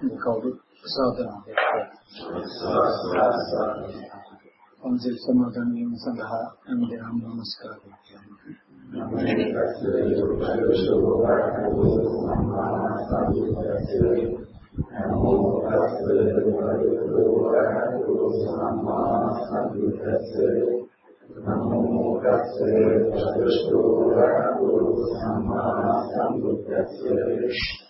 කවුරු සාධනා දෙන්නේ. පන්සිල් සමාදන් වීම සඳහා හැමදෙනාම নমස්කාර නමෝ තස්සේ චතුස්කෝ වරහතෝ සම්මා සම්බුද්දස්සේ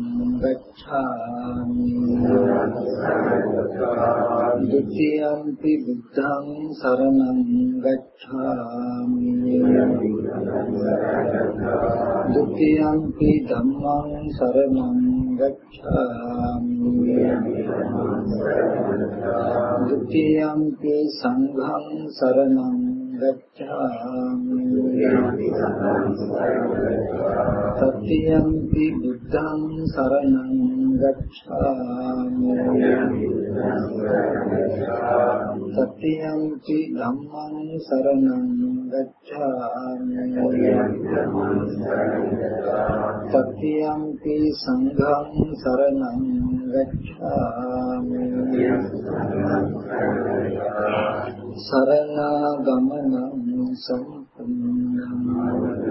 ගච්ඡාමි द्वितीयन्ति बुद्धं शरणं गच्छामि। द्वितीयन्ति धम्मं शरणं गच्छामि। द्वितीयन्ति सङ्घं शरणं गच्छामि सत्यन्ति बुद्धं शरणं गच्छामि सत्यन्ति धम्मं शरणं गच्छामि सत्यन्ति सङ्घं शरणं गच्छामि ගච්ඡාමි තත්තියම්පි ධම්මං සරණං ගච්ඡාමි තත්තියම්පි සංඝං සරණං ගච්ඡාමි සරණාගමනං සම්පන්නං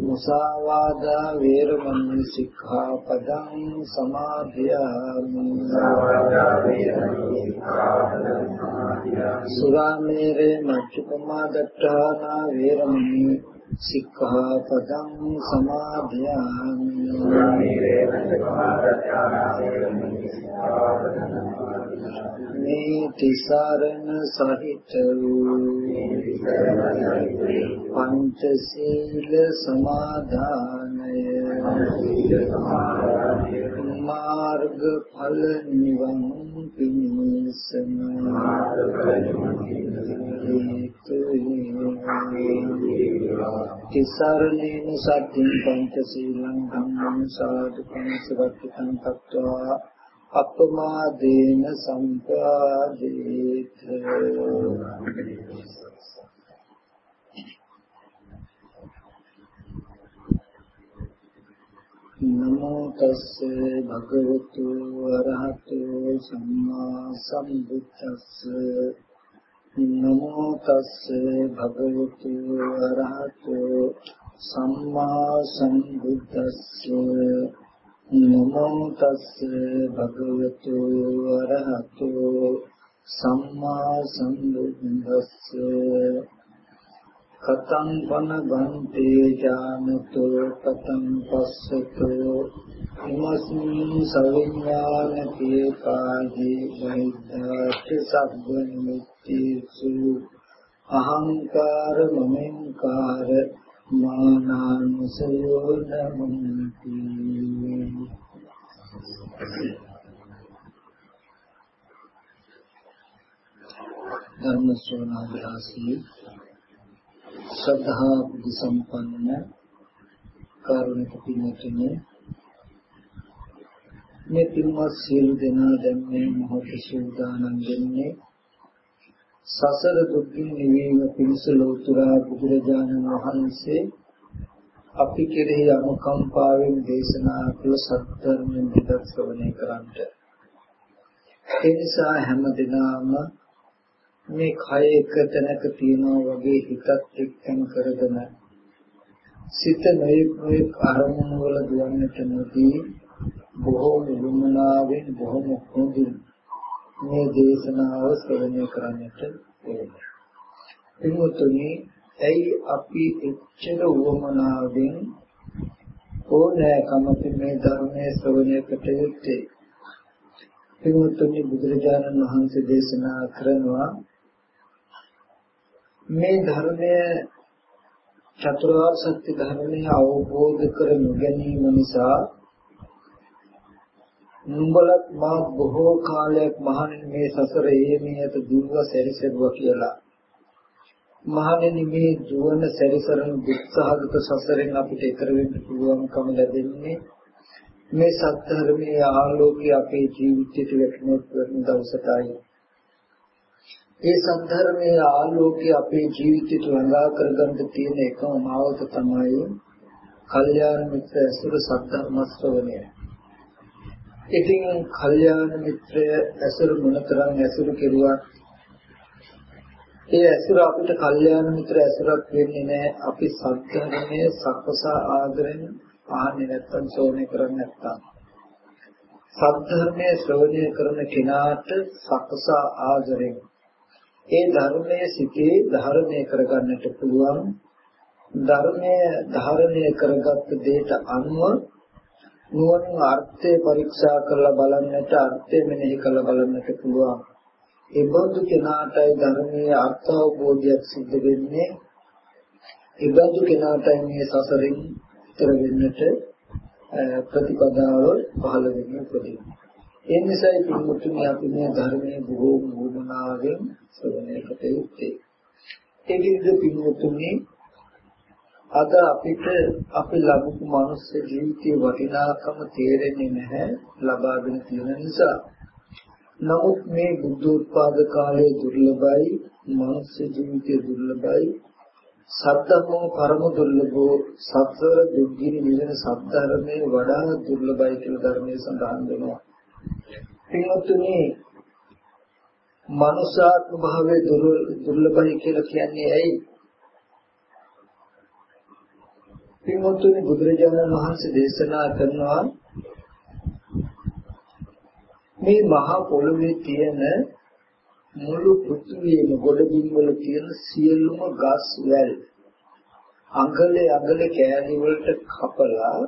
මුසාවාදා වේරමණී සික්ඛාපදං සමාදියාමි සුරාමේරේ මච්චුපමා දත්තානා වේරමණී සික්ඛාපදං සමාදියාමි මේ තිසරණ සහිත වූ පංචශීල සමාදානය මාර්ග ඵල නිවන් පිණිසම තිසරණේන සත්‍යං පංචශීලං ධම්මං සාදු පංචවත්තිං තත්වා අපමාදේන සම්පාදේත. නමෝ තස්ස භගවතු වරහතෝ සම්මා සම්බුද්දස්ස. නමෝ තස්ස භගවතු වරහතෝ සම්මා සම්බුද්දස්ස නමෝ තස්ස භගවතු වරහතෝ සම්මා සම්බුද්දස්ස කතං වන බන්තේ ඥානතෝ කතං පස්සතෝ ඉමස්මින් සවිඥානකේ කාජේ වෛද්‍යාච සබ්බනිමිත්තේසු අහංකාර මමෙන්කාර මානානුසයෝ නමන්ති ධර්ම ශ්‍රවණාභ්‍යාසී ශ්‍රද්ධා බුද්ධ සම්පන්න කරුණික පින්තුනි මේ පින්වත් සියලු දෙනා දැන් මේ මොහොත සූදානම් වෙන්නේ සසර දුකින් නිවීම පිණිස ලෝතුරා බුදුරජාණන් වහන්සේ අපි කෙරෙහි අනුකම්පාවෙන් දේශනා කළ සත්‍යයෙන් පිටත් ශ්‍රවණය කරන්ට ඒ නිසා හැම දිනම මේ කය එක තැනක තියනවා වගේ හිතත් එක්කම කරගෙන සිත නොයෙක් අරමුණු වල දුවන්නට නොදී බොහෝම වුණාවෙන් බොහොම හොඳින් මේ දේශනාව ශ්‍රවණය කරන්නට ඕනේ. එමුතුනි ඇයි අපි එච්චර වමනාවෙන් ඕනෑකමක මේ ධර්මයේ ශ්‍රවණය කොට යුත්තේ පින්වත්නි බුදුරජාණන් වහන්සේ දේශනා කරනවා මේ ධර්මය චතුරාර්ය සත්‍ය ධර්මය අවබෝධ කර නොගැනීම නිසා නුඹලත් මා බොහෝ කාලයක් මහණෙනි මේ සසරේ මේ ඇත දුර්ව සැරිසරුවා කියලා මහණෙනි මේ දුවන සැරිසරන දුක්සහගත සසරෙන් අපිට ඈතර වෙන්න පුළුවන්කම ලැබෙන්නේ මේ සත්‍යධර්මයේ ආලෝකය අපේ ජීවිතයට වැටෙනොත් වෙන දවසටයි ඒ සත්‍යධර්මයේ ආලෝකය අපේ ජීවිතයට ළඟා කරගන්න තියෙන එකම මාවත තමයි කල්යාණ මිත්‍ර ඇසුර සද්ධර්ම ශ්‍රවණය. ඉතින් කල්යාණ මිත්‍රය ඇසුර මොනතරම් ඇසුරු කෙරුවත් ඒ ඇසුර අපිට කල්යාණ මිත්‍ර ඇසුරක් වෙන්නේ නැහැ. අපි සත්‍යධර්මයේ සක්වසා ආදරෙන් ආන්නේ නැත්තම් ශ්‍රවණය කරන්නේ නැත්තම්. සත්‍යධර්මයේ ශ්‍රවණය කරන කෙනාට සක්වසා ආදරෙන් ඒ ධර්මයේ සිටේ ධාරණය කරගන්නට පුළුවන් ධර්මය ධාරණය කරගත් දෙයට අනුව නුවණින් අර්ථය පරීක්ෂා කරලා බලන්නට අර්ථය මෙනෙහි කරලා බලන්නට පුළුවන්. ඒ බඳු කෙනාටයි ධර්මයේ අර්ථ අවබෝධයක් සිද්ධ වෙන්නේ. ඒ බඳු කෙනාටයි මේ සසරින් ඈතර වෙන්නට ප්‍රතිපදාව පහළ වෙන්නේ උපදින්නේ. ඒ නිසායි පින්මුතුනි අපි මේ ධර්මයේ බොහෝ මූලනාවෙන් ශ්‍රවණය කොට යුත්තේ. ඒ විදිහට පින්මුතුනි අද අපිට අපි ලබපු මනුස්ස ජීවිතයේ වටිනාකම තේරෙන්නේ නැහැ ලබාගෙන තියෙන නිසා. නමුත් මේ බුද්ධෝත්පාද කාලයේ දුර්ලභයි, මනුස්ස ජීවිතයේ දුර්ලභයි, සත්‍යමෝ පරම දුර්ලභෝ සතර දුක්ගිනි නිවන සත්‍යධර්මයේ වඩා දුර්ලභයි කියලා ධර්මයේ සඳහන් වෙනවා. පින්වත්නි මනුෂ්‍යාත්ම භාවයේ දුර්ලභයි කියලා කියන්නේ ඇයි? පින්වත්නි බුදුරජාණන් වහන්සේ දේශනා කරනවා මේ මහා පොළොවේ තියෙන මුළු පෘථිවියේම ගොඩබිම් වල තියෙන සියලුම ගස් වැල් අඟලේ අඟලේ කෑලි වලට කපලා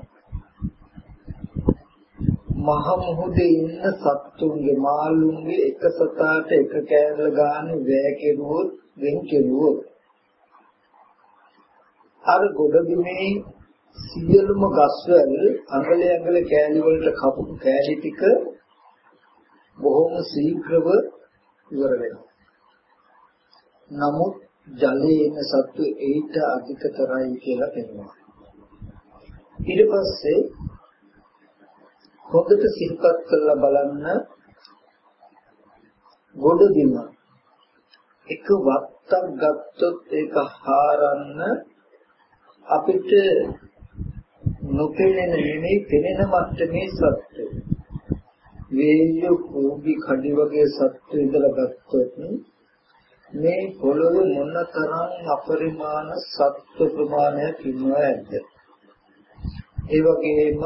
මහ මුහුදේ ඉන්න සත්තුන්ගේ මාළුන්ගේ එක සතාට එක කෑල්ල ගන්න වැය කෙරුවොත් වෙන් කෙරුවොත් අර ගොඩබිමේ සියලුම ගස්වල අඟලේ අඟලේ කෑලි වලට කපපු කෑලි ටික බොහොම ශීඝ්‍රව ඉවර වෙනවා. නමුත් ජලයේ ඉන්න සත්තු ඒට අධිකතරයි කියලා කියනවා. ඊට පස්සේ හොඳට සිහිපත් කරලා බලන්න ගොඩදිම එක වත්තක් ගත්තොත් ඒක හාරන්න අපිට නොපෙනෙන නෙමෙයි පෙනෙන මට්ටමේ සත්‍ය වේය කෝබි කඩි වගේ සත්‍ය ඉඳලා ගත්තොත් මේ පොළොවේ මොනතරම් අපරිමාණ සත්‍ය ප්‍රමාණයක් ඉන්නවද ඒ වගේම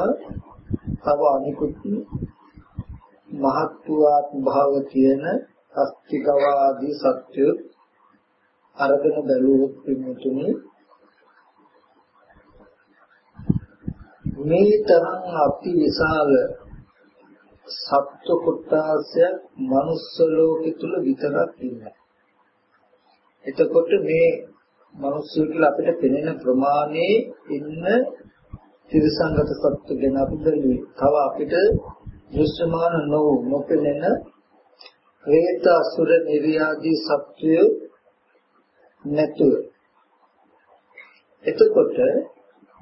තව අනිකුත් මහත් වූ භාව තියෙන අස්තිකවාදී සත්‍ය අරගෙන බැලුවොත් පින්තුනේ මේ තරම් අති විශාල සත්ව කොටාසය මනුස්ස ලෝකෙ තුල විතරක් ඉන්නේ. එතකොට මේ මනුස්සය කියලා අපිට පෙනෙන ප්‍රමාණයේ ඉන්න තිරසංගත සත්ත්ව ගැන අපි බැලුවේ. තව අපිට දෘශ්‍යමාන නොවු නොපෙනෙන പ്രേත අසුර නිර්යාදී සත්වය නැතුව. එතකොට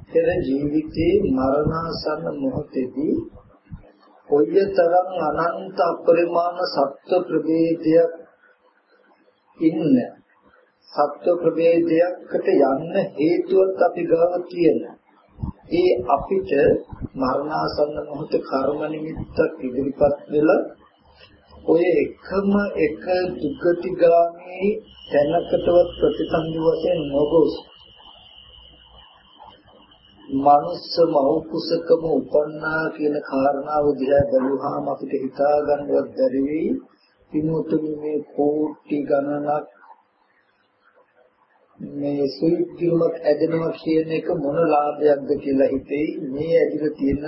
පෙර ජීවිතේ මරණාසන්න මොහොතේදී කොයිතරම් අනන්ත අපරිමාණ සත්ව ප්‍රභේදයක් ඉන්න සත්ව ප්‍රභේදයකට යන්න හේතුවත් අපි ගාව තියෙනවා ඒ අපිට මරණාසන්න මොහොත කර්ම නිමිත්තක් ඉදිරිපත් වෙලා ඔය එකම එක දුගතිගාමී තැනකටවත් ප්‍රතිසන්දි වශයෙන් නොගොස් මනුස්ස මව කුසකම උපන්නා කියන කාරණාව දිහා බැලුවාම අපිට හිතා ගන්නවත් බැරි වෙයි. පින්වතුනි මේ කෝටි ගණනක් මේ සුවිද්‍යමක් ඇදෙනවා කියන එක මොන ලාභයක්ද කියලා හිතෙයි. මේ ඇදිලා තියෙන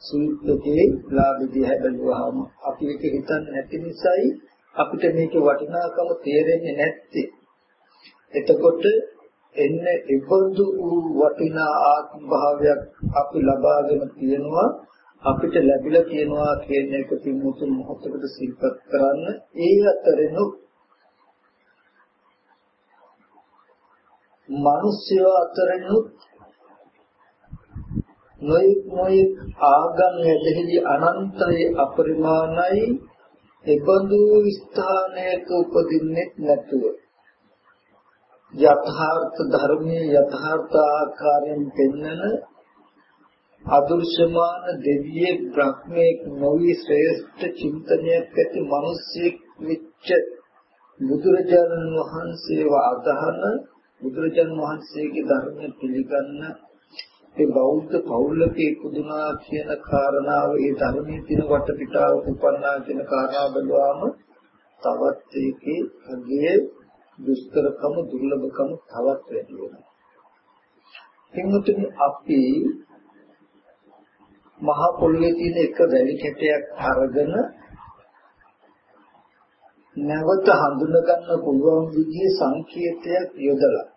සුවිද්‍යකේ ලාභදී හැබැලුවාම අපි ඒක හිතන්නේ නැති නිසායි අපිට මේකේ වටිනාකම තේරෙන්නේ නැත්තේ. එතකොට එන්නේ ඉබඳු වටිනා ආත්ම භාවයක් අපි ලබාගෙන තියෙනවා. අපිට ලැබිලා තියෙනවා කියන එක පින්මුතුන් මොහොතකට සිල්පත් කරන්න. ඒ අතරිනු මිනිස්ය අතරිනුත් නොයෙක් නොයෙක් ආගම් ඇදහිලි අනන්තයේ අපරිමාණයි. එබඳු ස්ථානයක උපදින්නේ නැතුව යථාර්ථ ධර්මයේ යථාර්ථ ආකාරයෙන් පෙන්වන අදෘශ්‍යමාන දෙවියෙක් බ්‍රහ්මෙක් නොවි ශ්‍රේෂ්ඨ චින්තනයක් ඇති මිනිසෙක් විච්ච බුදුරජාණන් වහන්සේව අදහන බුදුරජාණන් වහන්සේගේ ධර්මය පිළිගන්න ඒ බෞද්ධ පෞල්ලක ඉපදුනා කියන කාරණාව ඒ ධර්මයේ තියෙන වටපිටාව උපන්නා කියන කාරණාව බලවාම තවත් ඒකේ අගේ දුෂ්කරකම දුර්ලභකම තවත් වැඩි වෙනවා. එමුතුනි අපි මහ පොළොවේ තියෙන එක වැලි කැටයක් අරගෙන නැවත හඳුන ගන්න පුළුවන් විදිහේ සංකේතයක් යොදලා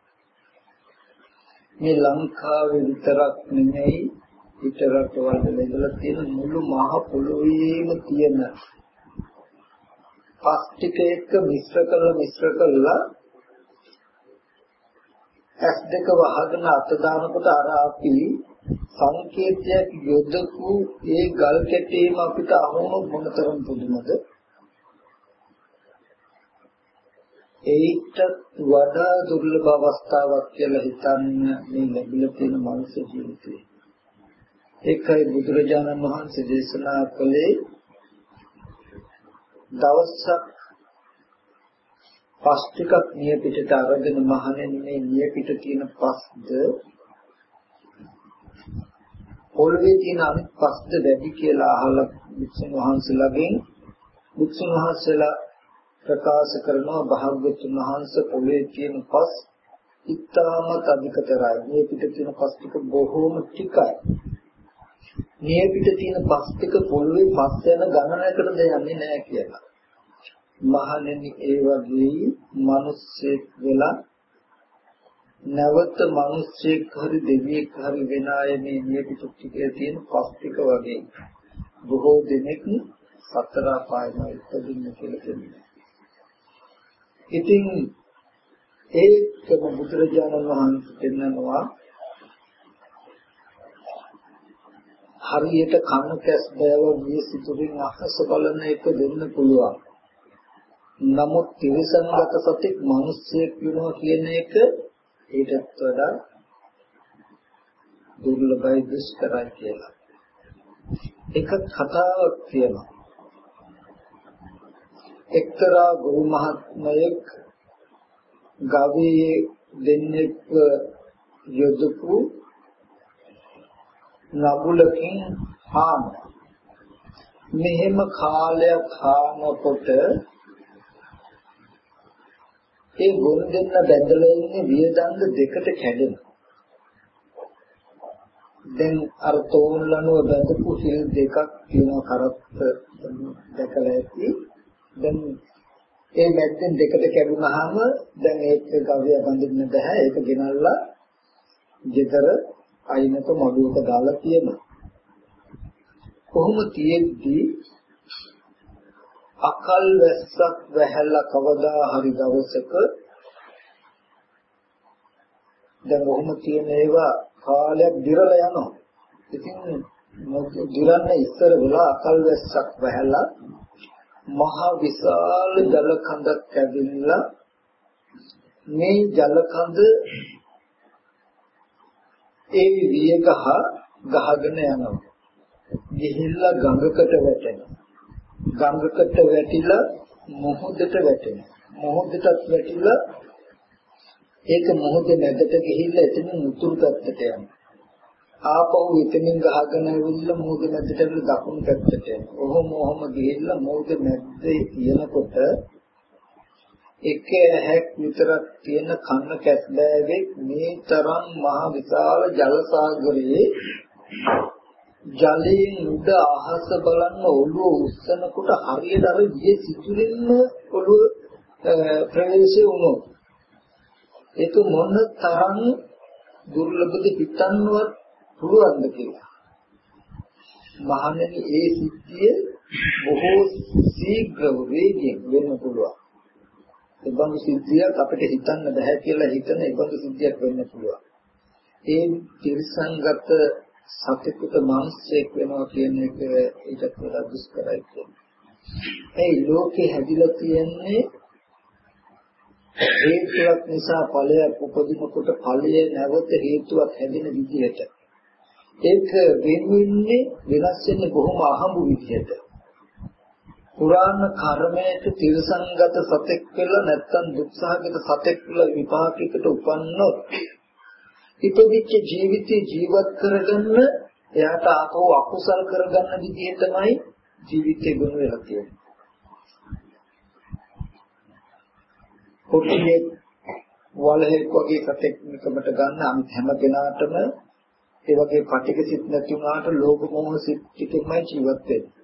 මේ ලංකාවේ විතරක් නෙමෙයි පිටරට වල ඉඳලා තියෙන මුළු මහ පොළොවේම තියෙන පස් ටික එක්ක මිශ්‍ර කරලා මිශ්‍ර කරලා ඇස් දෙක වහගෙන අත දානකොට අර අපි සංකේතයක් යොදපු ඒ ගල් කැටේම අපිට අහුම මොනතරම් පුදුමද ඒකට වඩා දුර්ලභ අවස්ථාවක් කියලා හිතන්න මේ ලැබිලා තියෙන මනුෂ්‍ය ජීවිතය. ඒකයි බුදුරජාණන් වහන්සේ දේශනා කළේ දවසක් පස් ටිකක් නිය පිටට අරගෙන මහණෙනි මේ නිය පිට තියෙන පස්ද පොළවේ තියෙන අනිත් පස්ද වැඩි කියලා අහලා වික්ෂුන් වහන්සේලාගෙන් වික්ෂුන් වහන්සේලා ප්‍රකාශ කරනවා භාග්‍යතුන් වහන්සේ පොළවේ තියෙන පස් ඉතාමත් අධිකතරයි. මේ පිට තියෙන පස් ටික බොහෝම ටිකයි. මේ පිට තියෙන පස් ටික පොළවේ පස් යන ගණනකට දෙන්නේ නැහැ කියලා. මහණෙනි ඒ වගේ මිනිස්සෙක් වෙලා නැවත මිනිස්සෙක් හරි දෙවියෙක් හරි වෙන අය මේ මේ පිට ටිකේ තියෙන පස් ටික වගේ බොහෝ දෙනෙක් සතර පායම ඉපදින්න කියලා කියනවා. ඉතින් ඒකම බුදුරජාණන් වහන්සේ පෙන්නනවා හරියට කන කැස් බෑව මේ සිතුරින් අහස බලන එක දෙන්න පුළුවන්. නමුත් තිරසංගත සතෙක් මිනිස්සෙක් වෙනවා කියන එක ඊටත් වඩා දුර්ලභයි දුෂ්කරයි කියලා. එක කතාවක් තියෙනවා. එක්තරා ගුරු මහත්මයෙක් ගවයේ දෙන්නෙක් යොදපු නබුලකින් හාන. මෙහෙම කාලයක් හානකොට ඒ ගොන් දෙන්න බැඳලා ඉන්නේ වියදංග දෙකට කැඩෙනවා දැන් අර තෝන්ලනුව බැඳපු සිල් දෙකක් තියෙන කරත් දැකලා ඇති. දැන් ඒ මැද්දෙන් දෙකට කැඩුනහම දැන් ඒක ගවය බඳින්න බෑ. ඒක ගෙනල්ලා ගෙදර අයිනක මඩුවක දාලා තියෙනවා. කොහොම තියෙද්දි අකල් වැස්සක් වැහැලා කවදා හරි දවසක දැන් කොහොම තියෙන ඒවා කාලයක් දිරලා යනවා. ඉතින් දිරන්න ඉස්සර වෙලා අකල් වැස්සක් වැහැලා මහා විශාල ජල කඳක් ඇවිල්ලා මේ ජල කඳ ඒ වියගහ ගහගෙන යනවා. ගිහිල්ලා ගඟකට වැටෙනවා. ගඟකට වැටිලා මොහොතට වැටෙනවා. මොහොතටත් වැටිලා ඒක මොහොත නැදට ගිහිල්ලා එතන මුතුරු පැත්තට යනවා. ආපහු එතනින් ගහගෙන ඇවිල්ලා මෝද මැදට දකුණු පැත්තට යනවා. ඔහොම ඔහොම ගිහිල්ලා මෝද මැද්දේ තියෙනකොට එක හැක් විතරක් තියෙන කන්න කැස්බෑවෙක් මේ තරම් මහ විශාල ජල සාගරයේ ජලයෙන් උඩ අහස බලන්න ඔළුව උස්සනකොට හරියට අර විය සිතුරින්ම ඔළුව ප්‍රවේශය වුණොත් ඒක මොන තරම් දුර්ලභද හිතන්නවත් පුළුවන්ද කියලා. මහණෙනි ඒ සිද්ධිය බොහෝ ශීඝ්‍ර වේගයෙන් වෙන්න පුළුවන්. ඒ බඳු සිද්ධියක් අපිට හිතන්න බෑ කියලා හිතන ඒ බඳු සිද්ධියක් වෙන්න පුළුවන්. ඒ තිරසංගත සතෙකුට මාංශයක් වෙනවා කියන එක ඊටත් වඩා දුෂ්කරයි කියන්නේ. ඒ ලෝකේ හැදිලා තියෙන්නේ හේතුවක් නිසා ඵලයක් උපදිනකොට ඵලය නැවත හේතුවක් හැදෙන විදිහට. ඒක වෙන්නේ වෙනස් වෙන්නේ බොහොම අහඹු විදිහට. පුරාණ කර්මයට තිරසංගත සතෙක් වෙලා නැත්තම් දුක්සහගත සතෙක් වෙලා විපාකයකට උපන්නොත් ඉපදිච්ච ජීවිතේ ජීවත් කරගන්න එයාට ආපහු අකුසල් කරගන්න විදිහ තමයි ජීවිතේ ගොනු වෙලා තියෙන්නේ. කොටියේ වලහෙක් වගේ සතෙක් නිකමට ගන්න අනිත් හැම කෙනාටම ඒ වගේ පටික සිත් නැති වුණාට ලෝභ මොහ සිත් ටිකමයි ජීවත් වෙන්නේ.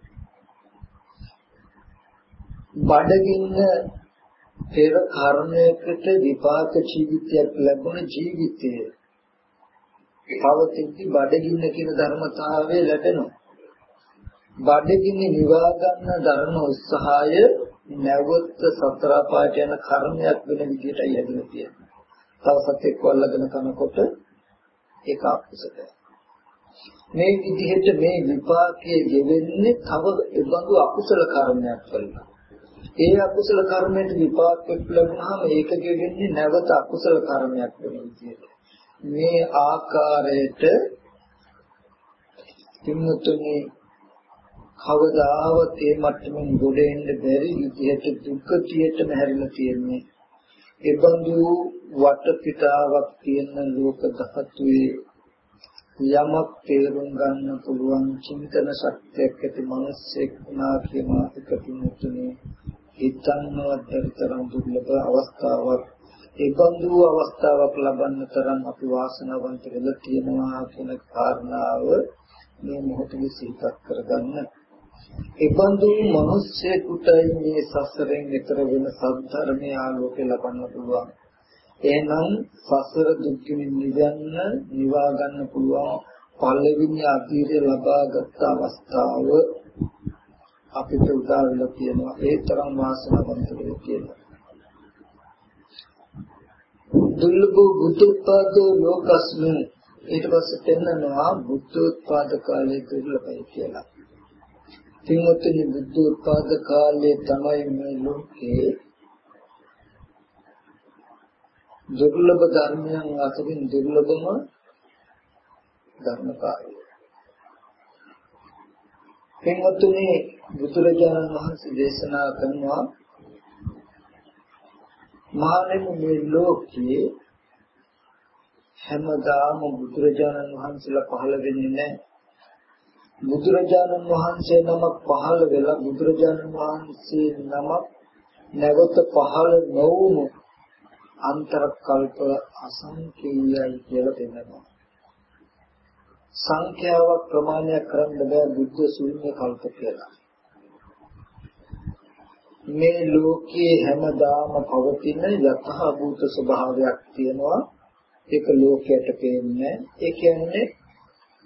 බඩගින්න පෙර කර්මයකට විපාක ජීවිතයක් ලැබුණ ජීවිතයේ පවතිද්දි බඩගින්න කියන ධර්මතාවය ලැබෙනවා. බඩගින්න නිවා ගන්න ධර්ම උත්සාහය නැවත සතර පාට යන කර්මයක් වෙන විදිහටයි හැදෙලා තියෙන්නේ. තව සත්‍යයක් වල්ලගෙන කනකොට ඒක අකුසලයි. මේ විදිහට මේ විපාකයේ ගෙවෙන්නේ තව ඒබඳු අකුසල කර්මයක් වලින්. ඒ අකුසල කර්මයට විපාකයක් ලැබුණාම ඒක ගෙවෙන්නේ නැවත අකුසල කර්මයක් වෙන විදිහට. මේ ආකාරයට කිම්මුතුනි කවදාවත් ඒ මට්ටමින් ගොඩ එන්න බැරි විදිහට දුක්ඛතියටම හැරිලා තියෙන්නේ. ඒ බඳු වටපිටාවක් තියෙන ලෝක ධාතුවේ යමක් තේරුම් ගන්න පුළුවන් චින්තන ශක්තියක් ඇති මිනිස්සෙක් වුණා කියන එක පිටුනේ හිතන්නවත් තරම් දුර්ලභ අවස්ථාවක් ඒ බඳු අවස්ථාවක් ලබන්න තරම් අපි වාසනාවන්ත වෙලා තියෙනවා කියන කාරණාව මේ මොහොතේ සිහිපත් කරගන්න. ඒ බඳු මිනිස්සෙකුටයි මේ සසරෙන් ඈතර වෙන සද්ධර්මයේ ආලෝකය ලබන්න පුළුවන්. එහෙනම් සසර දුක්ඛින් නිවන්න නිවා ගන්න පුළුවන් පළවෙනි අධීරය ලබාගත් අවස්ථාව අපිට උදා වෙලා තියෙනවා. ඒ තරම් වාසනාවන්ත වෙලා තියෙනවා දුර්ලභ බුද්ධෝත්පාදෝ ලෝකස්මින් ඊට පස්සේ පෙන්නනවා බුද්ධෝත්පාද කාලයේ දුර්ලභයි කියලා. තින්වත්නි බුද්ධෝත්පාද කාලයේ තමයි මේ ලෝකේ දුර්ලභ ධර්මයන් අතරින් දුර්ලභම ධර්ම කාලය. තින්වත්නි බුදුරජාණන් වහන්සේ දේශනා කරනවා මහණෙනි මේ ලෝකයේ හැමදාම බුදුරජාණන් වහන්සේලා පහළ වෙන්නේ නැහැ. බුදුරජාණන් වහන්සේ නමක් පහළ වෙලා බුදුරජාණන් වහන්සේ නමක් නැවත පහළ නොවුණු අන්තර කල්ප අසංකේයයි කියලා දෙනවා. සංඛ්‍යාවක් ප්‍රමාණයක් කරන්න බෑ බුද්ධ ශූන්‍ය කල්ප කියලා. මේ ලෝකයේ හැමදාම පවතින යතහ භූත ස්වභාවයක් තියෙනවා ඒක ලෝකයට පේන්නේ ඒ කියන්නේ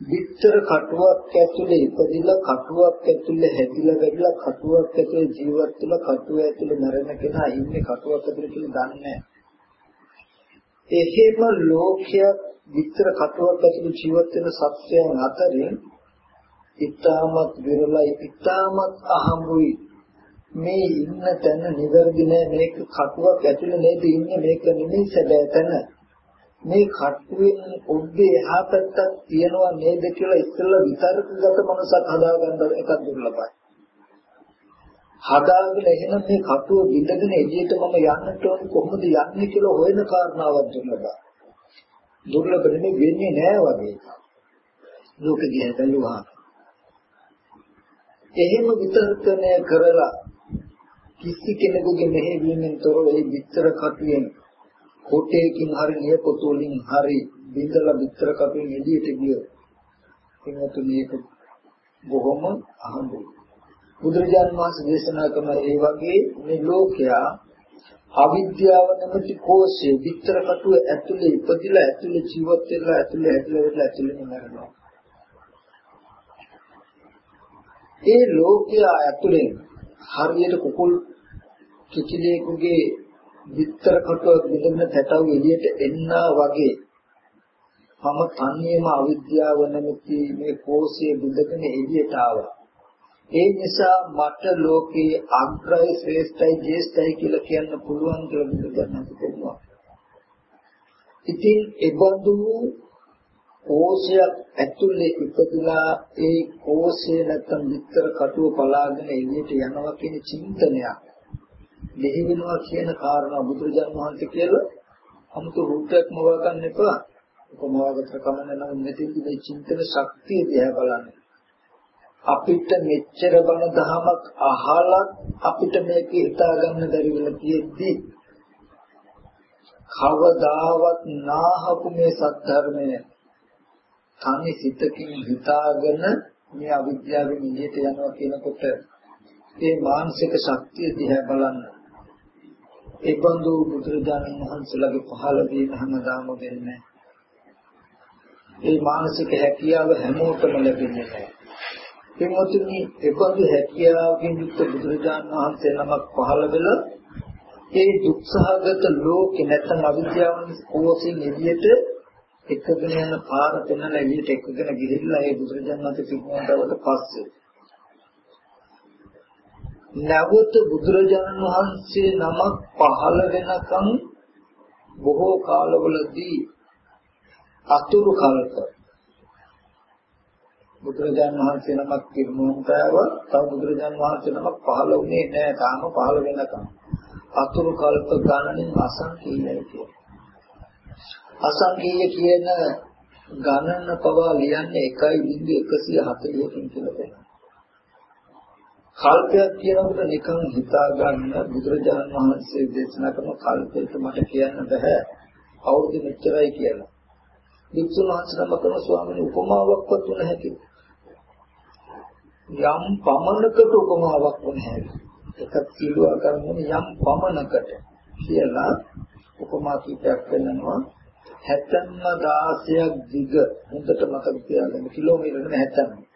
විතර කටුවක් ඇතුලේ ඉපදිලා කටුවක් ඇතුලේ හැදිලා වැඩිලා කටුවක් ඇතුලේ ජීවත් වෙලා කටුව ඇතුලේ මරණ කෙනා ඉන්නේ කටුවක් ඇතුලේ කියලා දන්නේ එහෙම ලෝකයක් විතර කටුවක් ඇතුලේ ජීවත් වෙන සත්‍යයන් අතරින් ඊටමත් විරලයි ඊටමත් අහඹුයි. මේ ඉන්න තැන නිවැරදි නෑ. මේක කටුවක් ඇතුලේ නේද ඉන්නේ? මේක නෙමෙයි සැබෑ තැන. මේ කටුවෙන් ඔබේ එහා පැත්තක් තියනවා නේද කියලා ඉස්සෙල්ලා විතර්කගත මනසක් හදාගන්න එකක් දුර්ලභයි හදාගෙන එහෙනම් මේ කටුව බිඳගෙන එළියට මම යන්නට ඕනේ කොහොමද යන්නේ කියලා හොයන කාරණාවක් දුර්ලභයි දුර්ලභ නෙමෙයි වෙන්නේ නෑ වගේ. ලෝකෙ දිහා බැලුවා එහෙම විතර්කණය කරලා කිසි කෙනෙකුගේ මෙහෙවීමෙන් තොරව ඒ විතර කටුවෙන් කොටේකින් හරි නියපොතුලින් හරි බින්දලා විතර කටුවෙන් එළියට ගිය එනතු මේක බොහොම අහඹුයි. බුදුරජාණන් වහන්සේ දේශනා කරන ඒ වගේ මේ ලෝකයා අවිද්‍යාව නැමැති කෝෂයේ විතර කටුව ඇතුලේ ඉපදිලා ඇතුලේ ජීවත් වෙලා ඇතුලේ ඇතුලේ වෙලා ඇතුලේ මරනවා ඒ ලෝකයා ඇතුලෙන් හරියට කුකුල් කිචිලේකුගේ විතර කටුව විදින්න තැටව එළියට එන්නා වගේ මම තනියම අවිද්‍යාව නැමැති මේ කෝෂයේ බුදගෙන එළියට ආවා. ඒ නිසා මට ලෝකේ අග්‍රයි ශ්‍රේෂ්ඨයි ජේෂ්ඨයි කියලා කියන්න පුළුවන් කියලා බුදුදහම කියනවා. ඉතින් ඒබඳු කෝෂයක් ඇතුලේ ඉපදලා ඒ කෝෂය නැත්තම් විතර කටුව පලාගෙන එළියට යනවා කියන චින්තනයක් දෙහි වෙනවා කියන කාරණා බුදුරජාණන් වහන්සේ කියලා 아무තු රූපයක් මවා ගන්න එපා. උපමාවකට කමන්න නම් මෙතෙන්දි මේ චින්තන ශක්තිය දිහා බලන්න. අපිට මෙච්චර බණ දහමක් අහලත් අපිට මේක හිතා ගන්න බැරි වෙලා තියෙද්දි කවදාවත් නාහපු මේ සත්‍ය තනි සිතකින් හිතාගෙන මේ අවිද්‍යාවෙන් එළියට යනවා කියනකොට ඒ මානසික ශක්තිය දිහා බලන්න. ඒ බඳු බුදුරජාණන් වහන්සේලාගේ පහළ වීම හැමදාම වෙන්නේ. ඒ මානසික හැකියාව හැමෝටම ලැබෙන්නේ නැහැ. එමොතුනි ඒබඳු හැකියාවකින් යුක්ත බුදුරජාණන් වහන්සේ නමක් පහළ වෙලා ඒ දුක්සහගත ලෝකේ නැත්නම් අවිද්‍යාව කෝසින් එළියට එකගෙන යන පාර පෙන්වලා එළියට එකගෙන ගිහිල්ලා ඒ බුදුරජාණන් වහන්සේ පිටුමඩවට පස්සේ. නැවත බුදුරජාණන් වහන්සේ නමක් පහළ වෙනකන් බොහෝ කාලවලදී අතුරු කල්ප බුදුරජාණන් වහන්සේ නමක් පිරිනොම් පෑවා තව බුදුරජාණන් වහන්සේ නමක් පහළ වුණේ නැහැ. තාම පහළ වෙනකම් අතුරු කල්ප ගණනින් අසංකීයයි කියන අසංකීය කියන ගණන පවා ලියන්නේ 1.140කින් කියලා තියෙනවා කල්පයක් කියනකොට නිකන් හිතා ගන්න බුදුරජාණන් වහන්සේ දේශනා කරන කල්පයට මට කියන්න බෑ. අවුරුදු මෙච්චරයි කියලා. වික්ෂුන් වහන්සේ නම කරන ස්වාමීන් උපමාවක්වත් වුණ හැකි යම් පමණකට උපමාවක් වුණ හැකි එකක් කිලුවා කරන්නේ යම් පමණකට කියලා උපමා කීපයක් වෙනවා. 70 16ක් දිග. හොඳට මතක තියාගන්න. කිලෝමීටර නෙමෙයි 70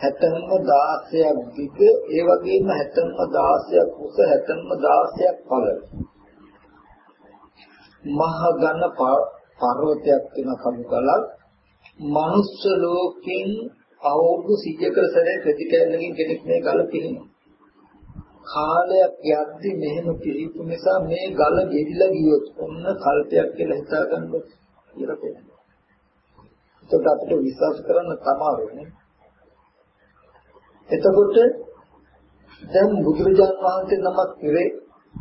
70 16ක් දිග. ඒ වගේම 70 16ක් උස 70 16ක් පළල මහ ඝන පර්වතයක් වෙන කමුකලක් මනුස්ස ලෝකෙන් අවුරුදු 100ක සැරේ ප්‍රතිකරණකින් කෙනෙක් මේ ගල පිළිනවා. කාලයක් යද්දි මෙහෙම පිළිපු නිසා මේ ගල ගෙවිලා ගියොත් ඔන්න කල්පයක් කියලා හිතා ගන්නොත් කියලා කියනවා. ඒකට අපිට විශ්වාස කරන්න තමයි එතකොට දැන් බුදුරජාණන් වහන්සේ නමක් ඉරේ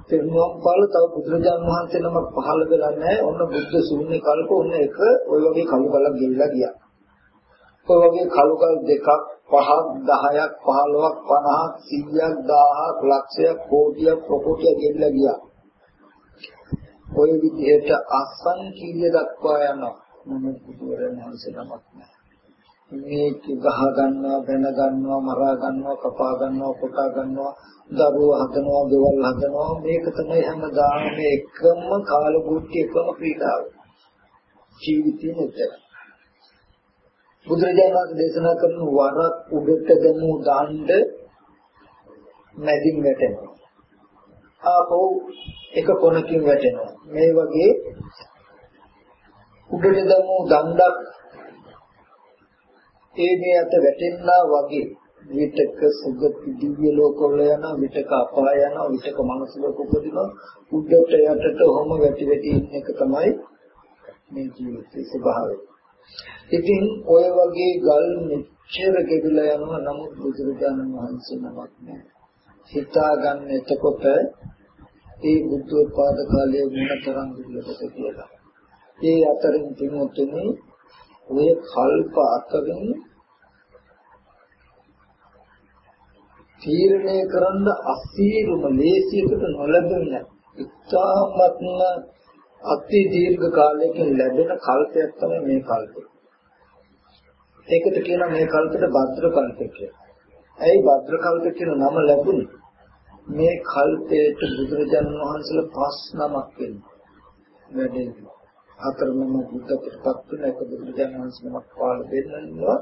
තෙරුවන් පාල තව බුදුරජාණන් වහන්සේ නමක් පහළ වෙලා නැහැ. ඔන්න බුද්ධ ශූන්‍ය කල්ප ඔන්න එක ওই වගේ කළු බලක් ගෙවිලා ගියා. ඔය වගේ කළු කල් දෙකක් පහක් 10ක් 15ක් 50ක් 100ක් 1000ක් ලක්ෂයක් කෝටියක් ප්‍රකෝටියක් ගෙවිලා ගියා. ඔය විදිහට අසංකීය දක්වා යනවා. මොන බුදුරජාණන් වහන්සේ නමක් නැහැ. මේක ගහ ගන්නවා බැන ගන්නවා මරා ගන්නවා කපා ගන්නවා කොටා ගන්නවා දරුවෝ හදනවා ගෙවල් හදනවා මේක තමයි හැමදාම එකම කාල බුද්ධි එකම ක්‍රීඩාව ජීවිතේ නෙතර බුදුරජාණන් වහන්සේ දේශනා කරන වරක් උඩට දැමු දාණ්ඩ මැදින් වැටෙනවා ආපහු එක කොනකින් වැටෙනවා මේ වගේ උඩට දැමු දණ්ඩක් ඒ මේ අත වැටෙන්නා වගේ විතක සුගති දිව්‍ය ලෝකවල යන විතක අපාය යන විතක මනස ලෝක උපදිනවා උඩට යටට ඔහොම වැටි වැටි ඉන්න එක තමයි මේ ජීවිතයේ ස්වභාවය. ඉතින් ඔය වගේ ගල් මෙච්චර ගෙවිලා යනවා නමුත් බුදුරජාණන් වහන්සේ නමක් නෑ. හිතා ගන්න එතකොට ඒ බුද්ධෝත්පාද කාලයේ මොනතරම් දුර්ලභද කියලා. ඒ අතරින් තිනුතුනේ ඔය කල්ප අතරින් තීරණය කරන්න අසීරුම ලේසියකට නොලැබෙන ඉතාමත්ම අති දීර්ඝ කාලයකින් ලැබෙන කල්පයක් තමයි මේ කල්පය. ඒකට කියනවා මේ කල්පයට භද්‍ර කල්පය කියලා. ඇයි භද්‍ර කල්ප කියන නම ලැබුණේ? මේ කල්පයට බුදුරජාණන් වහන්සේලා පස් නමක් වෙනවා. වැඩේ හතරමම බුද්ධ ප්‍රතිපත්තින එක බුදුරජාණන් වහන්සේ නමක් පාල දෙන්නවා.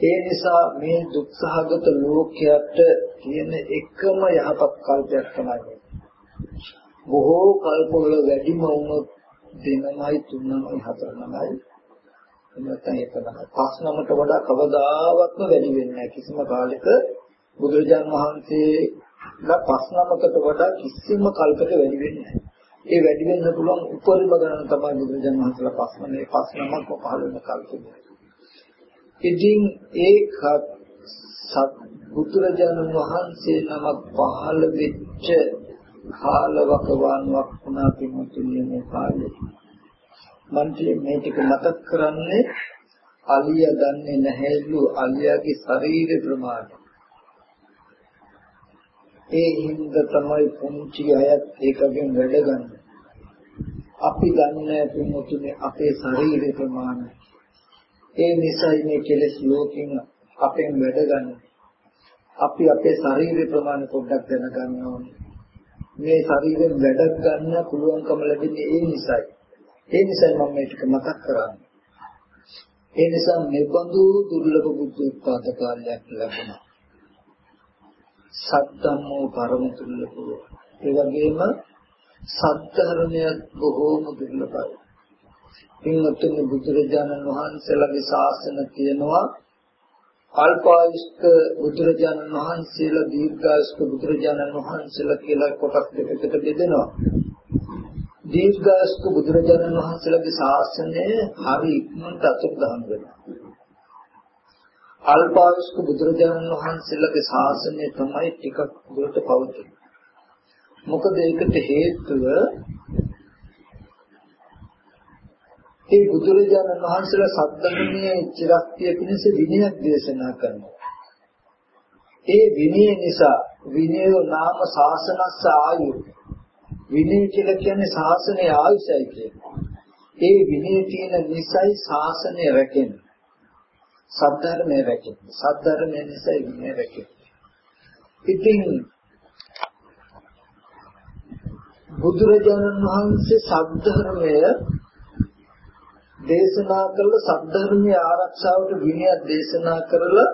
ඒ නිසා මේ දුක්සහගත ලෝකයට තියෙන එකම යහපත් කල්පයක් තමයි බොහෝ කල්පවල වැඩිම වුණොත් දෙනමයි තුනමයි හතරමයි නැත්නම් ඒක තමයි පස් නමට වඩා කවදාවත්ම වැඩි වෙන්නේ නැහැ කිසිම කාලෙක බුදුරජාන් වහන්සේලා පස් නමකට වඩා කිසිම කල්පක වැඩි වෙන්නේ නැහැ. ඒ වැඩි වෙන්න පුළුවන් උපරිම ගණන තමයි බුදුරජාන් වහන්සේලා පස් නමේ පස් නමක් පහළ වෙන කල්පෙ. ඉතින් ඒක බුදුරජාණන් වහන්සේ නමක් පහළ වෙච්ච කාලවකවානුවක් වුණා පින්තුන්නේ මේ කාලේ. මම මේ ටික මතක් කරන්නේ අලිය දන්නේ නැහැලු අලියාගේ ශරීර ප්‍රමාණය. ඒ හින්ද තමයි පුංචි අයත් ඒකගෙන් වැඩ ගන්න. අපි දන්නේ පින්තුනේ අපේ ශරීර ප්‍රමාණය. ඒ නිසයි මේ කෙලෙස් ලෝකෙන් අපෙන් වැඩ ගන්න. අපි අපේ ශරීර ප්‍රමාණය පොඩ්ඩක් දැනගන්න ඕනේ. මේ ශරීරයෙන් වැඩ ගන්න පුළුවන්කම ලැබෙන්නේ ඒ නිසයි. ඒ නිසා මම මේ ටික මතක් කරන්නේ. ඒ නිසා නිබඳු දුර්ලභ බුද්ධ උත්පාද කාලයක් ලැබුණා. සත්‍යමෝ පරම දුර්ලභය. ඒ වගේම සත්‍යධර්මය බොහෝම දුර්ලභයි. පින්වත්නි බුදුරජාණන් වහන්සේලාගේ ශාසන තියෙනවා අල්පායුෂ්ක බුදුරජාණන් වහන්සේලා දීර්ඝායුෂ්ක බුදුරජාණන් වහන්සේලා කියලා කොටස් දෙකකට බෙදෙනවා. දීර්ඝායුෂ්ක බුදුරජාණන් වහන්සේලාගේ ශාසනය හරි ඉක්මනට අතුරුදහන් වෙනවා. අල්පායුෂ්ක බුදුරජාණන් වහන්සේලාගේ ශාසනය තමයි ටිකක් දුරට පවතින්නේ. මොකද ඒකට හේතුව ඒ බුදුරජාණන් වහන්සේලා සත්‍යමයේ චිරස්තිය පිණිස විනයක් දේශනා කරනවා. ඒ විනය නිසා විනය නාම ශාසනස්ස ආයු විනය කියලා කියන්නේ ශාසනයේ ආයුෂයි කියන්නේ. ඒ විනය තියෙන නිසයි ශාසනය රැකෙන්නේ. සද්ධර්මයේ රැකෙන්නේ. සද්ධර්මයේ නිසයි විනය රැකෙන්නේ. ඉතින් බුදුරජාණන් වහන්සේ සද්ධර්මය දේශනා කළ සද්ධර්මයේ ආරක්ෂාවට විනය දේශනා කරලා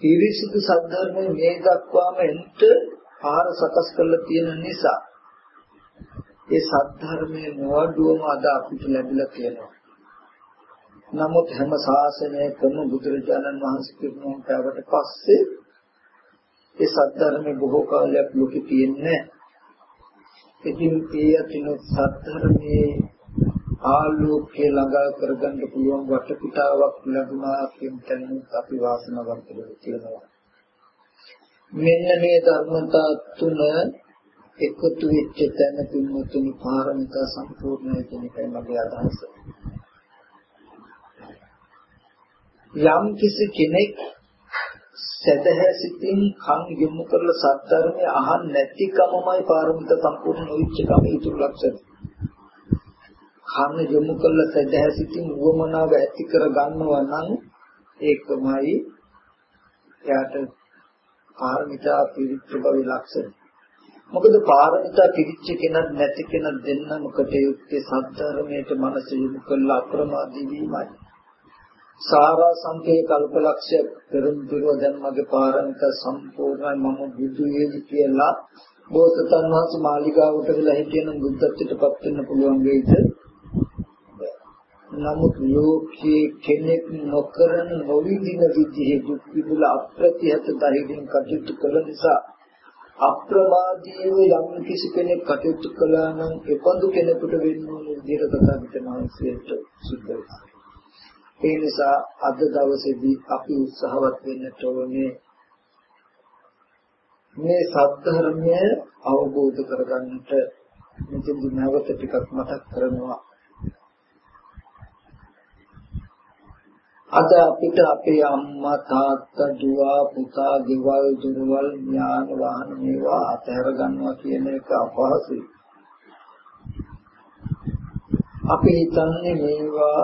පිරිසිදු සද්ධර්මයේ මේ දක්වාම එන්ට පාර සකස් කරලා තියෙන නිසා ඒ සද්ධර්මයේ නොඅඩුවම අද අපිට ලැබිලා තියෙනවා. නමුත් හැම ශාසනයකම බුදුරජාණන් වහන්සේ පිරිනොම් පෑවට පස්සේ ඒ සද්ධර්මයේ බොහෝ කාලයක් ලෝකෙ තියෙන්නේ ඉතින් ඒ අතින සද්ධර්මයේ ආලෝකය ළඟා කරගන්න පුළුවන් වටපිටාවක් ලැබුණා කියන තැන අපි වාසනාවන්ත වෙනවා. මෙන්න මේ ධර්මතා තුන එකතු වෙච්ච තැන පින්වතුනි පාරමිතා සම්පූර්ණයි කියන එකයි මගේ අදහස. යම් කිසි කෙනෙක් සදහැ සිතින් කන් යොමු කරලා සත්‍යර්මය අහන්න නැතිකමමයි පාරමිතා සම්පූර්ණ නොවිච්ච කම ඊටු ලක්ෂණ. කන් යොමු කරලා සදහැ සිතින් උවමනාව ඇති කර ගන්නවා නම් ඒකමයි එයාට පාරමිතා පිරිච්ච බවේ ලක්ෂණ. මොකද පාරමිතා පිළිච්ච කෙනෙක් නැති කෙනෙක් දෙන්නම කටයුත්තේ සද්ධර්මයට මනස යොමු කරලා අප්‍රමාදී වීමයි. සාරා සංකේ කල්පලක්ෂය පෙරම්පිරව දැන් මගේ පාරමිතා සම්පූර්ණයි මම බුදු වේවි කියලා බෝසතන් වහන්සේ මාලිගාවට ගිහලා හිටියනම් බුද්ධත්වයට පත් වෙන්න පුළුවන් වෙයිද? නමුත් ලෝකයේ කෙනෙක් නොකරන නොවිදින විදිහේ දුක් විඳලා අප්‍රතිහත ධෛර්යයෙන් කටයුතු කළ නිසා අප්‍රමාදීව යම් කිසි කෙනෙක් කටයුතු කළා නම් එපඳු කෙනෙකුට වෙන්න ඕන විදිහට තථාගතයන් වහන්සේට සිද්ධ වෙනවා. ඒ නිසා අද දවසේදී අපි උත්සාහවත් වෙන්නට ඕනේ මේ සත්‍ය අවබෝධ කරගන්නට මෙතෙන්දි නැවත ටිකක් මතක් කරනවා අද අපිට අපේ අම්මා තාත්තා දුව පුතා ගෙවල් දොරවල් ඥාන වාහන මේවා අතහැර ගන්නවා කියන එක අපහසුයි. අපි හිතන්නේ මේවා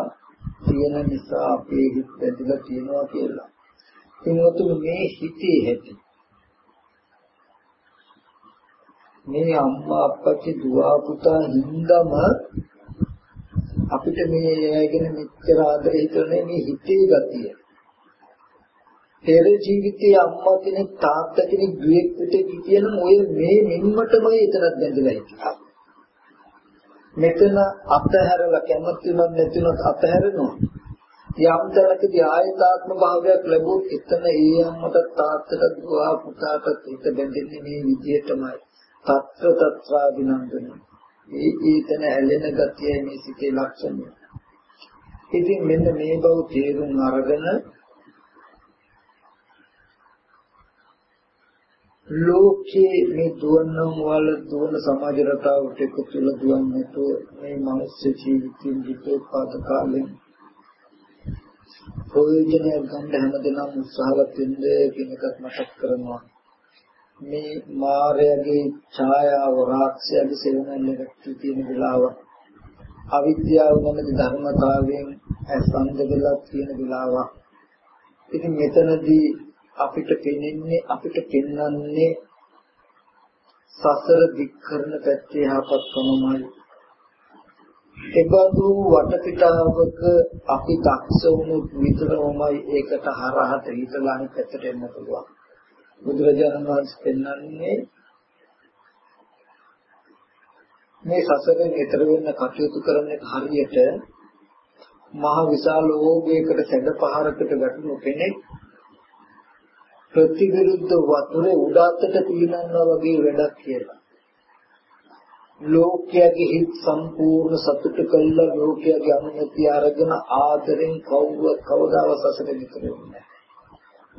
තියෙන නිසා අපේ හිත ඇදලා තියෙනවා කියලා. එනතුළු මේ හිතේ ඇති. මේ අම්මා අප්පච්චි දුව පුතා හින්දම අපිට මේ ඇයගෙන මෙච්චර ආදරය හිතන්නේ මේ හිතේ ගතිය. පෙර ජීවිතයේ අම්මා කෙනෙක් තාත්තා කෙනෙක් දුවෙක් පුතෙක් කියන ඔය මේ මෙන්නටමයි එතනත් බැඳලා හිටියා. මෙතන අතහැරලා කැමතිනම් නැතිනම් අතහැරෙනවා. යම් තැනකදී ආයතාත්ම භාවයක් ලැබුවොත් එතන ඒ අම්මට තාත්තට දුව පුතාට හිත බැඳෙන්නේ මේ විදිහටමයි. తත්‍ර తත්‍රාදිනන්දනයි. ඒ ඊතන ඇලෙන ගතියයි මේ සිතේ ලක්ෂණය. ඉතින් මෙන්න මේ බව තේරුම් අරගෙන ලෝකයේ මේ දුවනම් වල දුවන සමාජ රටාවට එකතු වෙලා දුවන්නේ මේ මනුස්ස ජීවිතයෙන් විපෝපාද කාලෙන් ප්‍රයෝජනයක් ගන්න හැමදෙනාම උත්සාහවත් වෙන්න කියන එකත් මතක් කරනවා. මේ මායාවේ ඡායාව රාක්ෂයාගේ සෙවණැල්ලකට තියෙන වෙලාව අවිද්‍යාව නැමැති ධර්මතාවයෙන් සම්බන්ධ තියෙන වෙලාව. ඉතින් මෙතනදී අපිට පෙනෙන්නේ අපිට පෙන්වන්නේ සසර දික් කරන පැත්තේ යහපත්කමමයි. එබඳු වටපිටාවක අපි දක්ෂ වුණු විතරමයි ඒකට හරහට හිතලා අනිත් පැත්තට එන්න පුළුවන්. බුදුරජාණන් වහන්සේ පෙන්වන්නේ මේ සසරෙන් ඈතර වෙන්න කටයුතු කරන හරියට මහ විශාල ඕගයකට සැඩ පහරකට වැටුණු කෙනෙක් ප්‍රතිවිරුද්ධ වතුරේ උඩාතට පීනනවා වගේ වැඩක් කියලා. ලෝකයේ හිත් සම්පූර්ණ සතුට කළා ලෝකයේ අනුමැතිය අරගෙන ආදරෙන් කවුරුවත් කවදාවත් සසරෙන් ඈතර වෙන්නේ නැහැ.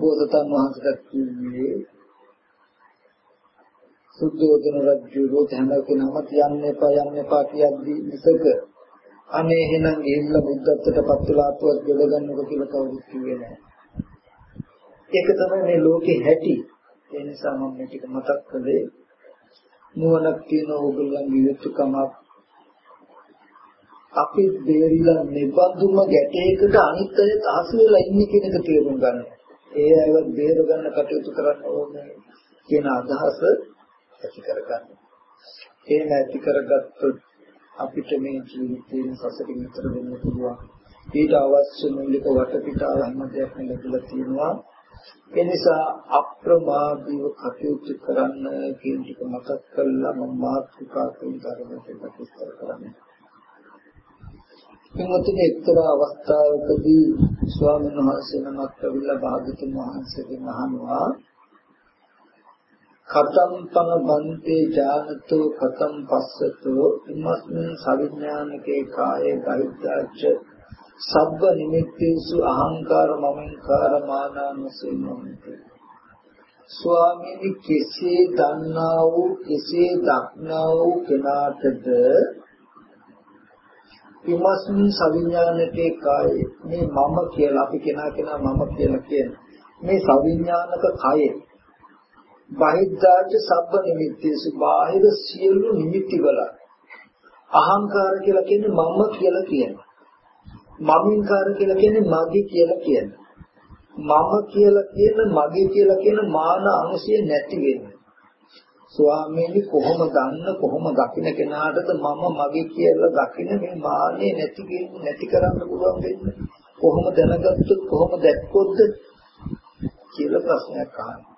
බෝසතන් වහන්සේට කිව්වේ සුද්ධෝදන රජුගේ හැම කෙනාම යන්න එපා යන්න එපා කියද්දී විසක අනේ එහෙනම් ගිහිල්ලා බුද්ධත්වයට පත් වෙලා ආපුවත් ගොඩ ගන්නකො කියලා කවුරුත් කිව්වේ නැහැ. ඒක තමයි මේ ලෝකේ හැටි. ඒ නිසා මම මේ ටික මතක් කළේ නුවණක් තියෙන ඕගොල්ලන්ගේ යුතුයකමක් අපි දෙරිලා නිබඳුම ගැටයකට අනිත් අය තහසු වෙලා ඉන්නේ කියන එක තේරුම් ගන්න. ඒ අයව බේර ගන්න කටයුතු කරන්න ඕනේ කියන අදහස ඇති කරගන්න. එහෙම ඇති කරගත්තොත් අපිට මේ ජීවිතයෙන් සසරින් ඈතර වෙන්න පුළුවන්. ඊට අවශ්‍ය මූලික වටපිටාව හැමදේක්ම ලැබිලා තියෙනවා. ඒ නිසා අප්‍රමාදීව කටයුතු කරන්න කියන ටික මතක් කරලා මම මාතෘකාවෙන් ධර්මයට ප්‍රතිස්තර කරන්නේ. එමතුනේ එක්තරා අවස්ථාවකදී ස්වාමීන් වහන්සේ නමක් ඇවිල්ලා භාගතුන් වහන්සේගෙන් අහනවා. කතම් තම බන්තේ ඥානතෝ කතම් පස්සතෝ ඉමස්මින් සවිඥානිකේ කායේ ගහිතාච්ච සබ්බ නිමිත්තේසු අහංකාර මමංකාර මානානුසෙන්නෝති ස්වාමීනි කෙසේ දන්නා වූ කෙසේ දක්නා වූ කෙනාටද ඉමස්මින් සවිඥානිකේ කායේ. මේ මම කියලා අපි කෙනා කෙනා මම කියලා කියන මේ සවිඥානික කයේ බහිද්ධාච සබ්බ නිමිත්තේසු. බාහිර සියලු නිමිති වල අහංකාර කියලා කියන්නේ මම කියලා කියන්නේ මමින්කාර කියලා කියන්නේ මගේ කියලා කියන්නේ මම කියලා කියන මගේ කියලා කියන මාන අංශය නැති වෙන්නේ ස්වාමීනි කොහොම දන්න කොහොම දකින්න කෙනාටද මම මගේ කියලා දකින්න මේ මාන්නේ නැති නැති කරන්න පුළුවන් වෙන්නේ? කොහොම දැනගත්තොත් කොහොම දැක්කොත්ද? කියලා ප්‍රශ්නයක් අහනවා.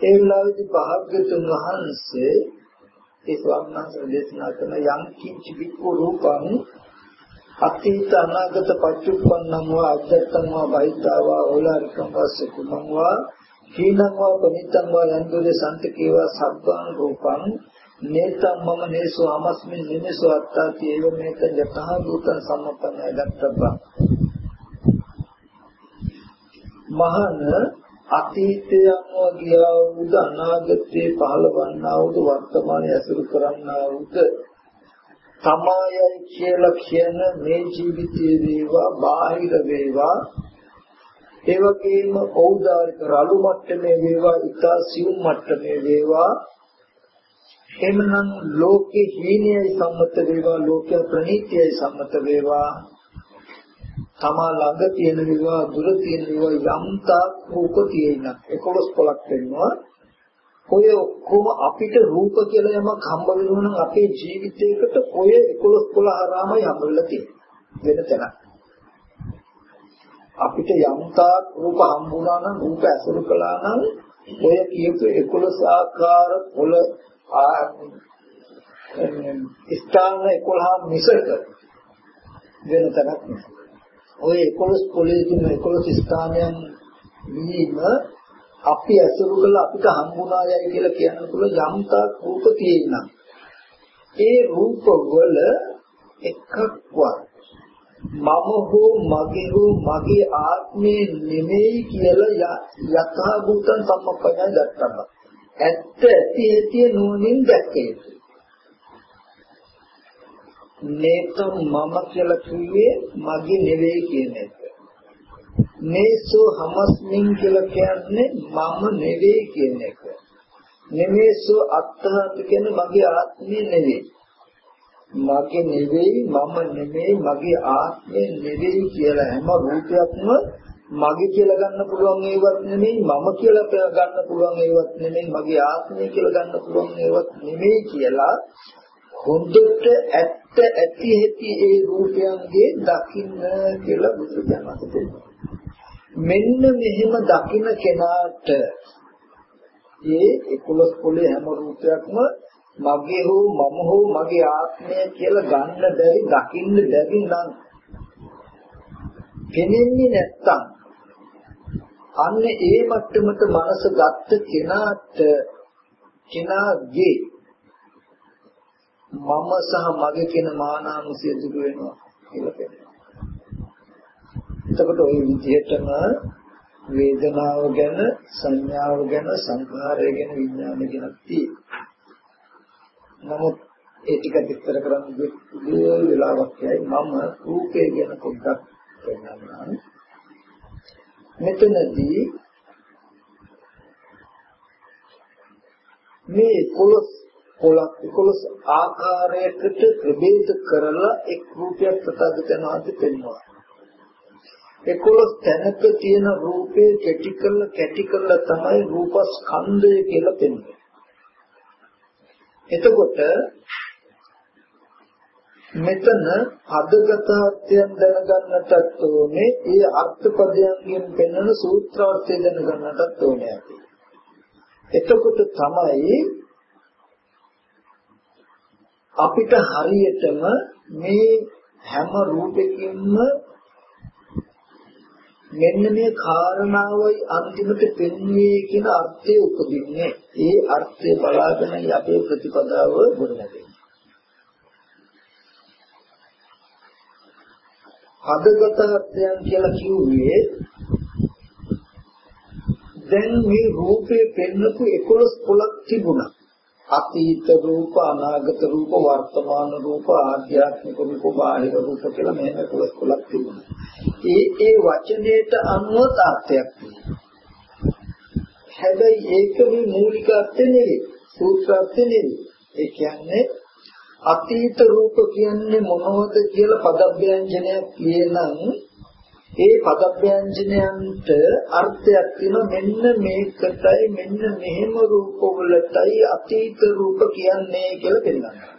ඒ වෙලාවේදී භාග්‍යතුන් වහන්සේ ඒ ස්වාමීන් වහන්සේ දේශනා කරන යම් කිංචි වික්ඛු රූපං අතීත අනාගත පච්චුප්පන්නං වා අද්දත්තං වා බහිද්ධාවා ඕලාරිකං වා සුකුමං වා කීනං වා පනිත්තං වා යන්දුලේ සම්තකේවා සබ්බං රූපං. නේතම් මම නේසු අමස්මින් නිමේසු අත්තාති ඒව මේක යතහ භූතං සම්පන්නය දත්තබ්බං මහන අතීතයන්ව ගියා වූද අනාගතයේ පහළවන්නා වූද වර්තමානයේ ඇසුරු කරන්නා වූද? සමායයි කියලා කියන මේ ජීවිතයේ වේවා බාහිර වේවා ඒ වගේම ඖදාරික රළු මට්ටමේ වේවා ඉතා සියුම් මට්ටමේ වේවා. එමනම් ලෝකේ හීනයයි සම්මත වේවා ලෝකේ ප්‍රණීතයයි සම්මත වේවා. තමා ළඟ තියෙන වේවා දුර තියෙන වේවා යම්තා රූප තියෙන 11 පොලක් වෙනවා. ඔය ඔක්කොම අපිට රූප කියලා යමක් හම්බ වෙනවා නම් අපේ ජීවිතයකට ඔය 11 පොළ හරහාමයි හම්බ වෙලා තියෙන්නේ. වෙන තැනක්. අපිට යම්තා රූප හම්බුණා නම් රූප ඇසුරු කළා නම් ඔය කියපු 11 ආකාර පොළ ස්ථාන 11 මිසක වෙන තැනක් නෑ. ඔය 11 පොළේ තියෙන 11 ස්ථානයන් වීම අපි අසුරු කළ අපිට හම්බුණායයි කියලා කියන්න පුළුවන් යම්තාක් රූප තියෙනවා. ඒ රූප වල එකක්වත් මම හෝ මගේ හෝ මගේ ආත්මේ නෙමෙයි කියලා යථා භූතං සම්මප්පඤ්ඤය දක්වනවා. ඇත්ත ඇති ඇති නුවණින් දැක්කේ. මේක මම කියලා කිව්වේ මගේ නෙවෙයි කියන එක. මේසෝ හමස්මින් කියලා කියන්නේ මම නෙවෙයි කියන එක. නෙමේසෝ අත්හත් කියන්නේ මගේ ආත්මය නෙවෙයි. මගේ නෙවෙයි මම නෙවෙයි මගේ ආත්මය නෙවෙයි කියලා හැම රූපයක්ම මගේ කියලා ගන්න පුළුවන් ඒවත් නෙමෙයි මම කියලා ගන්න පුළුවන් ඒවත් නෙමෙයි මගේ ආත්මය කියලා ගන්න පුළුවන් ඒවත් නෙමෙයි කියලා හොඳට ඇත්ත ඇති ඇති ඒ රූපයන්ගේ දකින්න කියලා බුදුදහමට දෙනවා. මෙන්න මෙහෙම දකින්න කෙනාට ඒ 11 පොලේ හැම රූපයක්ම මගේ හෝ මම හෝ මගේ ආත්මය කියලා ගන්න බැරි දකින්න බැරි නම් පෙනෙන්නේ නැත්තම් අන්න ඒ මට්ටමට මනස ගත්ත කෙනාට කෙනාගේ මම සහ මගේ කියන මානානුසය දුරු වෙනවා කියලා කියනවා. එතකොට ওই විදිහටම වේදනාව ගැන සංඥාව ගැන සංඛාරය ගැන විඥානය ගැන තියෙනවා. නමුත් ඒ ටික විස්තර කරන්න දුර වෙලාවක් යයි මම රූපය ගැන පොඩ්ඩක් කියන්නම්. මෙතනදී මේ 11 පොලක් 11 ආකාරයකට ප්‍රභේද කරලා එක් රූපයක් ප්‍රත්‍යගතන ආදී පෙන්වනවා. 11 තැනක තියෙන රූපේ කැටි කරලා කැටි කරලා තමයි රූපස්කන්ධය කියලා පෙන්වන්නේ. එතකොට මෙතන අදගතාත්‍යයන් දැනගන්නටත් ඕනේ ඒ අර්ථපදයන්ගෙන් පෙන්වන සූත්‍රාර්ථය දැනගන්නටත් ඕනේ. එතකොට තමයි අපිට හරියටම මේ හැම රූපකින්ම මෙන්න මේ කාරණාවයි අන්තිමට පෙන්වන්නේ කියන අර්ථය උපදින්නේ. ඒ අර්ථය බලාගෙනයි අපේ ප්‍රතිපදාව ගොඩනගන්නේ. හදගත අර්ථයන් කියලා කිව්වේ දැන් මේ රූපේ පෙන්නපු 11 පොලක් තිබුණා. අතීත රූප, අනාගත රූප, වර්තමාන රූප, ආධ්‍යාත්මික රූප, බාහිර රූප කියලා මෙහෙම 11 පොලක් තිබුණා. ඒ ඒ වචනයට අනුව තාර්ථයක් හැබැයි ඒක මේ මූලික අර්ථය නෙවෙයි. සූත්‍ර අර්ථය නෙවෙයි. ඒ කියන්නේ අතීත රූප කියන්නේ මොනවද කියලා පදව්‍යංජනයක් කියනනම් ඒ පදව්‍යංජනයන්ට අර්ථයක් තියෙනවා මෙන්න මේකටයි මෙන්න මෙහෙම රූපවලටයි අතීත රූප කියන්නේ කියලා පෙන්නනවා.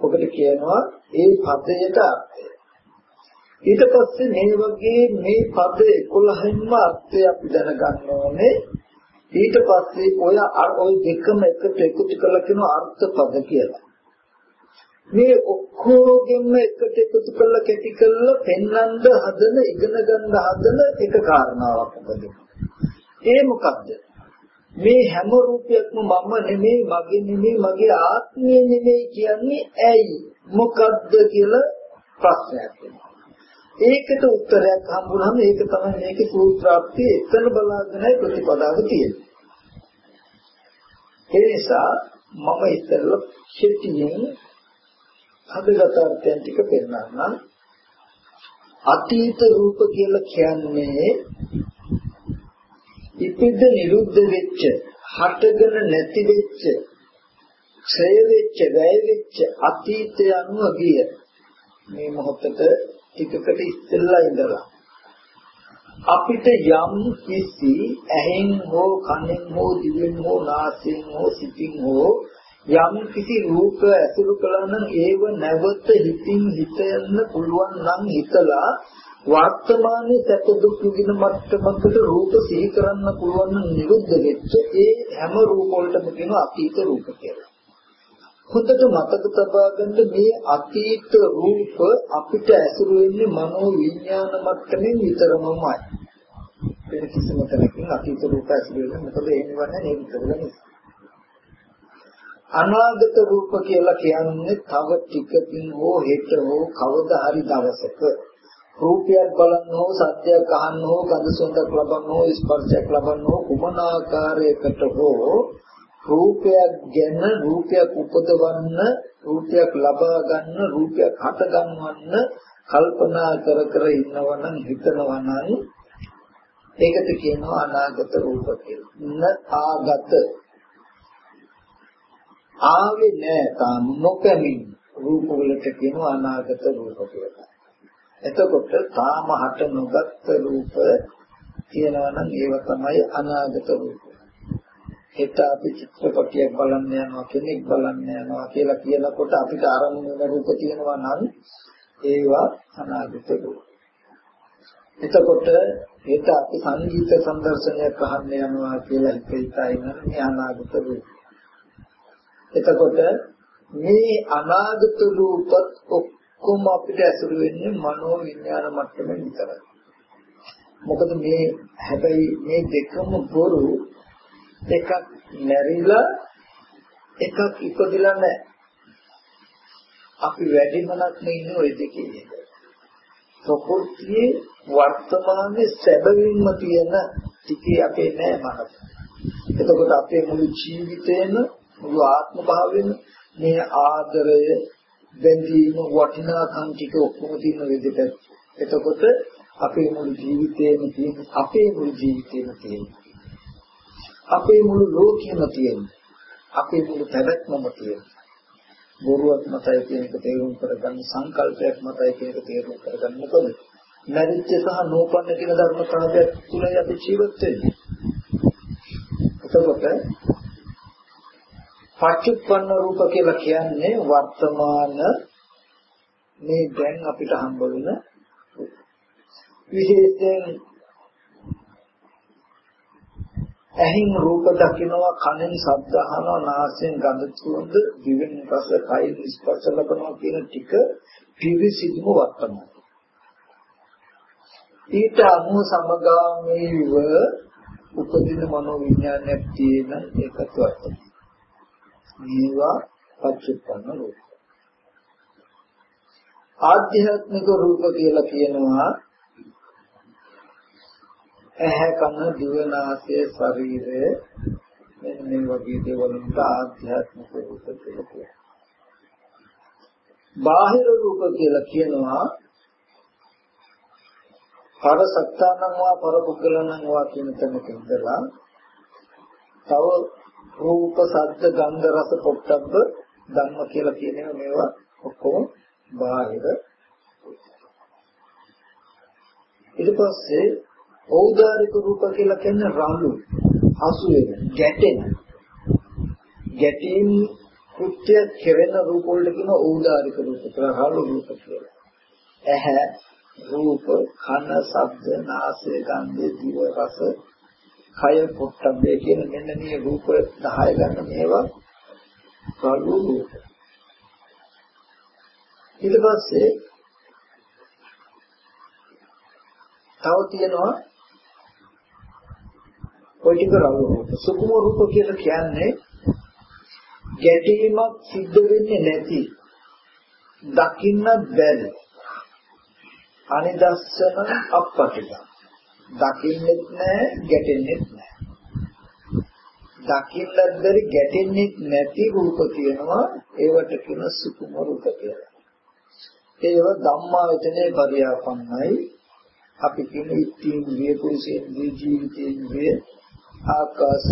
ඔකට කියනවා ඒ පදයට අර්ථය. ඊට පස්සේ මේ වගේ මේ පද 11න්ම අර්ථය අපි දැනගන්න ඕනේ. ඊට පස්සේ ඔය ඔය දෙකම එකට එකතු කරලා කියන අර්ථ පද කියලා. මේ ඔක්කොගෙම එකට එකතු කරලා කැටි කරලා පෙන්වන්න හදන ඉගෙන ගන්න හදන එක කාරණාවක් මොකද? ඒ මොකද්ද? මේ හැම රූපයක්ම මම නෙමෙයි මගේ නෙමෙයි මගේ ආත්මය නෙමෙයි කියන්නේ ඇයි? මොකද්ද කියලා ප්‍රශ්නයක් එනවා. ඒකට උත්තරයක් හම්බුනහම ඒක තමයි මේකේ සූත්‍රාර්ථය එතන බලාගෙනයි ප්‍රතිපදාව තියෙන්නේ. ඒ නිසා මම ඉස්සෙල්ලා සිටින් අදගත අර්ථයන් ටික පෙන්නන්න අතීත රූප කියලා කියන්නේ ඉපිද නිරුද්ධ වෙච්ච හටගෙන නැති වෙච්ච ක්ෂය වෙච්ච වැය වෙච්ච අතීතය අනුව ගිය මේ මොහොතට ටිකකට ඉස්සෙල්ලා ඉඳලා අපිට යම් කිසි ඇහෙන් හෝ කනෙන් හෝ දිවෙන් හෝ නාසයෙන් හෝ සිතින් හෝ යම් කිසි රූප ඇසුරු කළා නම් ඒව නැවත හිතින් හිතන්න පුළුවන් නම් හිතලා වර්තමානයේ සැප දුක් විඳින මට්ටමකට රූප සිහි කරන්න පුළුවන් නම් නිරුද්ධ වෙච්ච ඒ හැම රූප වලටම කියන අතීත රූප කියලා. හොඳට මතක තබා ගන්න මේ අතීත රූප අපිට ඇසුරු වෙන්නේ මනෝ විඥාන මට්ටමින් විතරමමයි. වෙන කිසිම තැනකින් අතීත රූප ඇසුරු වෙන්නේ මොකද එහෙම වන්නේ නේ විතරම නිසා. අනාගත රූප කියලා කියන්නේ තව ටිකකින් හෝ හෙට හෝ කවදා හරි දවසක රූපයක් බලන්න හෝ සත්‍යයක් අහන්න හෝ ගඳ සුවඳක් ලබන්න හෝ ස්පර්ශයක් ලබන්න හෝ කුමන ආකාරයකට හෝ රූපයක් ගැන රූපයක් උපදවන්න රූපයක් ලබා ගන්න රූපයක් හට ගන්නවන්න කල්පනා කර කර ඉන්නවනම් හිතනවනම් ඒකට කියනවා අනාගත රූප කියලා. න ආගත ආවේ නෑ තාම නොකමින් රූප වලට කියනවා අනාගත රූප කියලා. එතකොට තාම හට නොගත් රූප කියනවා නම් ඒව තමයි අනාගත රූප. හිත අපි චිත්‍රපටියක් බලන්න යනවා කෙනෙක් බලන්න යනවා කියලා කියනකොට අපිට අරමුණ වෙන රූප තියෙනවා නම් ඒවා අනාගත රූප. එතකොට හිත අපි සංගීත සංදර්ශනයක් අහන්න යනවා කියලා හිත හිතා ඉන්න මේ අනාගත රූප. එතකොට මේ අනාගත රූපත් ඔක්කොම අපිට ඇසුරු වෙන්නේ මනෝ විඥාන මට්ටමෙන් විතරයි. මොකද මේ හැබැයි මේ දෙකම බොරු එකක් නැරිලා එකක් ඉපදිලා නැහැ. අපි වැඩිමනක් නෙන්නේ ওই දෙකේ එක. ප්‍රකෘතියේ වර්තමානයේ සැබවින්ම තියෙන ටිකේ අපේ නෑ මනස. එතකොට අපේ මුළු ජීවිතේම මුළු ආත්ම භාවයෙන් මේ ආදරය බැඳීම වටිනාකම් ටික ඔක්කොම තියෙන විදිහට. එතකොට අපේ මුළු ජීවිතේම තියෙන අපේ මුළු ජීවිතේම තියෙන අපේ මුළු ලෝකෙම තියෙන අපේ මුළු පැවැත්මම තියෙන බොරුවක් මතයි කියන එක තේරුම් කරගන්න සංකල්පයක් මතයි කියන එක තේරුම් කරගන්න. මොකද මරිච්ච සහ නෝපන්න කියන ධර්මතාවයක් තුලයි අපි ජීවත් වෙන්නේ. එතකොට පච්චුප්පන්න රූප කියලා කියන්නේ වර්තමාන මේ දැන් අපිට හම්බ වෙන විශේෂයෙන් ඇහින් රූප දකිනවා කනෙන් ශබ්ද අහනවා නාසයෙන් ගඳ සුවඳ දිවෙන් රස කයින් ස්පර්ශ ලබනවා කියන ටික පිරිසිදුම වර්තමාන ඊට අනුව සමගාමීව උපදින මනෝ විඥානයක් තියෙන එකත් වර්තමාන මේවා පච්චුප්පන්න රූප. ආධ්‍යාත්මික රූප කියලා කියනවා ඇහැ කන දිව නාසය ශරීරය මෙන්න මේ වගේ දේවල් වලට ආධ්‍යාත්මික රූප කියලා කියනවා. බාහිර රූප කියලා කියනවා පර සත්තානං වා පර පුද්ගලනං වා කියන තැනක ඉඳලා තව රූප, ශබ්ද, ගන්ධ, රස, පොට්ටබ්බ ධම්ම කියලා කියනවා මේවා ඔක්කොම බාහිර. ඊට පස්සේ ඖදාරික රූප කියලා කියන්නේ රළු, හසු වෙන, ගැටෙන. ගැටීම් කෘත්‍ය කෙරෙන රූප වලට කියන ඖදාරික රූප කියලා රළු රූප කියලා. ඇහැ, රූප, කන, ශබ්ද, නාසය, ගන්ධ, දිව, රස කය පොට්ටබ්බේ කියන මෙන්න මේ රූප 10 ගන්න මේවා කලු රූප. ඊට පස්සේ තව තියෙනවා ඔය ටික රළු රූප. සුකුම රූප කියලා කියන්නේ ගැටීමක් සිද්ධ වෙන්නේ නැති දකින්න බැරි අනිදස්සන අපපටික දකින්නෙත් නැහැ ගැටෙන්නෙත් නැහැ. දකින්නත් බැරි ගැටෙන්නෙත් නැති රූප තියෙනවා ඒවට කියන සුකුම රූප කියලා. ඒව ධම්මායතනේ පරියාපන්නයි අපි කියන ඉත්‍ත්‍යින්ද්‍රිය පුරුෂේන්ද්‍රිය ජීවිතේන්ද්‍රිය ආකාශ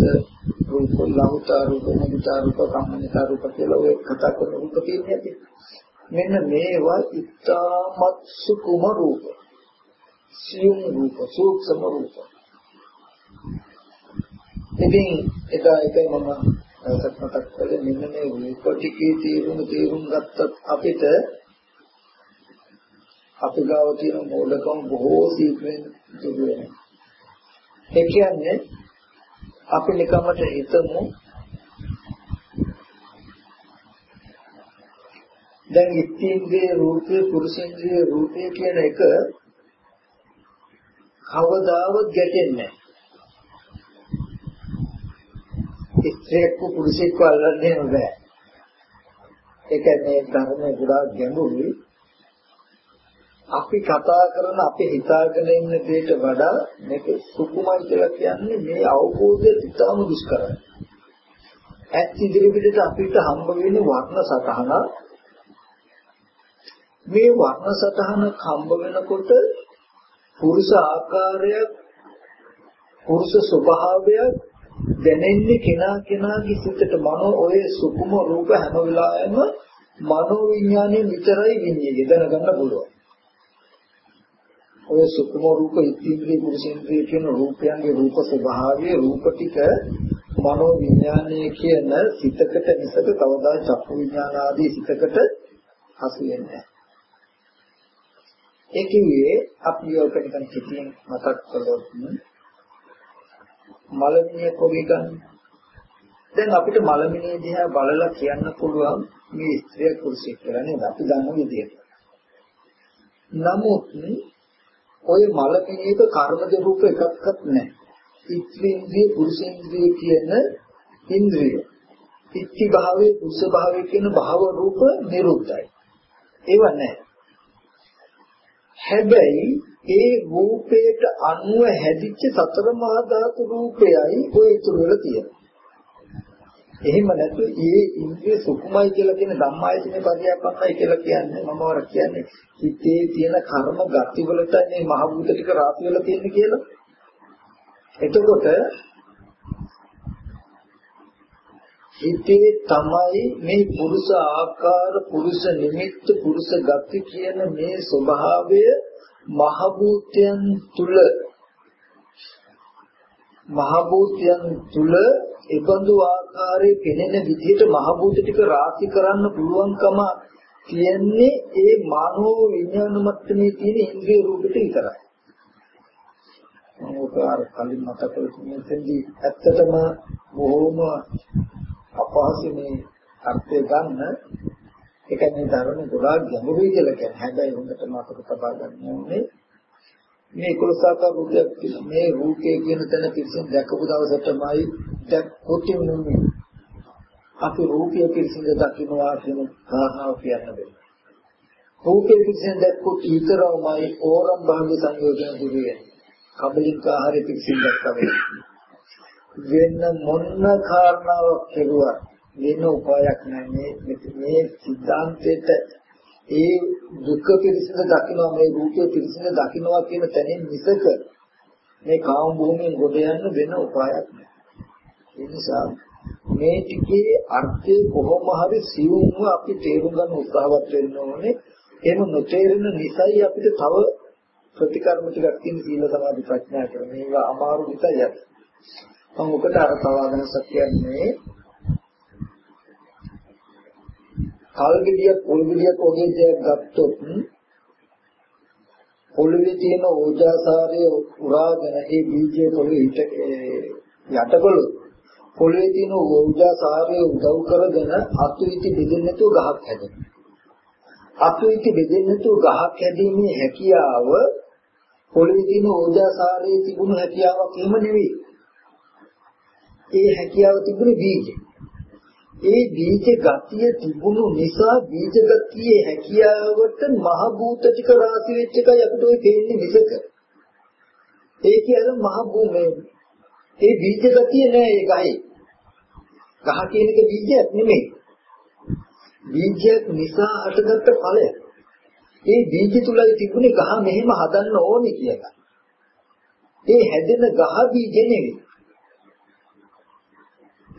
රූප ලහුතා රූප මුදිතා රූප කම්මනිතා රූප කියලා ඔය කතා කරන රූප කියන්නේ මෙන්න මේවා ඉතාමත් සුකුම රූප. සියුම් රූප සූක්ෂම රූප. ඉතින් එදා එකයි මම දවසක් මතක් කළේ මෙන්න මේ රූප ටිකේ තේරුම තේරුම් ගත්තත් අපිට අපි ගාව තියෙන මූලකම් බොහෝ සීක්‍රෙන් දුරු වෙනවා. ඒ කියන්නේ අපි නිකමට හිතමු දැන් ඉත්ත්‍ින්ගේ රූපේ පුරුෂින්ගේ රූපේ කියන එක කවදාවත් ගැටෙන්නේ නැහැ. එක්ක පුරුෂෙක්ව අල්ලන්නේ නැහැ. ඒක මේ ධර්මයේ ගොඩාක් ගැඹුරුයි. අපි කතා කරන අපි හිතාගෙන ඉන්න දෙයට වඩා මේක සුකුමයි කියලා කියන්නේ මේ අවබෝධය ඉතාම දුෂ්කරයි. ඇත් ඉදිරිපිටට අපිට හම්බ වෙන වර්ණ සතහන මේ වර්ණ සතහන හම්බ වෙනකොට පුරුෂ ආකාරයක් පුරුෂ ස්වභාවයක් දැනෙන්නේ කෙනා කෙනාගේ සිතට මනෝ ඔය සුකුම රූප හැම වෙලාවෙම මනෝ විඥාණය විතරයි විඤ්ඤාණය දැනගන්න පුළුවන්. ඔය සුකුම රූප ඉන්ද්‍රිය පුරුෂේන්ද්‍රිය කියන රූපයන්ගේ රූප ස්වභාවය රූප ටික මනෝ විඥානය කියන සිතකට නිසක කවදා චක්කු විඥාන ආදී සිතකට හසු වෙන්නේ. ඒ කියේ අපි ඔක නිකන් කිතියෙන් මතක් කළොත් මලමිණිය කොහේ ගන්න? දැන් අපිට මලමිණිය දිහා බලලා කියන්න පුළුවන් මේ ස්ත්‍රිය පුරුෂයෙක් කියලා නේද? අපි දන්න විදිහට නමුත් ඔය මලමිණියක කර්මජ රූප එකක්වත් නැහැ. ඉත්‍ත්‍රින්ද්‍රිය පුරුෂේන්ද්‍රිය කියන ඉන්ද්‍රිය. ඉත්‍ති භාවයේ පුරුෂ භාවයේ කියන භාව රූප නිරුද්ධයි. ඒව නැහැ. හැබැයි ඒ රූපයට අනුව හැදිච්ච සතර මහා ධාතු රූපයයි ඔය ඉතුරු වෙලා තියෙන්නේ. එහෙම නැතු ඒ ඉන්ද්‍රිය සුකුමයි කියලා කියන ධම්මායතනේ පරියාපන්නයි කියලා කියන්නේ මම වර කියන්නේ හිතේ තියෙන කර්ම ගති වලට මේ මහ භූත ටික රාශි වෙලා තියෙන්නේ කියලා. එතකොට හිතේ තමයි මේ පුරුෂ ආකාර පුරුෂ නිමිත්ත පුරුෂ ගති කියන මේ ස්වභාවය මහ භූතයන් තුල මහ භූතයන් තුල ඒබඳු ආකාරයේ පෙනෙන විදිහට මහ භූත ටික රාශි කරන්න පුළුවන්කම කියන්නේ ඒ මානව විඥාන මට්ටමේ තියෙන ඉන්ද්‍රිය රූපෙට විතරයි. මොකද අර කලින් මතක කරගන්නේ ඇත්තටම බොහොම අපහසුනේ අර්ථය ගන්න ඒක මේ ධර්ම ගොඩාක් ගැඹුරුයි කියලා කියන්නේ. හැබැයි හොඳට මතක තබා ගන්න ඕනේ මේ 11 ආකාර රූපයක් මේ රූපේ කියන තැන පිළිසින් දැකපු දවසටමයි දැක්කොටි නෙමෙයි. අපි රූපය පිළිසින් දකින්නවා කියන කාරණාව කියන්න බෑ. රූපේ පිළිසින් දැක්කොත් ඊතරමයි ඕරම් භාග්‍ය සංයෝජන දුරිය. කබලික ආහාරය පිළිසින් දැක්කම වෙන මොන්න කාරණාවක් කෙරුවා වෙන උපායක් නැහැ මේ මේ සිද්ධාන්තයට ඒ දුක පිරිසිදු දකින්නවා මේ රූපය පිරිසිදු දකින්නවා කියන තැනින් මිසක මේ කාම භූමියෙන් ගොඩ යන්න වෙන උපායක් නැහැ. ඒ නිසා මේ ටිකේ අර්ථය කොහොම හරි සියුම්ව අපි තේරුම් ගන්න උත්සාහවත් වෙන්න ඕනේ. එහෙම නොතේරෙන නිසායි අපිට තව ප්‍රතිකර්ම ටිකක් තියෙන සීල සමාධි ප්‍රඥා කරන මේවා අමාරු නිසා යට. මම ඔකට අර තවාගෙන සත්‍යන්නේ කල් ගෙඩියක් පොල් ගෙඩියක් වගේ දෙයක් ගත්තොත් පොළවේ තියෙන ඕජාසාරය උරාගෙන ඒ බීජය පොළවේ හිට යටකොළු පොළවේ තියෙන ඕජාසාරය උදව් කරගෙන අතු ඉති බෙදෙන්නේ නැතුව ගහක් හැදෙනවා. අතු ඉති බෙදෙන්නේ නැතුව ගහක් හැදීමේ හැකියාව පොළවේ තියෙන ඕජාසාරයේ තිබුණු හැකියාවක් එහෙම නෙවෙයි. ඒ හැකියාව තිබුණේ බීජේ. ඒ බීජ ගතිය තිබුණු නිසා බීජ ගතියේ හැකියාවට මහ භූත ටික රාශි වෙච්ච එකයි අපිට ඔය තේන්නේ මිසක. ඒ කියන්නේ මහ භූමේ ඒ බීජ ගතිය නෑ ඒ ගහේ. ගහ කියන එක බීජයක් නෙමෙයි. බීජයක් නිසා හටගත්ත ඵලයක් ඒ බීජ තුලයි තිබුණේ ගහ මෙහෙම හදන්න ඕනේ කියලා. ඒ හැදෙන ගහ බීජ නෙවෙයි.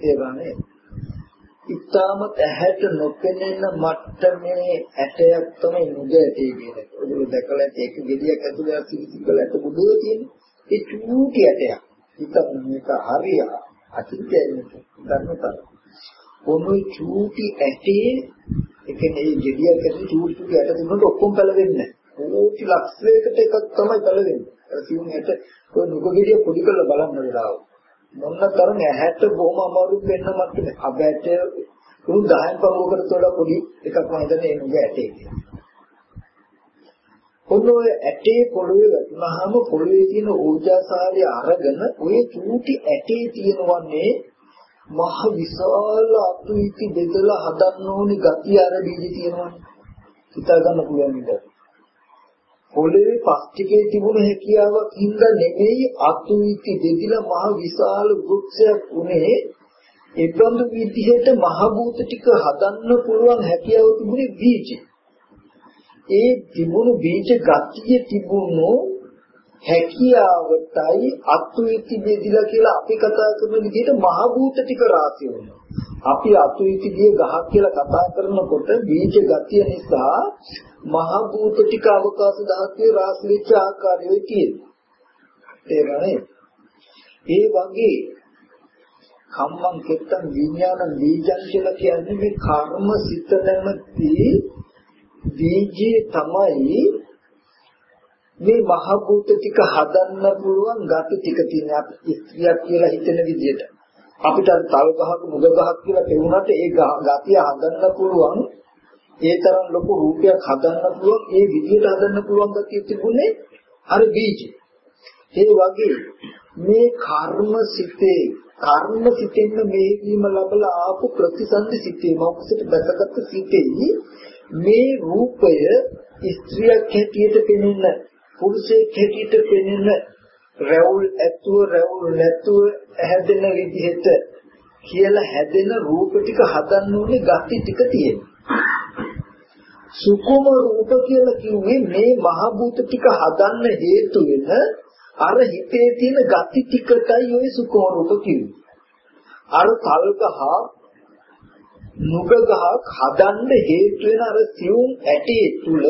ඒ වගේ. ඉතාමත් ඇහැට නොපෙනෙන මට්ටමේ ඇටයක් තමයි නුග ඇටේ කියන්නේ. ඔයගොල්ලෝ දැකලා ඇති එක ගෙඩියක් ඇතුලේ සිසිකල ඇට බුදුව තියෙන. ඒ චූටි ඇටයක්. හිතන්න මේක හරිය අතිත්‍යයෙන් ධර්මතර. කොනොයි චූටි ඇටේ ඒ කියන්නේ මේ ගෙඩියක් ඇතුලේ චූටි චූටි ඇට තිබුණොත් ඔක්කොම පැලවෙන්නේ නැහැ. කෝටි ලක්ෂයකට එකක් තමයි පැලවෙන්නේ. අර සියුම් ඇට කො නුග ගෙඩිය පොඩි කරලා බලන්න වෙලාව. මොන තරම් ඇහැට බොහොම අමාරු වෙන්න මට්ටමේ අබැට උන් 10 පරෝකට තොලා පොඩි එකක් මම හිතන්නේ ඒ නුග ඇටේ කියලා. ඔන්න ඔය ඇටේ පොළවේ වැටුනහම පොළවේ තියෙන ඕජාසාරය අරගෙන ඔය චූටි ඇටේ තියෙනවන්නේ මහ විශාල අතුයිති බෙදලා හදන්න ඕනි ගතිය අර බීජ තියෙනවනේ. හිතා ගන්න පුළුවන් විදිහට. පොළවේ ප්ලාස්ටිකේ තිබුණ හැකියාවක් හින්දා නෙමෙයි අතුයිති බෙදලා මහ විශාල වෘක්ෂයක් උනේ ඒබඳු විදිහට මහ භූත ටික හදන්න පුළුවන් හැකියාව තිබුණේ බීජේ. ඒ තිබුණු බීජ ගතිය තිබුණු හැකියාවටයි අතුයිති බෙදිලා කියලා අපි කතා කරන විදිහට මහ භූත ටික රාශිය වෙනවා. අපි අතුයිති දිය ගහක් කියලා කතා කරනකොට බීජ ගතිය නිසා මහ භූත ටික අවකාශ ධාතුවේ රාශි වෙච්ච ආකාරයයි තියෙන්නේ. තේරෙනවද? ඒ වගේ කම්මං කෙත්තං විඥාන බීජං කියලා කියන්නේ මේ කර්ම සිත නැමැති බීජේ තමයි මේ මහ භූත ටික හදන්න පුළුවන් gati ටික තියෙන අපි ස්ත්‍රියක් කියලා හිතන විදිහට අපිට තල් ගහක් මුග ගහක් කියලා පෙවුනට ඒ gati හදන්න පුළුවන්. ඒ තරම් ලොකු රූපයක් හදන්න පුළුවන්. ඒ විදිහට හදන්න පුළුවන් gati තිබුණේ අර බීජේ. ඒ වගේ මේ කර්ම සිතේ කර්ම සිතෙන්න මේවීම ලැබලා ආපු ප්‍රතිසන්දි සිතේ මොකසට බැසගත් සිතේ මේ රූපය ස්ත්‍රියක් හැටියට පෙනෙන පුරුෂයෙක් හැටියට පෙනෙන රැවුල් ඇතුව රැවුල් නැතුව හැදෙන විදිහට කියලා හැදෙන රූප ටික හදන්න ඕනේ gati ටික තියෙනවා. සුකුම රූප කියලා කිව්වේ මේ මහ භූත ටික හදන්න හේතු වෙන අර හිතේ තියෙන gati ටිකටයි ওই සුකුම රූප කිව්වේ. අර තල් ගහ නුග ගහක් හදන්න හේතු වෙන අර සියුම් ඇටේ තුල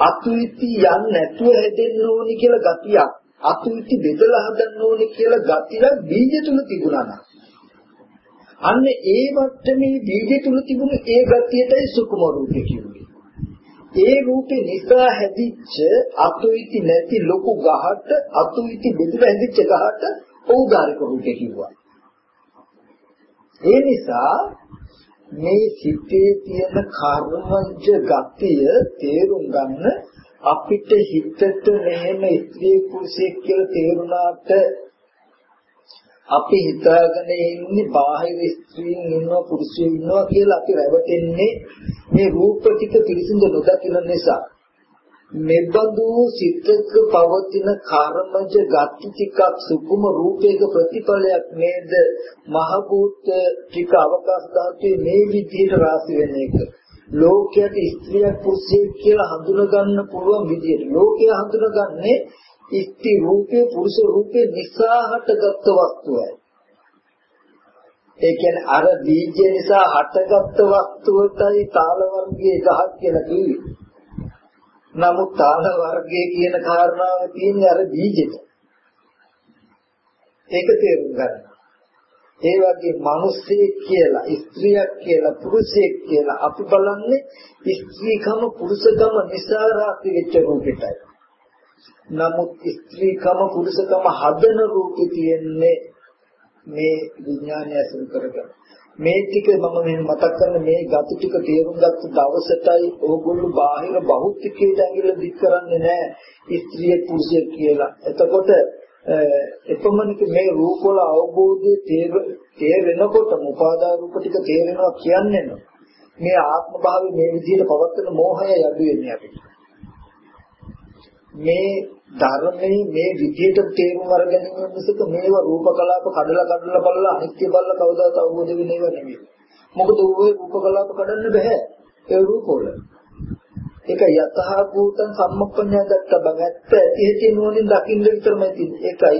අතුයිති යන්නේ නැතුව හැදෙන්න ඕනි කියලා ගතියක් අතුයිති බෙදලා හදන්න ඕනි කියලා ගතියක් බීජ තුල තිබුණා නම් අන්න ඒ මට්ටමේ බීජ තුල තිබුණු ඒ ගතියටයි සුකුම රූපේ කියන්නේ. ඒ රූපේ නිසා හැදිච්ච අතුයිති නැති ලොකු ගහට අතුයිති බෙදලා හැදිච්ච ගහට ඖදාරික රූපේ කිව්වා. ඒ නිසා මේ සිතේ තියෙන කර්මජ ගතිය තේරුම් ගන්න අපිට හිතට මෙහෙම ස්ත්‍රී පුරුෂයෙක් කියලා තේරුණාට අපි හිතාගෙන ඉන්නේ බාහිර ස්ත්‍රීන් ඉන්නවා පුරුෂයෝ ඉන්නවා කියලා අපි රැවටෙන්නේ මේ රූප ටික පිළිසිඳ නොදකින නිසා. මෙබඳු සිතක පවතින කර්මජ ගති ටිකක් සුකුම රූපයක ප්‍රතිඵලයක් නේද? මහ භූත ටික අවකාශ ධාතුවේ මේ විදිහට රාශි වෙන එක. ලෝකයට ස්ත්‍රියක් පුරුෂයෙක් කියලා හඳුන ගන්න පුළුවන් විදිහට ලෝකය හඳුනගන්නේ ස්ත්‍රී රූපේ පුරුෂ රූපේ නිසා හටගත් වස්තුවයි ඒ කියන්නේ අර බීජ නිසා හටගත් වස්තුවටයි තාල වර්ගයේ ගහක් කියලා කිව්වේ නමුත් තාල වර්ගයේ කියන කාරණාව තියෙන්නේ අර බීජෙට. ඒක තේරුම් ගන්න. ඒ වගේ මිනිස්සෙක් කියලා, ස්ත්‍රියක් කියලා, පුරුෂයෙක් කියලා අපි බලන්නේ ස්ත්‍රීකම පුරුෂකම නිසා රාශි වෙච්ච රූපෙටයි. නමුත් ස්ත්‍රීකම පුරුෂකම හදන රූපේ තියෙන්නේ මේ විඥානය අසුර කරගෙන. මේ ටික මම මේ මතක් කරන මේ ගති ටික තේරුම් ගත්ත දවසටයි ඕගොල්ලෝ බාහිර බෞද්ධකයට ඇඟිල්ල දික් කරන්නේ නැහැ ස්ත්‍රිය පුරුෂය කියලා. එතකොට එපමණක මේ රූප වල අවබෝධය තේරෙනකොට උපාදා රූප ටික තේරෙනවා කියන්නේ මේ ආත්ම භාවය මේ විදිහට පවත්වන මෝහය යඩු වෙන්නේ අපිට. මේ ධර්මයේ මේ විදිහට තේරුම් අරගෙන මිසක මේවා රූප කලාප කඩලා කඩලා බලලා අනිත්‍ය බලලා කවදාවත් අවබෝධ වෙන්නේ නෙවෙයි. මොකද ওই රූප කලාප කඩන්න බෑ. ඒ රූප වල. ඒක යතහ භූතං සම්මප්පඤ්ඤය දත්ත බව ඇත්ත ඇති ඇති නුවණින් දකින්න විතරමයි තියෙන්නේ. ඒකයි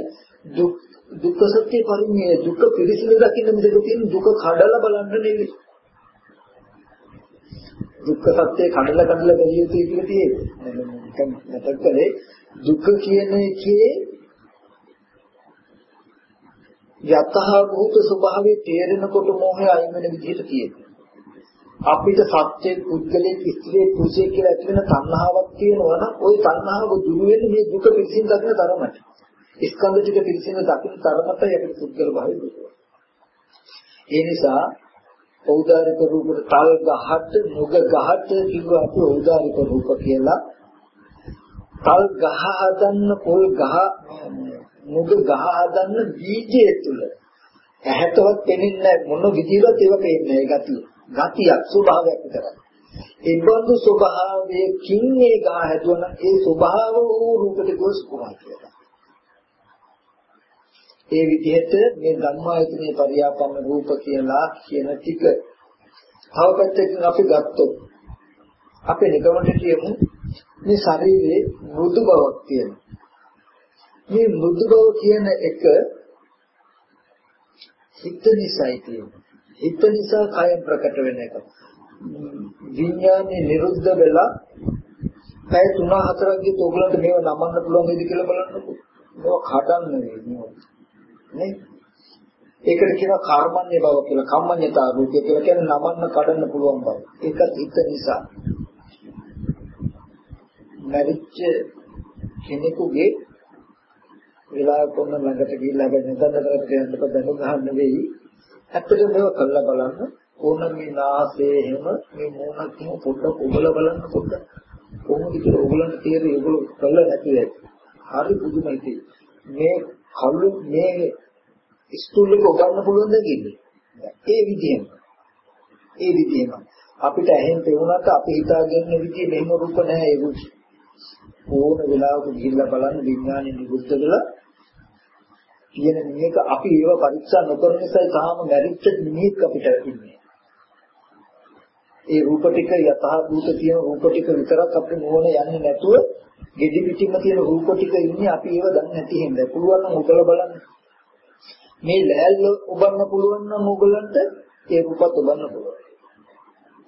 දුක් දුක්ඛ සත්‍ය පරිඤ්ඤය දුක පිළිසිඳ දකින්න මෙතන තියෙන දුක කඩලා බලන්න නෙවෙයි. දුක්ඛ සත්‍ය කඩලා කඩලා බැලිය යුතුයි කියලා තියෙන්නේ. මතක කළේ දුක කියන එකේ යතහ භූත ස්වභාවය තේරෙනකොට මොහේ අයින් වෙන විදිහට තියෙනවා. අපිට සත්‍යයේ පුද්ගලයේ ස්ත්‍රියේ පුරුෂයේ කියලා ඇති වෙන තණ්හාවක් තියෙනවා නම් ওই තණ්හාව දුරු වෙන්නේ මේ දුක පිළිසින් දකින තරමට. ස්කන්ධ ටික පිළිසින් දකින තරමට යකට පුද්ගල භාවය දුරුවා. ඒ නිසා ඖදාරික රූපට තල් ගහට නුග ගහට කිව්ව අපි ඖදාරික රූප කියලා. තල් ගහ හදන්න පොල් ගහ නුග ගහ හදන්න බීජය තුල ඇහැටවත් පෙනෙන්නේ මොන විදිහවත් ඒව පේන්නේ ඒ ගතිය. ගතියක් ස්වභාවයක් විතරයි. ඒ බඳු ස්වභාවයකින් මේ ගහ හැදුවනම් ඒ ස්වභාව වූ රූපට ගොස් කොහොමද කියලා. ඒ විදිහට මේ ධම්මායතනයේ පරියාපන්න රූප කියලා කියන ටික තවපැත්තකින් අපි ගත්තොත් අපේ නිගමනට කියමු මේ ශරීරයේ මෘදු බවක් තියෙනවා. මේ මෘදු බව කියන එක හිත නිසායි තියෙන්නේ. හිත නිසා කය ප්‍රකට වෙන එක. විඥානේ නිරුද්ධ වෙලා පැය 3-4ක් ගියත් ඕගලන්ට මේව නමන්න පුළුවන් වේද කියලා බලන්නකෝ. මේව කඩන්න නෙවෙයි. නේ? ඒකට කියනවා කර්මන්නේ බව කියලා. කම්මඤ්ඤතා රූපය කියලා කියන්නේ නමන්න කඩන්න පුළුවන් බව. ඒකත් හිත නිසා. මරිච්ච කෙනෙකුගේ වෙලාවක ඔන්න ළඟට ගිහිල්ලා බැලුම් ගන්න කරත් කියන්න බැලුම් ගන්න නෙවෙයි ඇත්තටම මේක කළා බලන්න. ඕන මේ නාසයේ හැම මේ මොනක් කිම පොඩ්ඩක් ඔබලා බලන්න පොඩ්ඩක් කොහොමද කියලා ඔයගොල්ලන්ට තේරෙන්නේ ඔයගොල්ලෝ කළා නැති ඇති හරි පුදුමයි මේ කළු මේ ස්ටූල් එක ඔබන්න පුළුවන් ද කියන්නේ ඒ විදිහෙම. ඒ විදිහෙම. අපිට ඇහෙන් පෙවුනත් අපි හිතාගෙන ඉන්න විදිහ මෙහෙම රූප නැහැ ඒක ඕන වෙලාවක ගිහිල්ලා බලන්න විඥානේ නිරුද්ධ වෙලා කියන මේක අපි ඒව පරීක්ෂා නොකරන නිසා තාම මැරිච්ච නිමිත් අපිට ඉන්නේ. ඒ රූප ටික යතහ භූත තියෙන රූප ටික විතරක් අපේ මොහොන යන්නේ නැතුව gedhi pitima තියෙන රූප ටික ඉන්නේ අපි ඒව දන්නේ නැති හින්දා. පුළුවන් නම් උදලා බලන්න. මේ ලෑල්ල ඔබන්න පුළුවන් නම් ඕගලන්ට ඒ රූපත් ඔබන්න පුළුවන්.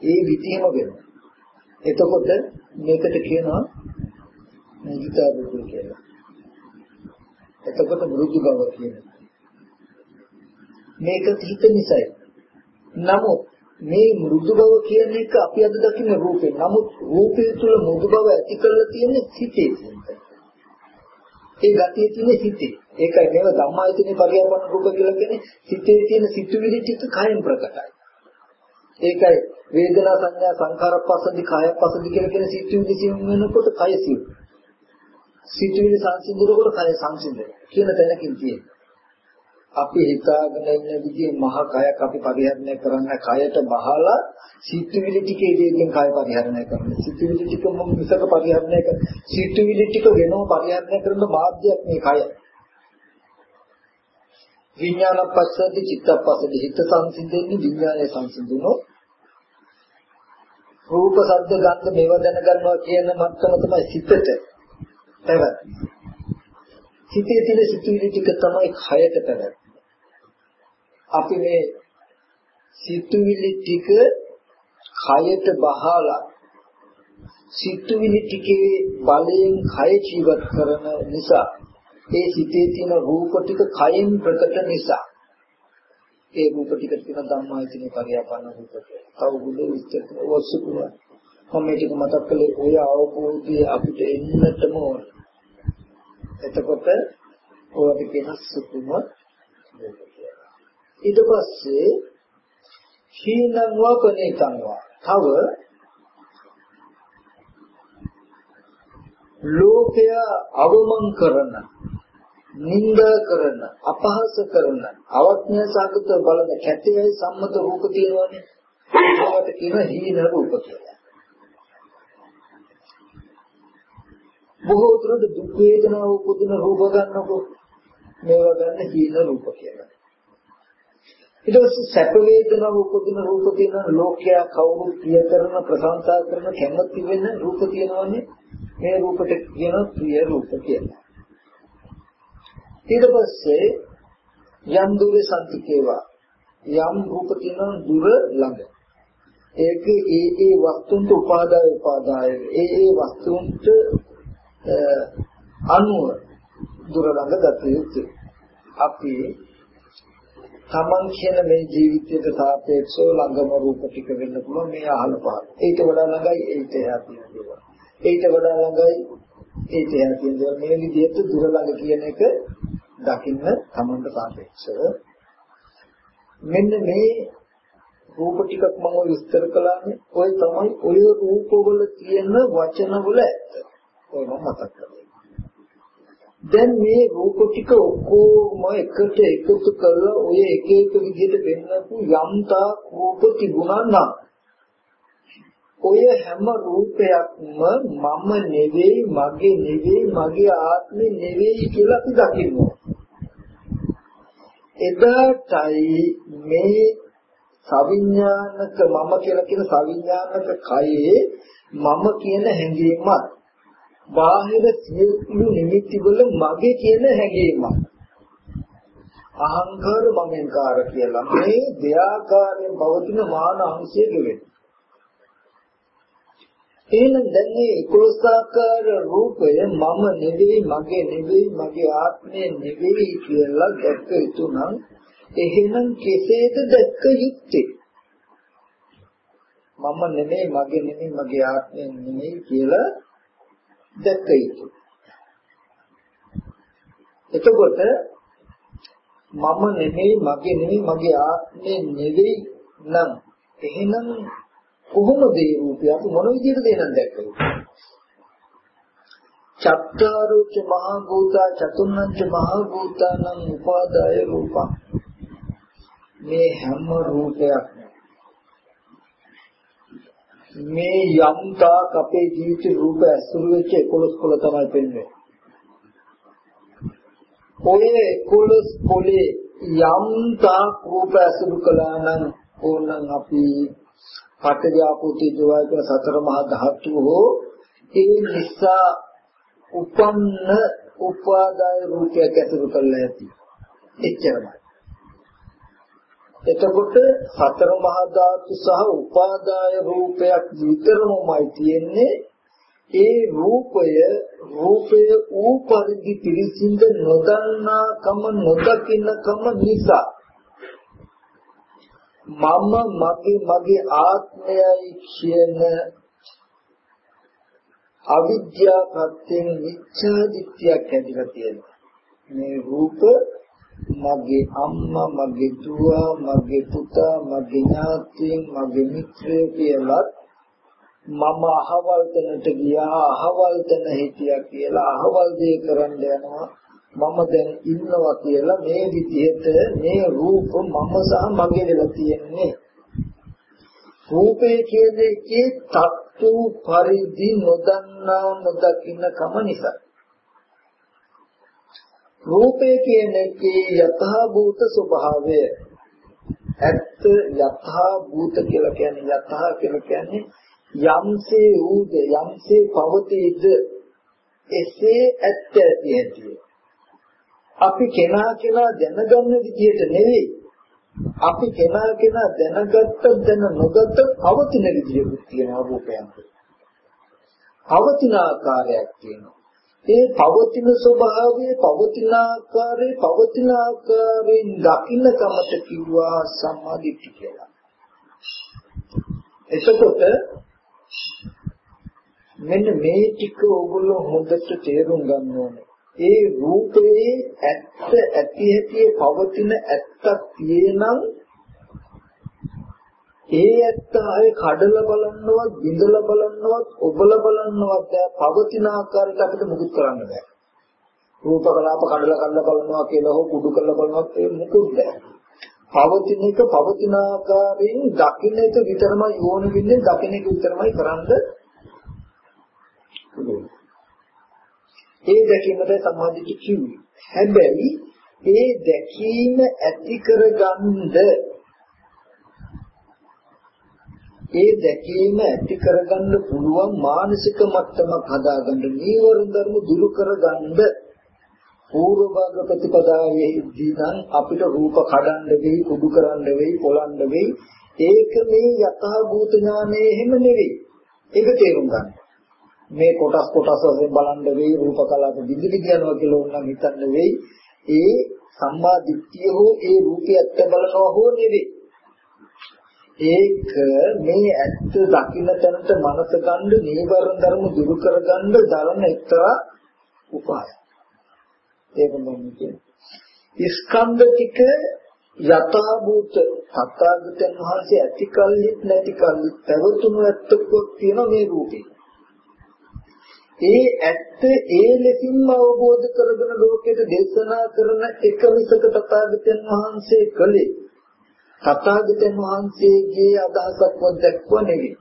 ඒ විදිහම වෙනවා. එතකොට මේකට කියනවා නිදිතා රූප කියලා. එතකොට මෘදු බව කියන්නේ. මේක හිත නිසායි. නමුත් මේ මෘදු බව කියන එක අපි අද දකින්න රූපේ. නමුත් රූපය තුල මෘදු බව ඇති කරලා තියෙන්නේ සිතේ. ඒ ගතිය තියෙන්නේ සිතේ. ඒකයි මේව ධම්මායතනේ පරිවර්තන රූප කියලා කියන්නේ සිතේ තියෙන සිතුවිලි ටික කයෙන් ප්‍රකටයි. ඒකයි වේදනා සංඥා සංඛාර පස්සදි කාය පස්සදි කියලා කියන සිතුවිලි සිහින් වෙනකොට කය සිහින්. සිතුවිලි සංසිඳනකොට කය සංසිඳන කියන තැනකින් තියෙනවා. අපි හිතාගෙන ඉන්න විදිහේ මහ කයක් අපි පරිහරණය කරන්න කයට බහලා සිතුවිලි ටිකේ ඉදිරියෙන් කය පරිහරණය කරනවා. සිතුවිලි ටික මොන විසක පරිහරණය කර සිතුවිලි ටික වෙනම පරිහරණය කරන මාධ්‍යයක් මේ කය. විඥාන පස්සද්දි චිත්ත පස්සද්දි හිත සංසිඳෙන්නේ විඥානය සංසිඳුනොත් රූප ශබ්ද ගන්ධ මේව දැනගන්නවා කියන මත්තම තමයි සිතට පැවැත්ම. හිතේ තියෙන සිතුවිලි ටික තමයි කයට පැවැත්ම. අපි මේ සිතුවිලි ටික කයට බහලා සිතුවිලි ටිකේ බලයෙන් කය ජීවත් කරන නිසා ඒ සිතේ තියෙන රූප ටික කයෙන් ප්‍රකට නිසා ඒ රූප ටික තියෙන ධම්මායතනේ පරියාපන්න රූප කියලා. තව බුදු විස්තර වස්සුකුවා. මම මේක මතක් කළේ ඔය අවබෝධය අපිට එන්නටම ඕන. එතකොට ඔයාට කියන සුකුම ඊට පස්සේ හීනංවා පනේතංවා තව ලෝකය අවමන් කරන නින්දා කරන අපහාස කරන අවඥා සාගත බලන කැටේ සම්මත රූප තියෙනවානේ. ඒකට කියන හීන රූප කියලා. බොහෝ දුරට දුක් වේදනාව උපදින රූප ගන්නකො මේවා ගන්න හීන රූප කියලා. ඊට පස්සේ සැප වේදනාව උපදින රූප තියෙන ලෝකයා කවුරු ප්‍රිය කරන ප්‍රශංසා කරන කැමති වෙන රූප තියෙනවනේ මේ රූපට කියන ප්‍රිය රූප කියලා. ඊට පස්සේ යම් දුරේ සම්තිකේවා යම් රූප තියෙන දුර ළඟ ඒක ඒ ඒ වස්තුන්ට උපාදාය උපාදාය ඒ ඒ වස්තුන්ට අනුව දුර ළඟ ගත යුතුයි අපි තමන් කියන මේ ජීවිතයට සාපේක්ෂව ළඟම රූප ටික වෙන්න පුළුවන් මේ අහල පහල. ඊට වඩා ළඟයි ඊට එහා තියෙන දේවල්. ඊට වඩා ළඟයි ඊට එහා තියෙන දේවල්. මේ විදිහට දුර ළඟ කියන එක දකින්න තමන්ට සාපේක්ෂව මෙන්න මේ රූප ටිකක් මම විස්තර කළානේ. ඔය තමයි ඔය රූපවල තියෙන වචනවල ඇත්ත. ඔය මම මතක් කරගන්න. දැන් මේ රූප ටික ඔක්කොම එකට එකතු කරලා ඔය එක එක විදිහට වෙන්නපු යම්තා රූප තිබුණා නම් ඔය හැම රූපයක්ම මම නෙවෙයි මගේ නෙවෙයි මගේ ආත්මෙ නෙවෙයි කියලා අපි දකිනවා එදාටයි මේ සවිඥානික මම කියලා කියන සවිඥානික කයේ මම කියන හැඟීමත් බාහිර සියලු නිමිති වල මගේ කියන හැඟීමක් අහංකාර මමෙන්කාර කියලා මේ දෙආකාරයෙන් පවතින මාන අංශය ගෙවෙන. එහෙනම් දැන් මේ 11 ආකාර රූපය මම නෙවෙයි මගේ නෙවෙයි මගේ ආත්මය නෙවෙයි කියලා දැක්ක යුතු නම් එහෙනම් කෙසේද දැක්ක යුත්තේ? මම නෙමෙයි මගේ නෙමෙයි මගේ ආත්මය නෙමෙයි කියලා දැක්ක යුතුයි. එතකොට මම නෙමෙයි මගේ නෙමෙයි මගේ ආත්මය නෙවෙයි නම් එහෙනම් කොහොමද මේ රූපය අපි මොන විදිහටද එනන් දැක්කේ? චත්තාරුච මහ භූතා චතුන්නංච මහ භූතානං උපාදාය රූපං මේ හැම රූපයක් මේ යම් තාක් අපේ ජීවිත රූප ඇසුරු වෙච්ච 11 කොළ තමයි පෙන්වන්නේ. ඔය 11 කොලේ යම් තාක් රූප ඇසුරු කළා නම් ඕනනම් අපි පඨවි ආපෝති ජෝය කියන සතර මහා ධාතු හෝ ඒ නිසා උපන්න උපාදාය රූපයක් ඇසුරු කළා ඇති. එච්චරයි. එතකොට සතර මහා ධාතු සහ උපාදාය රූපයක් විතරමයි තියෙන්නේ. ඒ රූපය රූපය ඌ පරිදි පිරිසිඳ නොදන්නා කම නොදකින්න කම නිසා. මම මගේ මගේ ආත්මයයි කියන අවිද්‍යා ප්‍රත්‍යයෙන් මිච්ඡා දිට්ඨියක් ඇතිලා තියෙනවා. මේ රූප මගේ අම්මා මගේ දුව මගේ පුතා මගේ ඥාතීන් මගේ මිත්‍රයෝ කියලා මම අහවල් තැනට ගියා අහවල් තැන හිටියා කියලා අහවල් දේ කරන්න යනවා මම දැන් ඉන්නවා කියලා මේ විදිහට මේ රූප මම සහ මගේ වෙලා තියෙන්නේ. රූපේ කියන එකේ තත්තු පරිදි නොදන්නා නොදකින්න කම නිසා. රූපය කියන එකේ යථා භූත ස්වභාවය ඇත්ත යථා භූත කියලා කියන්නේ යථා කියලා කියන්නේ යම්සේ ඌද යම්සේ පවතීද එසේ ඇත්ත ඇති අපි කෙනා කෙනා දැනගන්න විදිහට නෙවෙයි අපි කෙනා කෙනා දැනගත්ත දැන නොගත්ත පවතින විදිහකුත් තියෙනවා රූපයන්ට. පවතින ආකාරයක් තියෙනවා. ඒ පවතින ස්වභාවයේ පවතින ආකාරයේ පවතින ආකාරයෙන් දකින්න කමට කිව්වා සම්මාදිට්ඨිය කියලා. එතකොට මෙන්න මේ ටික ඕගොල්ලෝ හොඳට තේරුම් ගන්න ඕනේ. ඒ රූපයේ ඇත්ත ඇති ඇති පවතින ඇත්තක් තියෙනම් ඒ ඇත්ත ආයේ කඩලා බලන්නවත් බිඳලා බලන්නවත් ඔබලා බලන්නවත් පවතින ආකාරයට අපිට මුකුත් කරන්න බෑ. රූප කලාප කඩලා කඩලා බලනවා කියලා හෝ කුඩු කරලා බලනවත් ඒ මුකුත් බෑ. පවතින එක පවතින ආකාරයෙන් දකින්න එක විතරමයි ඕන වෙන්නේ දකින්න එක විතරමයි කරන්න ඒ දැකීමට සම්මාදිට කිව්වේ. හැබැයි ඒ දැකීම ඇති කරගන්න ඒ දැකීම ඇති කරගන්න පුළුවන් මානසික මට්ටමක් හදාගන්න. නීවරණ ධර්ම දුරු කරගන්න పూర్ව භාග ප්‍රතිපදාවේදී නම් අපිට රූප කඩන්න වෙයි කුඩු කරන්න වෙයි පොළන්න වෙයි. ඒක මේ යථා භූත ඥානයේ හැම නෙවෙයි. ඒක තේරුම් ගන්න. මේ කොටස් කොටස් වශයෙන් බලන්න වෙයි රූප කලාප විදිහට කියනවා කියලා ඕනනම් හිතන්න වෙයි. ඒ සම්මා දිට්ඨිය හෝ ඒ රූපය ඇත්ත බලනවා හෝ නෙවෙයි. ඒක මේ ඇත්ත දකින්න තැනට මනස ගන්න නීවරණ ධර්ම දුරු කරගන්න දරන එක්තරා උපායයක් ඒක මම කියන්නේ. ස්කන්ධ ටික යථා භූත සත්‍යාගතයන් වහන්සේ ඇති කල්ලිත් නැති කල්ලිත් පැවතුණු ඇත්තකුත් තියෙන මේ රූපේ. ඒ ඇත්ත ඒ ලෙසින්ම අවබෝධ කරගෙන ලෝකෙට දේශනා කරන එක විසක තථාගතයන් වහන්සේ කළේ තථාගතයන් වහන්සේගේ අදහසක් වදක්ව නෙවෙයි.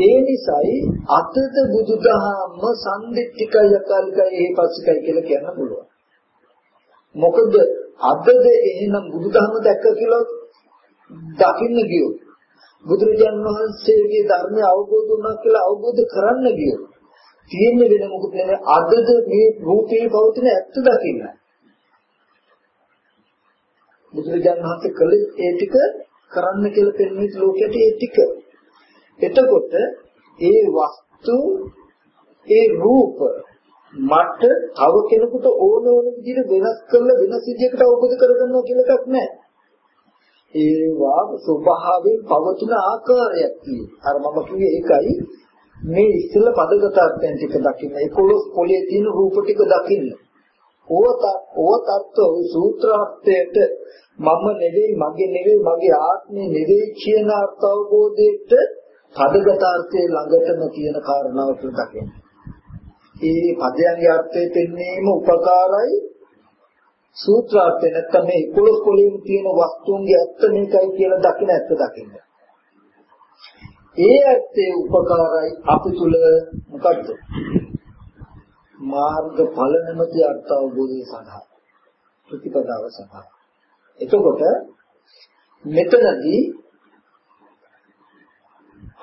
ඒ නිසායි අතද බුදුදහම සම්දිත්තිකය යකල්කය ඒපස්සිකයි කියලා කියන්න පුළුවන්. මොකද අදද එහෙනම් බුදුදහම දැක්ක කියලා දකින්න ගියොත් බුදුරජාණන් වහන්සේගේ ධර්මය අවබෝධ වුණා කියලා අවබෝධ කරන්න ගියොත් තියෙන්නේ වෙන මොකද නෙවෙයි අදද මේ රූපේ පවතින ඇත්ත දකින්න. බුදුරජාණන් වහන්සේ කළේ ඒ ටික කරන්න කියලා පෙන්වන්නේ ලෝකයට ඒ ටික. එතකොට ඒ වස්තු ඒ රූප මට තව කෙනෙකුට ඕන ඕන විදිහට වෙනස් කරලා වෙනස් විදිහකට අවබෝධ කරගන්නවා කියලා එකක් නැහැ. ඒවා ස්වභාවයෙන් පවතින ආකාරයක් තියෙනවා. අර මම කිව්වේ ඒකයි මේ ඉස්සෙල්ල පදගත අර්ථයන් ටික දකින්න 11 පොලේ තියෙන රූප ටික දකින්න ඕත ඕතත්ව සූත්‍රාර්ථයට මම නෙවෙයි මගේ නෙවෙයි මගේ ආත්මය නෙවෙයි කියන අර්ථ අවබෝධයට පදගත අර්ථයේ ළඟටම තියෙන කාරණාව තුන දකින්න. ඒ පදයන්ගේ අර්ථය පෙන්වීම උපකාරයි සූත්‍රාර්ථය නැත්නම් මේ 11 පොලේම තියෙන වස්තුන්ගේ ඇත්ත මේකයි කියලා දකින්න ඇත්ත දකින්න. ඒ ඇත්තේ උපකාරයි අපි තුල මොකද්ද? මාර්ග ඵල නැමැති අර්ථ අවබෝධය සඳහා ප්‍රතිපදාව සඳහා. එතකොට මෙතනදී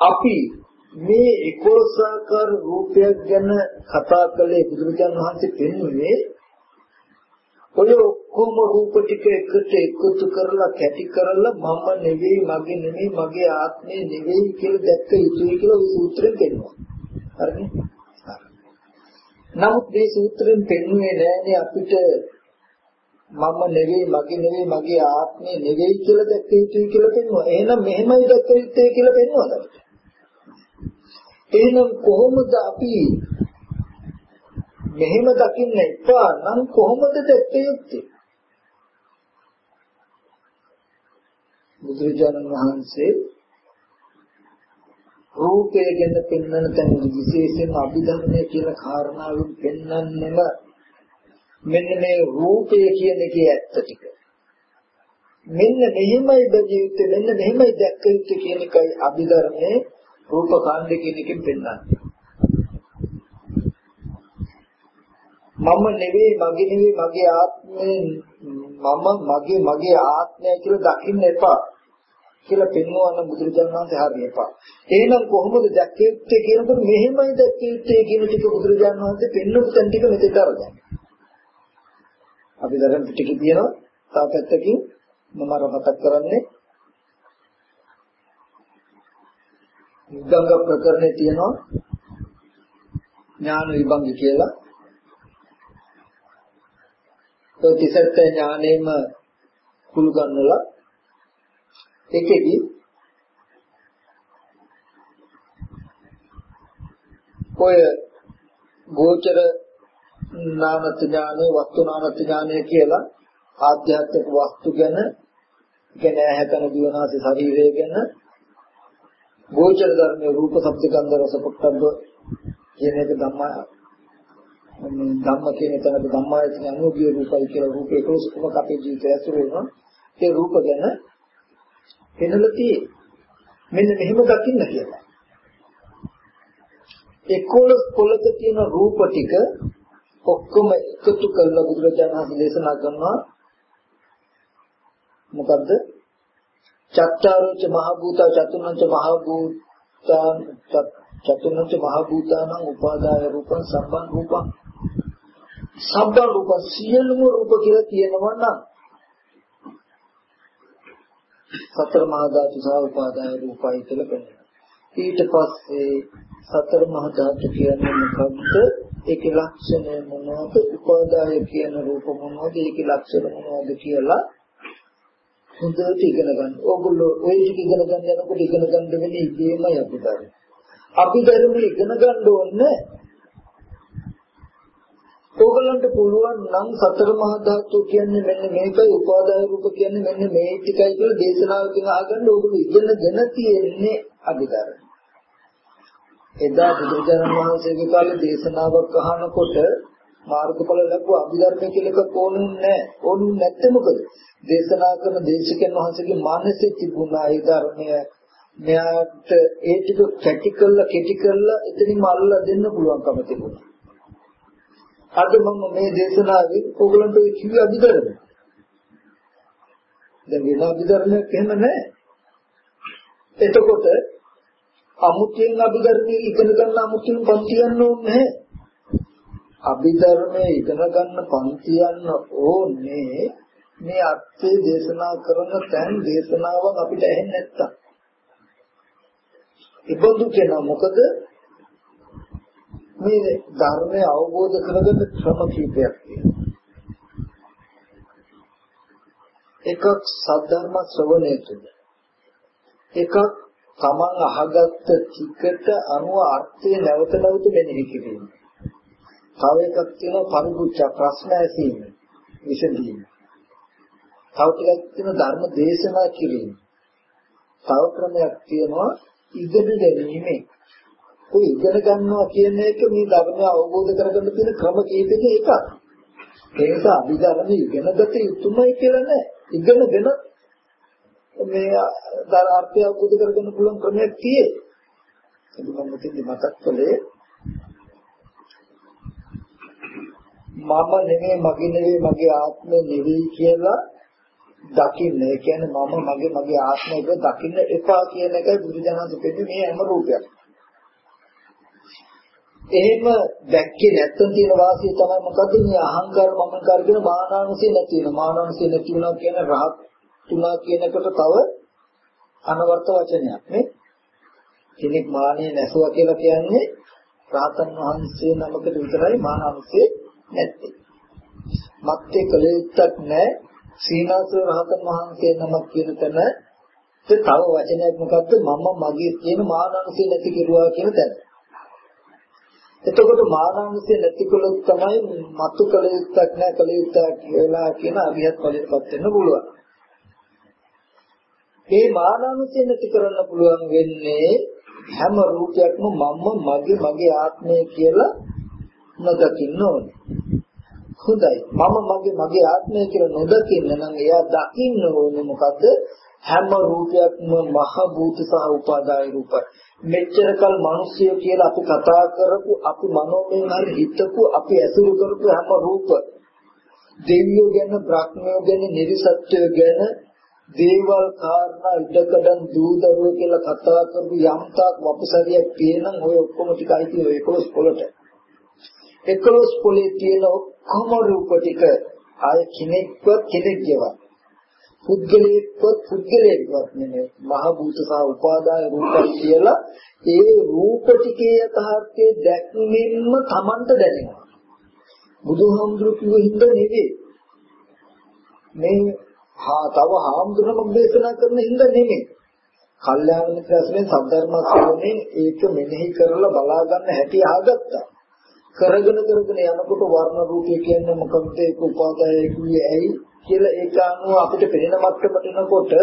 අපි මේ 11 ආකාර රූපයක් ගැන කතා කළේ බුදුරජාණන් වහන්සේ පෙන්වන්නේ ඔය ඔක්කොම රූප ටික එකට එකතු කරලා කැටි කරලා මම නෙවෙයි මගේ නෙවෙයි මගේ ආත්මය නෙවෙයි කියලා දැක්ක යුතුයි කියලා ওই සූත්‍රයෙන් පෙන්වනවා. හරිනේ? නමුත් මේ සූත්‍රයෙන් පෙන්වන්නේ නෑනේ අපිට මම නෙවෙයි මගේ නෙවෙයි මගේ ආත්මය නෙවෙයි කියලා දැක්ක යුතුයි කියලා පෙන්වනවා. එහෙනම් මෙහෙමයි දැක්ක යුත්තේ කියලා පෙන්වනවා. එහෙනම් කොහොමද අපි මෙහෙම දකින්න එපා නම් කොහොමද දැක්ක යුත්තේ? බුදුරජාණන් වහන්සේ රූපය ගැන පෙන්වන තැන විශේෂයෙන්ම අභිධර්මයේ කියන කාරණාවෙන් පෙන්වන්නෙම මෙන්න මේ රූපය කියන එකේ ඇත්ත ටික. මෙන්න මෙහෙමයි බැදියුත්තේ මෙන්න මෙහෙමයි දැක්ක යුත්තේ කියන එකයි අභිධර්මයේ රූප කාණ්ඩ කියන එකෙන් පෙන්වන්නේ. මම නෙවෙයි මගේ නෙවෙයි මගේ ආත්මය මම මගේ මගේ ආත්මය කියලා දකින්න එපා කියලා පෙන්වන බුදුරජාණන් වහන්සේ හරිය එපා. එහෙනම් කොහොමද දැක්කේ කියනකොට මෙහෙමයි දැක්කේ කියන ටික බුදුරජාණන් වහන්සේ පෙන්වපු තැන් ටික මෙතෙන්ට අරගෙන. අපි දැන් පිටිකේ තියෙනවා තව පැත්තකින් මම අර මතක් කරන්නේ ගංගා ප්‍රකරණේ තියෙනවා ඥාන විභංගි කියලා ඒ තිසත්ත්‍ය ඥානෙම කුළු ගන්නලා ඒකෙදි ඔය ගෝචර නාමත් ඥානෙ වස්තු නාමත් ඥානෙ කියලා ආධ්‍යාත්මික වස්තු ගැන ගැන හැතන දිවනාසේ ශරීරය ගැන ගෝචර ධර්මයේ රූප ශබ්ද ගන්ධ රස පොට්ටබ්බ කියන එක ධම්මා ධම්ම කියන තැනට ධම්මායතන අනුගිය රූපයි කියලා රූපේ කොහොමද අපේ ජීවිතය ඇතුළේ වෙනවා. ඒ රූප ගැන පෙනලා තියෙන්නේ. මෙන්න මෙහෙම දකින්න කියලා. 11 පොළක තියෙන රූප ටික ඔක්කොම එකතු කරලා බුදුරජාණන් වහන්සේ දේශනා කරනවා. මොකද්ද? චත්තාරෝච මහ භූත චතුර්ණංච මහ භූතාන් චතුර්ණංච මහ භූතානං උපාදාය රූපං සම්බන් රූපං. සම්බන් රූප සියලුම රූප කියලා තියෙනවා නම් සතර මහා ධාතු සහ උපාදාය රූපයි කියලා කියනවා. ඊට පස්සේ සතර මහා ධාතු කියන්නේ මොකක්ද? ඒකේ ලක්ෂණය මොනවද? උපාදාය කියන රූප මොනවද? ඒකේ ලක්ෂණ මොනවද කියලා හොඳට ඉගෙන ගන්න. ඕගොල්ලෝ ওই ටික ඉගෙන ගන්න යනකොට ඉගෙන ගන්න වෙන්නේ ඉබේමයි අපිට. අපි ධර්මයේ ඉගෙන ගන්න ඕනේ ඕගලන්ට පුළුවන් නම් සතර මහා ධාතු කියන්නේ මෙන්න මේකයි උපාදාය රූප කියන්නේ මෙන්න මේ ටිකයි කියලා දේශනාවකින් අහගන්න ඕගොල්ලෝ ඉගෙනගෙන තියෙන්නේ අභිධර්ම. එදා බුදුරජාණන් වහන්සේගේ කාලේ දේශනාවක් අහනකොට මාර්ගඵල ලැබුව අභිධර්ම කියලා එකක් ඕනුන්නේ නැහැ. ඕනුන්නේ නැත්තේ මොකද? දේශනා කරන දේශකයන් වහන්සේගේ මානසික තිබුණා ඒ ධර්මය මෙයාට ඒ ටික කැටි කරලා කෙටි කරලා එතනින්ම අල්ලලා දෙන්න පුළුවන්කම තිබුණා. අද මම මේ දේශනාවේ ඕගලන්ට කිව්ව අභිධර්ම. දැන් වෙන අභිධර්මයක් එහෙම නැහැ. එතකොට අමුත්‍යෙන් අභිධර්මයේ ඉගෙන ගන්න අමුත්‍යෙන් පන්ති යන්න ඕනේ නැහැ. අභිධර්මයේ ඉගෙන ගන්න පන්ති යන්න ඕනේ මේ අර්ථය දේශනා කරන තැන් දේශනාවන් අපිට ඇහෙන්නේ නැත්තම්. ඉබඳු කෙනා මොකද මේ ධර්මය අවබෝධ කරගන්න ක්‍රම කීපයක් තියෙනවා. එකක් සද්ධර්ම ශ්‍රවණය තුළ. එකක් තමන් අහගත්ත ටිකට අනුව අර්ථය නැවත නැවත මෙනෙහි කිරීම. තව එකක් තියෙනවා පරිපූර්ණ ප්‍රශ්න ඇසීම, විසඳීම. තව ටිකක් තියෙනවා ධර්ම දේශනා කිරීම. තව ක්‍රමයක් තියෙනවා ඉගෙන ගැනීමේ ඔය ඉගෙන ගන්නවා කියන එක මේ ධර්මය අවබෝධ කරගන්න තියෙන ක්‍රම කීපයක එකක්. ඒ නිසා අභිධර්මයේ ඉගෙනගත යුතුමයි කියලා නෑ. ඉගෙනගෙන මේ ධර්මාර්ථය අවබෝධ කරගන්න පුළුවන් ක්‍රමයක් තියෙයි. ඒක මම මෙතෙන්දි මතක් කළේ මම නෙමෙයි මගේ නෙමෙයි මගේ ආත්මය නෙවෙයි කියලා දකින්න. ඒ කියන්නේ මම මගේ මගේ ආත්මය දකින්න එපා කියන එකයි බුදුදහම දෙන්නේ මේ හැම රූපයක්. එහෙම දැක්කේ නැත්තම් තියෙන වාසිය තමයි මොකද්ද මේ අහංකාර මමකාර කියන මානානුසය නැති වෙන මානානුසය නැති වෙනවා කියන රහත් තුනා කියන එකට තව අනවර්ථ වචනයක් නේ? කෙනෙක් මානෙ නැසුවා කියලා කියන්නේ රහතන් වහන්සේ නමකට විතරයි මානානුසය නැත්තේ. මත්තේ කලෙත්තක් නැහැ සීනාසව රහතන් වහන්සේ නමක් කියන තැන තව වචනයක් මොකද්ද? මම මගේ කියන මානානුසය නැති කෙරුවා කියන තැන. එතකොට මානංශය නැතිකොලොත් තමයි මතු කළ යුත්තක් නැහැ කළ යුත්තක් කියලා කියන අභියත් ඵලයටපත් වෙන්න පුළුවන්. මේ මානංශය නැති කරන්න පුළුවන් වෙන්නේ හැම රූපයක්ම මම මගේ මගේ ආත්මය කියලා නොදකින්න ඕනේ. හොඳයි. මම මගේ මගේ ආත්මය කියලා නොදකින්න නම් එයා දකින්න ඕනේ මොකද? හැම රූපයක්ම මහ භූත සහ උපාදාය රූපයි. මෙච්චර කල් මිනිස්සු කියලා අපි කතා කරපු අපි මනෝමයෙන් හරි හිතපු අපි ඇසුරු කරපු හැම රූප දෙවියෝ ගැන බ්‍රහ්මයෝ ගැන නිර්සත්‍යය ගැන දේවල් කාරණා ඉඩකඩම් දූදරුව කියලා කතා කරපු යම් තාක් වපසරියක් තියෙනම් ඔය ඔක්කොම ටික අයිති ඔය 11 පොළට. 11 පොලේ තියෙන ඔක්කොම රූප ටික ආය කෙනෙක්වත් කෙනෙක් ගෙවත් පුද්ගලයෙක්වත් පුද්ගලයෙක්වත් නෙමෙයි. මහ භූත සහ උපාදාය රූපයි කියලා ඒ රූප ටිකේ යථාර්ථයේ දැක්මෙන්ම Tamanට දැනෙනවා. බුදුහාමුදුරු කිව්ව හින්දා නෙවෙයි මේ හා තව හාමුදුරනම දේශනා කරන හින්දා නෙමෙයි කල්යාණ මිත්‍රයන් සද්ධර්ම ශ්‍රවණේ ඒක මෙනෙහි කරලා බලා ගන්න හැටි අහගත්තා කරගෙන කරගෙන යනකොට වර්ණ රූපය කියන්නේ මොකක්ද? ඒක උපාදාය කිව්වේ ඇයි කියලා ඒක අනුව අපිට පෙනෙන මට්ටමට එනකොට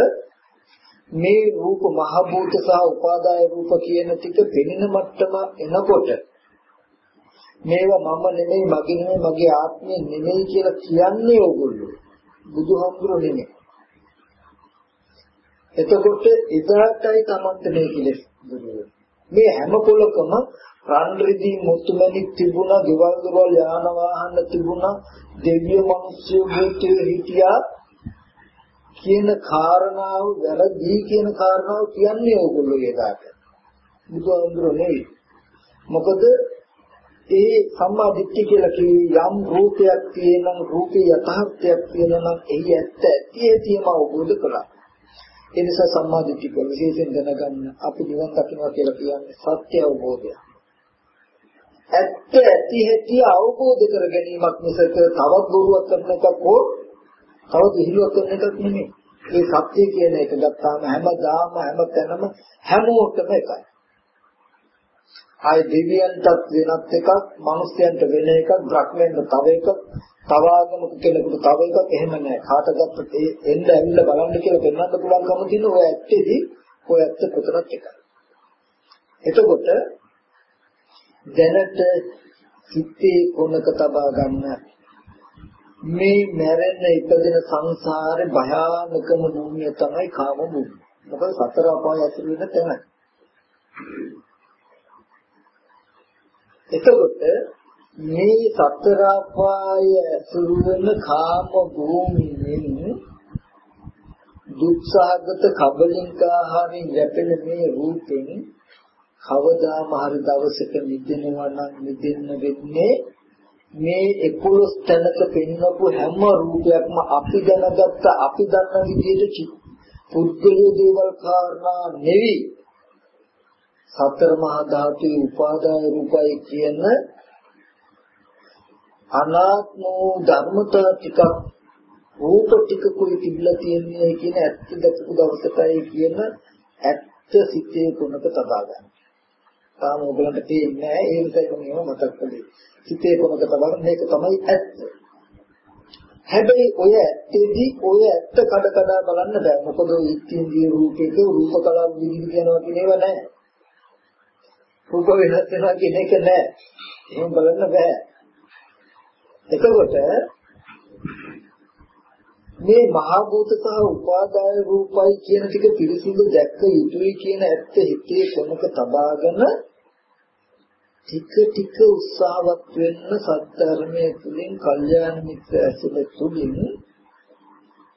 මේ රූප මහ භූත සහ උපාදාය රූප කියන ටික පෙනෙන මට්ටම එනකොට මේවා මම නෙමෙයි මගේ නෙමෙයි මගේ ආත්මය නෙමෙයි කියලා කියන්නේ ඕගොල්ලෝ. බුදුහාමුදුරු නෙමෙයි. එතකොට ඉදාටයි තමන්ට මේ කෙලෙස් මේ හැම පොලකම රන් රිදී මුතුමැණික් තිබුණා, ගෙවල් දොරවල් යාන වාහන තිබුණා, දෙවියෝ මිනිස්සු භූතයෝ හිටියා. කියන කාරණාව වැරදි කියන කාරණාව කියන්නේ ඕගොල්ලෝ එදාට. බුදුහාමුදුරුවෝ නෙවෙයි. මොකද ඒ සම්මා දිට්ඨිය කියලා කිව්වේ යම් රූපයක් තියෙනම් රූපේ යථාර්ථයක් තියෙනම් එහි ඇත්ත ඇති ඇතිම අවබෝධ කළා. ඒ නිසා සම්මා දිට්ඨිය කියලා විශේෂයෙන් දැනගන්න අපි නිවන් දකින්නවා කියලා කියන්නේ සත්‍ය අවබෝධය. ඇත්ත ඇති ඇති අවබෝධ කර ගැනීමක් මිසක තවත් බොරුවක් කරන එකක් හෝ තව විහිළුවක් කරන එකක් නෙමෙයි. ඒ සත්‍ය කියන එක ගත්තාම හැමදාම හැමතැනම හැමෝටම එකයි. ආයි දෙවියන්ටත් වෙනත් එකක්, මිනිස්යන්ට වෙන එකක්, බ්‍රහ්මයන්ට තව එකක්, තව ආගමක කෙනෙකුට තව එකක් එහෙම නැහැ. කාටගත්ත ඒ එන්න ඇවිල්ලා බලන්න කියලා පෙන්වන්න පුළුවන්කම තියෙන ඔය ඇත්තේදී ඔය ඇත්ත කොතරම් එකයි. එතකොට දැනට සිත්තේ කොනක තබා ගන්න මේ මැරෙන්න ඉපදෙන සංසාරේ භයානකම භූමිය තමයි කාම භූමිය. මොකද සතර අපාය ඇතුළු වෙන තැනයි. එතකොට මේ සතර අපාය ඇතුළු වෙන කාම භූමියෙන් දුක්සහගත කබලින්ක ආහාරයෙන් යැපෙන මේ රූපෙන් කවදාම හරි දවසක මිදෙනවා නම් මිදෙන්න වෙන්නේ මේ 11 තැනක පෙන්වපු හැම රූපයක්ම අපි දැනගත්ත අපි දන්න විදිහට පුද්ගලයේ දේවල් කාරණා නෙවි සතර මහා ධාතුවේ උපාදාය රූපයි කියන අනාත්ම ධර්මතා ටිකක් රූප ටිකකුයි තිබිලා තියෙන්නේ කියන ඇත්ත දැකපු දවසටයි කියන ඇත්ත සිතේ කොනක තබා ගන්න. තාම ඔයගලන්ට තේින්නේ නැහැ ඒ නිසා මම මේව මතක් කළේ. සිතේ කොනක තබන මේක තමයි ඇත්ත. හැබැයි ඔය ඇත්තේදී ඔය ඇත්ත කඩ කඩ බලන්න බෑ. මොකද ඔය ඉත්‍යන්දී රූපයක රූප කලාව විදිහට කියනවා කියන ඒවා නැහැ. රූප වෙනස් වෙනවා කියන එක නැහැ. එහෙම බලන්න බෑ. එතකොට මේ මහා භූත සහ උපාදාය රූපයි කියන ටික පිළිසිඳ දැක්ක යුතුයි කියන ඇත්ත හිතේ කොනක තබාගෙන ටික ටික උත්සාහවත් වෙන්න සත්‍යර්මයේ තුලින් කල්යාණ මිත්‍ර ඇසුර තුලින්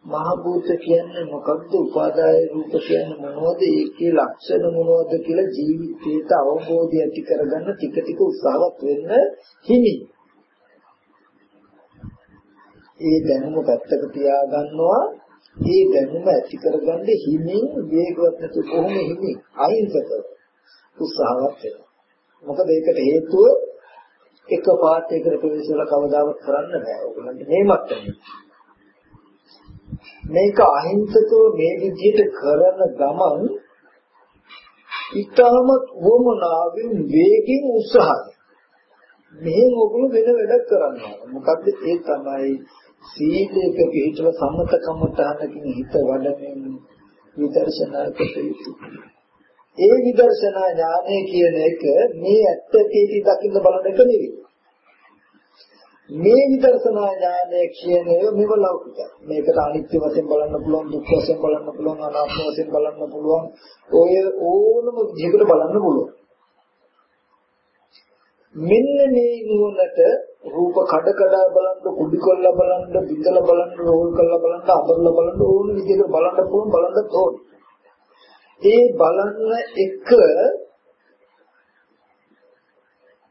මහ භූත කියන්නේ මොකක්ද උපාදාය රූප කියන්නේ මොනවද? ඒකේ ලක්ෂණ මොනවද කියලා ජීවිතේට අවබෝධය ඇති කරගන්න ටික ටික උත්සාහවත් වෙන්න හිමි. ඒ දැනුම පැත්තක තියාගන්නවා. ඒ දැනුම ඇති කරගන්න හිමින් වේගවත් නැතු කොහොම හිමින් අහිංසක උත්සාහවත් වෙනවා. මොකද ඒකට හේතුව එක පාඩයකට ප්‍රවේශ වෙලා කවදාවත් කරන්න බෑ. ඔයගොල්ලන්ට මේ මට්ටමේ. මේක අහිංසකව මේ විදිහට කරන ගමන් ඊටමත් වමනාවෙන් වේගෙන් උත්සාහය. මෙහෙන් ඔගොල්ලෝ වෙන වැඩක් කරනවා. මොකද්ද ඒ තමයි සීලයක පිළිතුර සම්මතකමට අහනකින් හිත වඩමින් විදර්ශනා කටයුතු. ඒ විදර්ශනා ඥානය කියන එක මේ ඇත්ත තේටි දකින්න බලන එක නෙවෙයි. මේ විදර්ශනා ඥානය කියන එක මෙව ලෞකිකයි. මේකට අනිත්‍ය වශයෙන් බලන්න පුළුවන්, දුක් වශයෙන් බලන්න පුළුවන්, අනාත්ම වශයෙන් බලන්න පුළුවන්. ඔය ඕනම විදිහකට බලන්න පුළුවන්. මෙන්න මේ නුවණට රූප කඩ කඩ බලන්න, කුඩි කොල්ල බලන්න, බිඳලා බලන්න, රෝල් කරලා බලන්න, අබරලා බලන්න ඕන විදිහකට බලන්න පුළුවන් බලන්න ඕනේ. ඒ බලන්න එක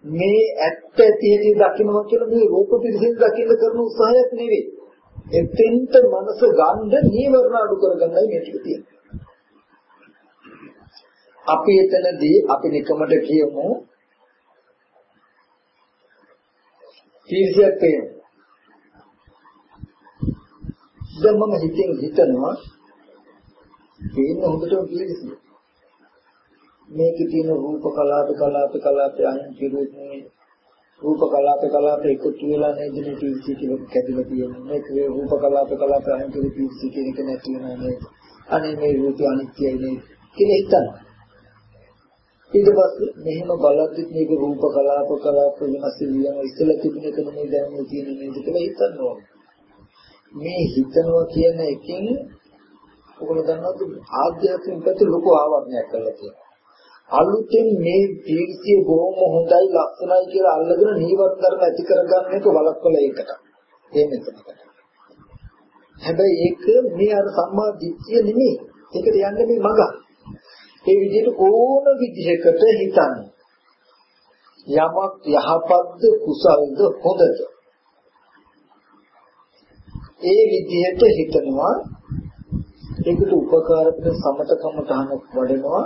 මේ ඇත්ත ඇතිහෙදී දකින්නවා කියලා මේ රූප පිළිසින් දකින්න කරන උත්සාහයක් නෙවෙයි. එතෙන්ට මනස ගන්න නීවරණ අඩු කරගන්නයි මේ ටික තියෙන්නේ. අපි එතනදී අපි නිකමට කියමු තීර්ෂයක් පේනවා. දැන් මම හිතෙන් හිතනවා පේන්න හොඳටම පිළිසිදු. මේකේ තියෙන රූප කලාප කලාප කලාප අයින් කෙරුවොත් මේ රූප කලාප කලාප එකතු වෙලා නේද මේ තීර්ෂය කියලා කැඩිලා තියෙන්නේ. මේක රූප කලාප කලාප අයින් කෙරු තීර්ෂය කියන එක නැති වෙනවා නේද? අනේ මේ රූපය අනිත්‍යයි නේද? කියලා හිතන්න. ඊට පස්සේ මෙහෙම බලද්දි මේක රූප කලාප කලාප වෙනස් වෙනවා ඉස්සෙල්ලා තිබුණ එක නෙමෙයි දැන් මේ තියෙන නේද කියලා හිතන්න ඕනේ. මේ හිතනවා කියන එකෙන් ඔයගොල්ලෝ දන්නවද ආධ්‍යාත්මික පැත්තේ ලොකු ආවරණයක් කරලා තියෙනවා. අලුතෙන් මේ තීර්ථය බොහොම හොඳයි ලක්ෂණයි කියලා අල්ලගෙන නීවරණ ධර්ම ඇති කරගන්න එක වළක්වලා ඒකට. එහෙම එතනකට. හැබැයි ඒක මේ අර සම්මා දිට්ඨිය නෙමෙයි. ඒකට යන්නේ මේ මග. ඒ විදිහට ඕන විදිහකට හිතන්න. යමක් යහපත්ද කුසල්ද හොඳද ඒ විදිහට හිතනවා ඒකට උපකාර වෙන සමතකම තහන වඩනවා.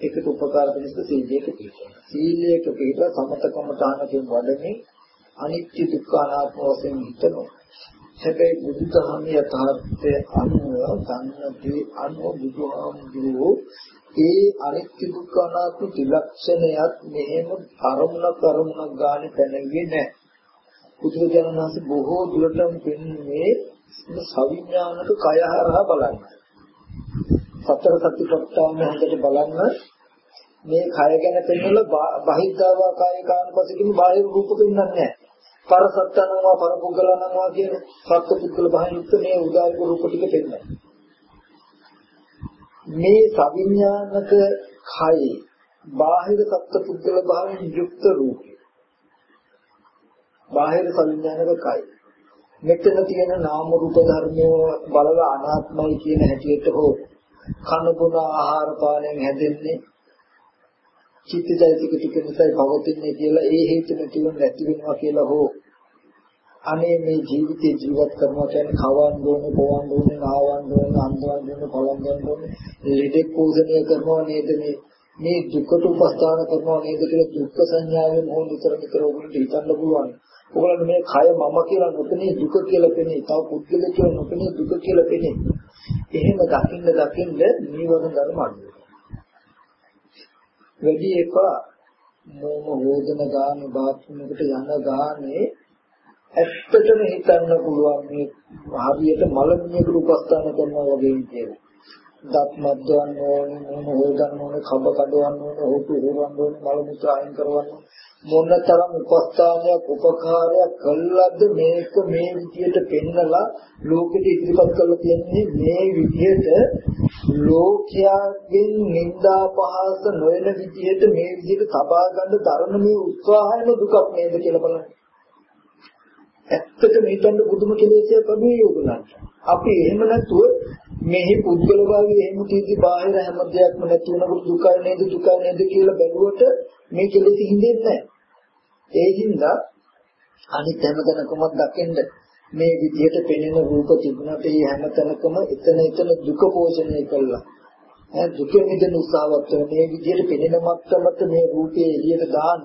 ඒකට උපකාර වෙන සීලයක පිළිපදිනවා. සීලයක පිළිපද සමතකම තහනකින් වඩන්නේ අනිත්‍ය දුක්ඛ අනාත්ම වශයෙන් හිතනවා. හැබැයි බුදුදහම යථාර්ථය අනුව සම්නදී අනුව බුදුහාමුදුරුවෝ ඒ අනිත්‍ය දුක්ඛ අනාත්ම ත්‍රිලක්ෂණයත් මෙහෙම කරුණ කරුණක් ගන්න පැනෙන්නේ නැහැ. බුදුරජාණන් වහන්සේ බොහෝ දුරටම පෙන්න්නේ සවිඥානික කය හරහා බලන්න. සතර සතිපට්ඨාන හොඳට බලන්න මේ කය ගැන පෙන්වලා බහිද්ධාවා කාය කානුපසිකින් බාහිර රූප පෙන්වන්නේ නැහැ. පරසත්තනවා පරපුග්ගලනවා කියන සත්පුද්ගල බහිරුත් මේ උදාරික රූප ටික පෙන්වනවා. මේ සවිඥානික කය බාහිර සත්පුද්ගල භාවයෙන් යුක්ත රූපය. බාහිර සවිඥානික කය. මෙතන තියෙන නාම රූප ධර්මෝ බලලා අනාත්මයි කියන හැටියට හෝ කන බොන ආහාර පානයෙන් හැදෙන්නේ චිත්තජයතික ටික නිසායි පවතින්නේ කියලා ඒ හේතු නැතිව නැති වෙනවා කියලා හෝ අනේ මේ ජීවිතේ ජීවත් කරනවා කියන්නේ කවන්න ඕනේ, පොවන්න ඕනේ, නාවන්න ඕනේ, අන්දවන්න ඕනේ, පලන්න ඕනේ, ලෙඩෙක් පෝෂණය කරනවා නේද මේ මේ දුකට උපස්ථාන කරනවා නේද කියලා දුක්ඛ සංඥාවෙන් හෝ නිතර නිතර ඔයගොල්ලන්ට හිතන්න පුළුවන්. ඔයගොල්ලන් මේ කය මම කියලා නොපෙනේ දුක කියලා පෙනේ. තව පුද්ගලෙක් කියලා නොපෙනේ දුක කියලා පෙනේ. එහෙම දකින්න දකින්න නිවන ධර්ම අඩු වැඩි එක මොම වේදන ගාන බාත්මකට යන ගානේ ඇත්තටම හිතන්න පුළුවන් මේ හරියට මලමිණියකට උපස්ථාන කරනවා වගේ කියලා. දත් මද්දවන්න ඕනේ, මොන හොදන්න ඕනේ, කබ කඩවන්න ඕනේ, හොතු හොරවන්න ඕනේ, මල මුත්‍ර අයින් කරවන්න මොනතරම් උපස්ථානයක් උපකාරයක් කළාද මේක මේ විදියට පෙන්නලා ලෝකෙට ඉදිරිපත් කරලා තියෙන්නේ මේ විදියට ලෝකයෙන් නිന്ദා පහස නොවන විදියට මේ විදියට සබා ගන්න දරන මේ උත්සාහයම දුකක් නේද කියලා බලන්න. ඇත්තට මේකෙන් බුදුම කෙලෙසිය කමේ යෝගලන්ට. අපි එහෙම නැතුව මෙහි පුද්ගල භාවයේ එහෙම තීදි බාහිර හැම දෙයක්ම නැති වෙනකොට දුකයි නේද දුකයි නේද කියලා බැලුවට මේ කෙලෙසි හින්දෙන්නේ නැහැ. ඒ හින්දා අනිත් හැමතැනකම දකින්න මේ විදිහට පෙනෙන රූප තිබුණාට ඒ හැමතැනකම එතන එතන දුක පෝෂණය කළා. ඈ දුක මිදෙන උත්සාහවත් වෙන මේ විදිහට පෙනෙන මට්ටමට මේ රූපේ එළියට දාන්න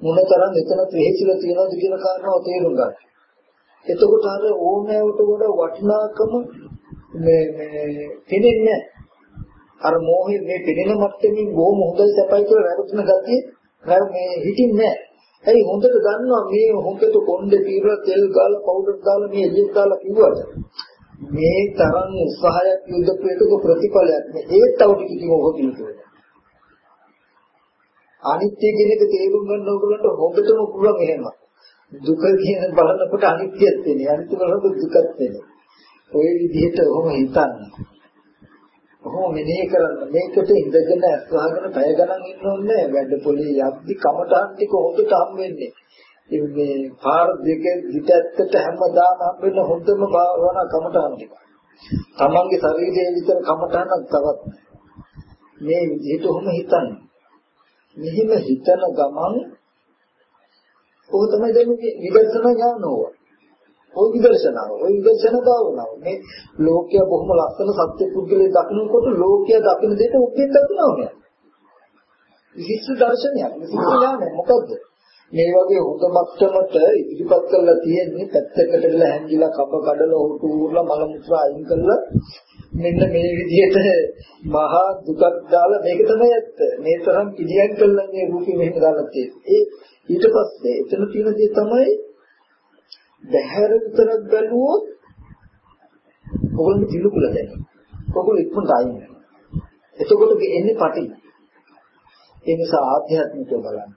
මොනතරම් එතන තෙහිසිලා තියනවද කියන කාරණාව තේරුම් ගන්න. එතකොට අර ඕනෑවට වඩා වටිනාකම මේ මේ පෙනෙන්නේ අර මොහේ මේ පෙනෙන මට්ටමින් බොහොම හොඳයි සැපයි කියලා වැරදුන ගතිය මේ හිතින්නේ නැහැ. ඇයි හොඳට දන්නවා මේ හොඳට කොණ්ඩේ පීරලා තෙල් ගාලා පවුඩර් දාලා මේ එළියට දාලා කිව්වට මේ තරම් උත්සාහයක් යොදපු එකක ප්‍රතිඵලයක් නේ ඒත් තව ටිකකින් ඔබ කියනවා. අනිත්‍ය කියන එක තේරුම් ගන්න ඕගොල්ලන්ට හොඳටම පුළුවන් එහෙම. දුක කියන බලනකොට අනිත්‍යත් වෙන්නේ. අනිත්‍ය බලනකොට දුකත් වෙන්නේ. ওই විදිහට ඔහොම හිතන්න. ඔහොම මෙනෙහි කරන්න. මේකට ඉඳගෙන අස්වහගෙන පැය ගණන් ඉන්න ඕනේ වැඩ පොලේ යද්දි කමටහන් ටික හොඳට හම් වෙන්නේ. මේ පාර දෙක පිටත්තට හැමදාම හම් වෙන හොඳම භාවනා කමටහන් ටික. තමන්ගේ ශරීරයේ විතර කමටහනක් තවත් මේ විදිහට ඔහොම හිතන්න. මෙහිම හිතන ගමන් ඔය තමයි දැන් විදර්ශනා ඥානෝව. ওই විදර්ශනාව, ওই විදර්ශන භාවනාව. මේ ලෝකය බොහොම ලස්සන සත්‍ය පුද්ගලයෙක් දකින්නකොට ලෝකය දකින්න දෙයට උපෙන් දකිනවා නෑ. විශිෂ්ට දර්ශනයක්. විශිෂ්ට ඥානයක්. මොකද්ද? මේ වගේ හොඳ මට්ටමට ඉදිරිපත් කරලා තියෙන්නේ පැත්තකට වෙලා හැංගිලා කබ කඩලා හොටු උරලා මල මුත්‍ර අයින් කරලා මෙන්න මේ විදිහට මහා දුකක් දාලා මේක තමයි ඇත්ත. මේ තරම් පිළියම් කළා මේ රූපෙ මෙහෙම දාලා තියෙන්නේ. ඒ ඊට පස්සේ එතන තියෙන දේ තමයි බහැර විතරක් බැලුවොත් ඔයගොල්ලෝ පිළිකුල දැනෙනවා. ඔයගොල්ලෝ ඉක්මනට අයින් වෙනවා. එතකොට එන්නේ පටි. ඒ නිසා ආධ්‍යාත්මිකව බලන්න.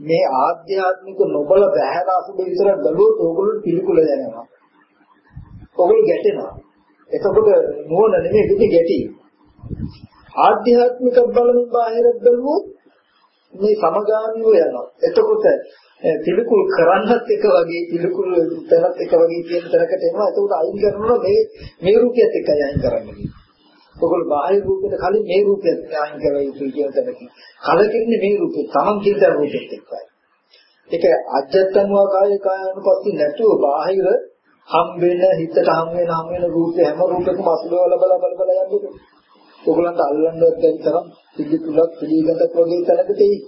මේ ආධ්‍යාත්මික නොබල බහැර අසුබ විතරක් බැලුවොත් ඔයගොල්ලෝ පිළිකුල දැනෙනවා. ඔයගොල්ලෝ ගැටෙනවා. එතකොට නුවණ නෙමෙයි පිටි ගැටි. ආධ්‍යාත්මික බලමින් බාහිරත් බැලුවොත් මේ සමගාමීව යනවා. එතකොට පිළිකුල් කරන්නත් එක වගේ පිළිකුල් තැනත් එක වගේ කියන තැනකට එනවා. එතකොට අයින් කරනවා මේ මේ රූපයත් එක්කයි අයින් කරන්නේ. ඔගොල්ලෝ බාහිර රූපෙට කලින් මේ රූපයත් අයින් කරලා යුතුයි කියන තැනකින්. කලකින්නේ මේ රූපේ තමන් කියන රූපෙත් එක්කයි. ඒක අජත්තන්වා කාය කායනුපස්සී නැතුව බාහිර හම් වෙන හිතට හම් වෙන හම් වෙන රූපේ හැම රූපයකම අසුබව බල බල බල යන්නේ. ඔයගලන්ට අල්ලන්නවත් බැරි තරම් පිළිතුලක් පිළිගතක් වගේ තැනක තියෙයි.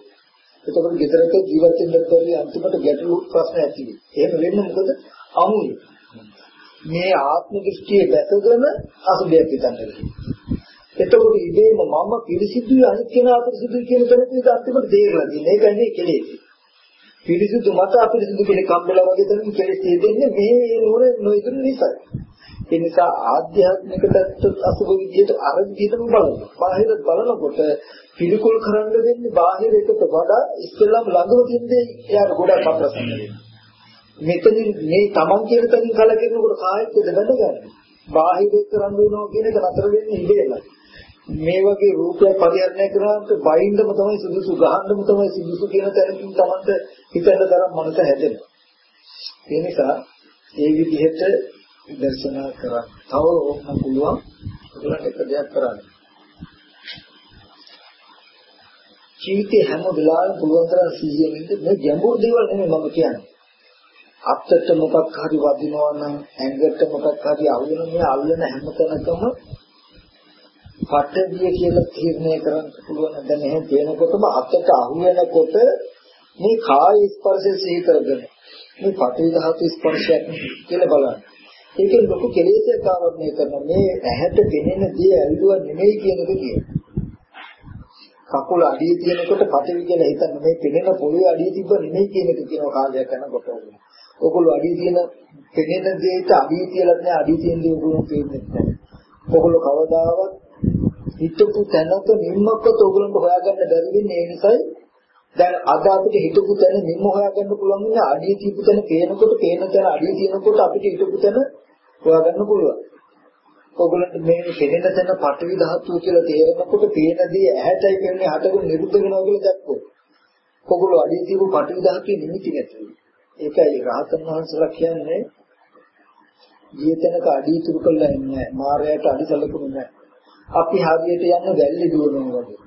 එතකොට ගෙදරක ජීවත් වෙන්න බැරි අන්තිමට ගැටලු ප්‍රශ්න ඇති වෙයි. එහෙම වෙන්නේ මොකද? අමුයි. මේ ආත්ම දෘෂ්ටියේ බැසගෙන අසුබයක් හිතන්නේ. එතකොට ඉබේම මම පිරිසිදුයි අනිත් කෙනා අපිරිසිදුයි කියන තැනක ඉඳ අන්තිමට තේරලා තියෙනවා. ඒකනේ කෙලෙස්. පිරිසිදු මත අපිරිසිදු කෙනෙක් හම්බෙලා වගේ තැනක කෙලෙස් තියෙන්නේ මේ නෝන නොයිදුන නිසා. ඒ නිසා ආධ්‍යාත්මික පැත්ත අසුබ විදියට අර විදිහටම බලනවා. බාහිර බලනකොට පිළිකුල් කරන්න දෙන්නේ බාහිර එකට වඩා ඉස්සෙල්ලාම ළඟම තින්නේ එයාට ගොඩක් අප්‍රසන්න වෙනවා. මෙතනින් මේ Taman කියන තැනින් කලකිරනකොට කායෙත් බඳගන්නේ. බාහිර එක්ක රන් වෙනවා කියන එක නතර වෙන්නේ ඉබේමයි. මේ වගේ රූපයක් පරිහරණය කරාට බයින්දම තමයි සුදුසු ගහන්නම තමයි සුදුසු කියන තැනකින් Tamanට හිතන්න තරම් මනස හැදෙනවා. ඒ නිසා ඒ විදිහට දර්ශනා කරා. තව ඕකම පුළුවන් ඒකට එක දෙයක් කරන්න. ජීවිතේ හැම වෙලාවෙම පුළුවන් තරම් සිහියෙන් ඉන්න මේ ගැඹුරු දේවල් නෙමෙයි මම කියන්නේ. අත්තට මොකක් හරි වදිනවා නම් ඇඟට මොකක් හරි අහුවෙන මේ අල්ලන හැම තැනකම පටවිය කියලා තීරණය කරන්න පුළුවන් දැන් එහෙම පේනකොටම අතට අහුවෙනකොට මේ කාය ස්පර්ශය සිහි කරගෙන මේ පටවි ධාතු ස්පර්ශයක් කියලා බලන්න. ඒකෙන් ලොකු කෙලෙසක් ආවරණය කරන මේ ඇහැට පෙනෙන දේ ඇල්ලුවා නෙමෙයි කියන එක කියනවා. කකුල අඩිය තියෙනකොට පටවි කියලා හිතන්න මේ පෙනෙන පොළවේ අඩිය තිබ්බ නෙමෙයි කියන එක කියනවා කාලයක් යනකොට. ඔගොල්ලෝ අඩිය තියෙන පෙනෙන දෙයට අඩිය කියලා නැහැ අඩිය තියෙන දේ ඔගොල්ලෝ පේන්නේ නැහැ. ඔගොල්ලෝ කවදාවත් හිතපු තැනක නිම්මක්වත් ඔයගලන්ට හොයාගන්න බැරි වෙන්නේ ඒ නිසායි දැන් අද අපිට හිතපු තැන නිම්ම හොයාගන්න පුළුවන් ඉන්නේ අඩිය තියපු තැන පේනකොට පේන තැන අඩිය තියෙනකොට අපිට හිතපු තැන හොයාගන්න පුළුවන්. ඔයගලන්ට මේ පෙනෙන තැන පටවි ධාතුව කියලා තේරෙනකොට පේන දේ ඇහැටයි පෙන්නේ හටගෙන නිරුද්ධ වෙනවා කියලා දැක්කොත්. ඔයගොල්ලෝ අඩිය තියපු පටවි ධාතුවේ නිමිති නැති ඒකයි රහතන් වහන්සේලා කියන්නේ ජීවිතනක අඩිය තුරු කළා ඉන්නේ මායයට අඩි සැලකුනේ නැහැ. අපි හරියට යන්නේ වැල්ලි දුවනවා වගේ.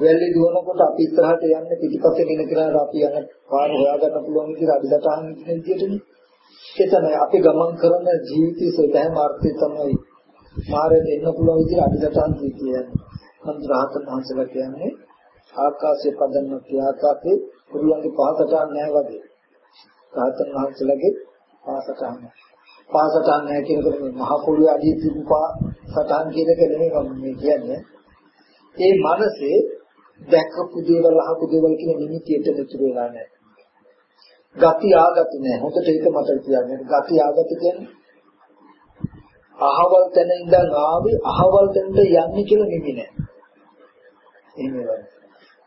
වැල්ලි දුවනකොට අපි ඉස්සරහට යන්නේ පිටිපස්සේ ගෙන කරලා අපි යන පාර හොයාගන්න පුළුවන් විදිහට අඩිදටහන් විදිහටනේ. ඒ තමයි අපි ගමන් කරන ජීවිතයේ සත්‍යම අර්ථය තමයි මාරයට එන්න පුළුවන් විදිහට අඩිදටහන් කියන්නේ. සම්ද්‍රාහතන් වහන්සේලා කියන්නේ ආකාශයේ පදන්න කියාකාසේ කුරුල්ලන්ගේ පහසටහන් නැහැ වගේ. රාහතන් වහන්සේලාගේ පහසටහන් නැහැ. පාසටහන් නැහැ කියනකොට මේ මහ පොළොවේ අඩිය තිබු පා සටහන් කියන එක නෙමෙයි මම මේ කියන්නේ. ඒ මනසේ දැක්කපු දේවල් අහපු දේවල් කියන නිමිතියට මෙතුරු වෙලා නැහැ. ගති ආගති නැහැ. හොඳට ඒක මතක තියාගන්න. ගති ආගති කියන්නේ අහවල් තැන ඉඳන් ආවේ අහවල් තැනට යන්නේ කියලා නෙමෙයි නෑ. එහෙම වෙනවා.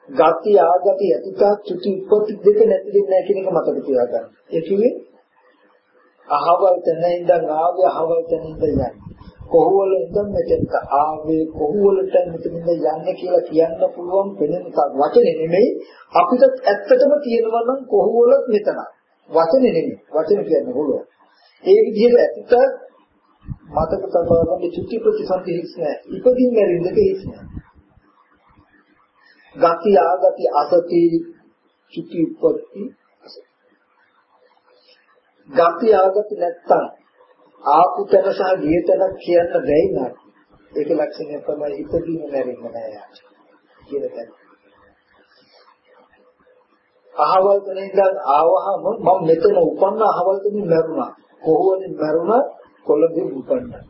ගති ආගති අතිකා චුති උපති දෙක නැති දෙන්නේ නැහැ කියන එක මතක තියාගන්න. ඒ කිව්වේ අහවල් තැන ඉඳන් ආවේ අහවල් තැන ඉඳන් යන්නේ. කොහොවල ඉඳන් මෙතෙන්ට ආවේ කොහොවලට මෙතනින්ද යන්නේ කියලා කියන්න පුළුවන් වෙන වචනේ නෙමෙයි අපිට ඇත්තටම තියෙනවා නම් කොහොවලත් මෙතනයි. වචනේ නෙමෙයි. වචන කියන්නේ හොලෝ. ඒ විදිහට ඇත්ත මතක තබා ගන්න චුති ප්‍රතිසන්දි හිස් නැහැ. ඉපදින් මැරින්න දෙක හිස් නැහැ. ගති ආගති අසති චුති උප්පත්ති ගති ආගති නැත්තම් ආපු තැන සහ ගිය තැන කියන්න බැයි නක් ඒක ලක්ෂණය තමයි ඉපදීම නැරෙන්න නෑ යාට කියන තැන අහවල් තැන ඉඳන් ආවහම මම මෙතන උපන්න අහවල් තැනින් මැරුණා. කොහොමද මැරුණා? කොළඹින් උපන්නා.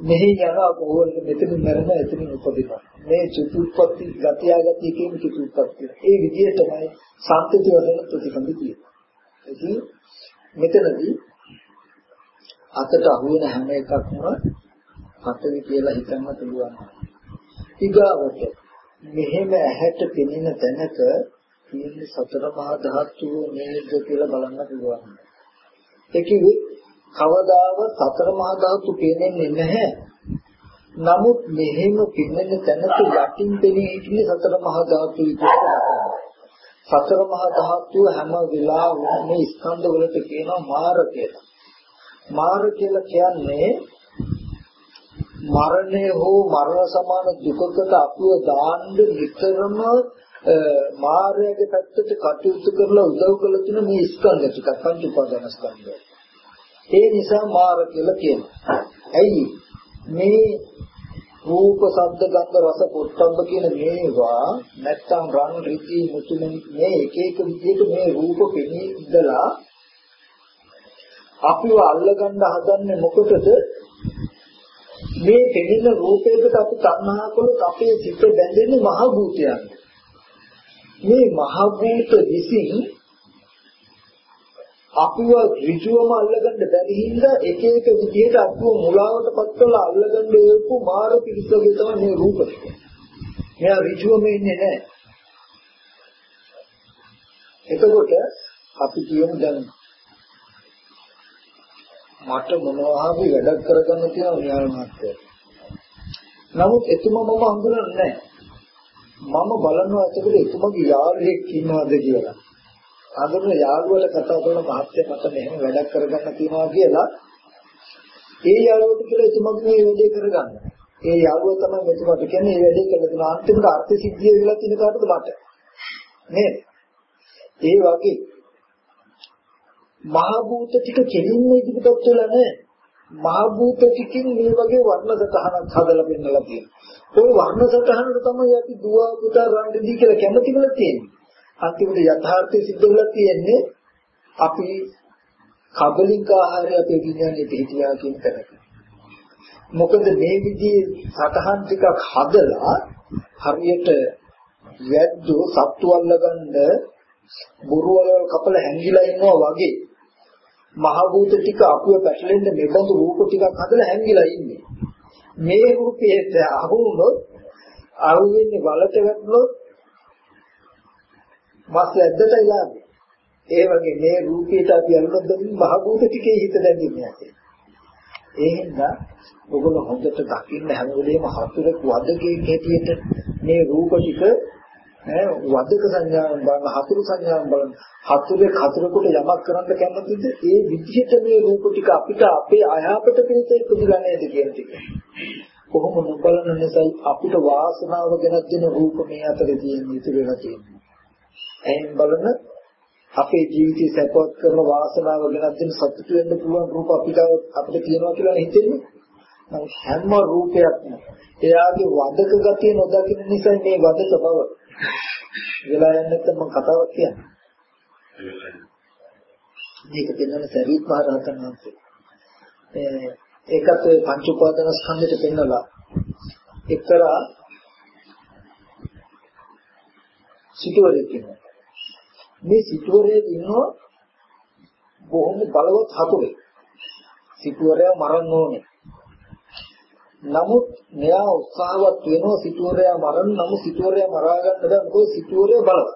මෙහි යනවා කොහොමද මෙතනින් මැරෙනවා එතනින් උපදිනවා. මේ චතුප්පත්ති ගති ආගති කියන චතුප්පත්ති ඒ විදිහ තමයි සම්පති වශයෙන් ප්‍රතිසන්දි කියන්නේ මෙතනදී අතට අහු වෙන හැම එකක්ම හතවි කියලා හිතන්න පුළුවන්. ඊගාවට මෙහෙම ඇහැට පෙනෙන තැනක තියෙන සතර මහා ධාතු නේද කියලා බලන්න පුළුවන්. ඒ කිව්වේ කවදාව සතර මහා ධාතු පේන්නේ නැහැ. නමුත් මෙහෙම පින්නන තැනට යටින් පෙනී හිටින්නේ සතර මහා ධාතු විදිහට සතර මහා ධාතු හැම වෙලාවෙම මේ ස්කන්ධ වලට කියනවා මාර කියලා. මාර කියලා කියන්නේ මරණය හෝ මරණ සමාන දුකකට අපිව දාන්න විතරම මායාවේ පැත්තට කටයුතු කරලා උදව් කළ තුන මේ ස්කන්ධ ටික පංච උපාදාන ස්කන්ධය. ඒ නිසා මාර කියලා කියනවා. ඇයි මේ රූප, ශබ්ද, ගන්ධ, රස, පොට්ටබ්බ කියන මේවා නැත්තම් රන් රිදී මුතුමනි මේ එක එක විදිහට මේ රූප පෙනී ඉඳලා අපිව අල්ලගන්න හදන්නේ මොකටද? මේ පෙනෙන රූපයකට අපි තණ්හා කළොත් අපේ සිත බැඳෙන්නේ මහ භූතයන්. මේ මහ භූත විසින් අපිව ඍජුවම අල්ලගන්න බැරි හින්දා එක එක විදිහට අපිව මුලාවටපත් කරලා අල්ලගන්න එපු මාර පිළිසගේ තමයි මේ රූප ටික. මෙයා ඍජුවම ඉන්නේ නැහැ. එතකොට අපි කියමු දැන් මට මොනවා හරි වැඩක් කරගන්න තියෙනවා න්‍යාය මාත්‍යය. නමුත් එතුමා මම හඳුනන්නේ නැහැ. මම බලනවා එතකොට එතුමගේ යාළුවෙක් ඉන්නවද කියලා. අඳුන යාළුවල කතා කරන මහත්ය මට මෙහෙම වැඩක් කරගන්න තියෙනවා කියලා ඒ යාළුවට කියලා එතුමගේ මේ වැඩේ කරගන්න. ඒ යාළුව තමයි මෙතුමාට කියන්නේ මේ වැඩේ කළ දෙන අන්තිමට අර්ථ සිද්ධිය වෙලා තියෙන කාටද මට. නේද? ඒ වගේ මහ භූත ටික කෙලින්ම ඉදිරිපත් වෙලා නැහැ. මහ භූත ටිකින් මේ වගේ වර්ණ සතහනක් හදලා පෙන්නලා තියෙනවා. ওই වර්ණ සතහනට තමයි අපි දුව පුතා රණ්ඩිදී කියලා කැමති වෙලා තියෙන්නේ. අන්තිමට යථාර්ථය සිද්ධ වෙලා තියෙන්නේ අපි කබලික ආහාරය අපේ විඥානයේ පිටියා කියන තැනක. මොකද මේ විදිහේ සතහන් ටිකක් හදලා හරියට වැද්දෝ සත්තු අල්ලගන්න බොරු වල කපල හැංගිලා ඉන්නවා වගේ මහ භූත ටික අපුව පැටලෙන්න මෙබඳු රූප ටිකක් හදලා හැංගිලා ඉන්නේ. මේ රූපයට අහු වුණොත් අහු වෙන්නේ වලට වැටුණොත් මස් ඇද්දට ඉලාවේ. ඒ වගේ මේ රූපයට අපි අනුනොත් මහ භූත ටිකේ හිත දැඳින්නේ නැහැ. ඒ හින්දා ඔගොල්ලෝ හොඳට දකින්න හැම වෙලේම හතුරෙක් වදකේ හැටියට මේ රූප ටික ඈ වදක සංඥාවෙන් බලන හතුරු සංඥාවෙන් බලන හතුරේ හතුරෙකුට යමක් කරන්න කැමතිද? ඒ විදිහට මේ රූප ටික අපිට අපේ අයාපත පිළිත ඉපදිලා නේද කියන ටික. කොහොම නොබලන නිසා අපිට වාසනාව ගෙනත් දෙන රූප මේ අතරේ තියෙන ඉතුරු වෙලා තියෙනවා එහෙන් බලන අපේ ජීවිතය සැපවත් කරන වාසනාව ගෙනත් දෙන සතුට වෙන්න පුළුවන් රූප අපිට අපිට තියෙනවා කියලා හිතෙන්නේ. නම් හැම රූපයක්ම එයාගේ වදක ගතිය නොදකින නිසා මේ වදක බව වෙලා යන්නේ නැත්නම් මම කතාවක් කියන්නේ. මේක දෙන්නන සරීත් මහ රහතන් වහන්සේ. ඒකත් ඔය පංච උපාදාන ස්කන්ධෙට පෙන්නලා එක්තරා සිටුවරයෙක් ඉන්නවා. මේ සිටුවරයේ ඉන්නවා බොහොම බලවත් හතුරෙක්. සිටුවරයා මරන්න ඕනේ. නමුත් මෙයා උත්සාහවත් වෙනවා සිටුවරයා මරන්න නමුත් සිටුවරයා මරා ගන්න බෑ මොකද සිටුවරයා බලවත්.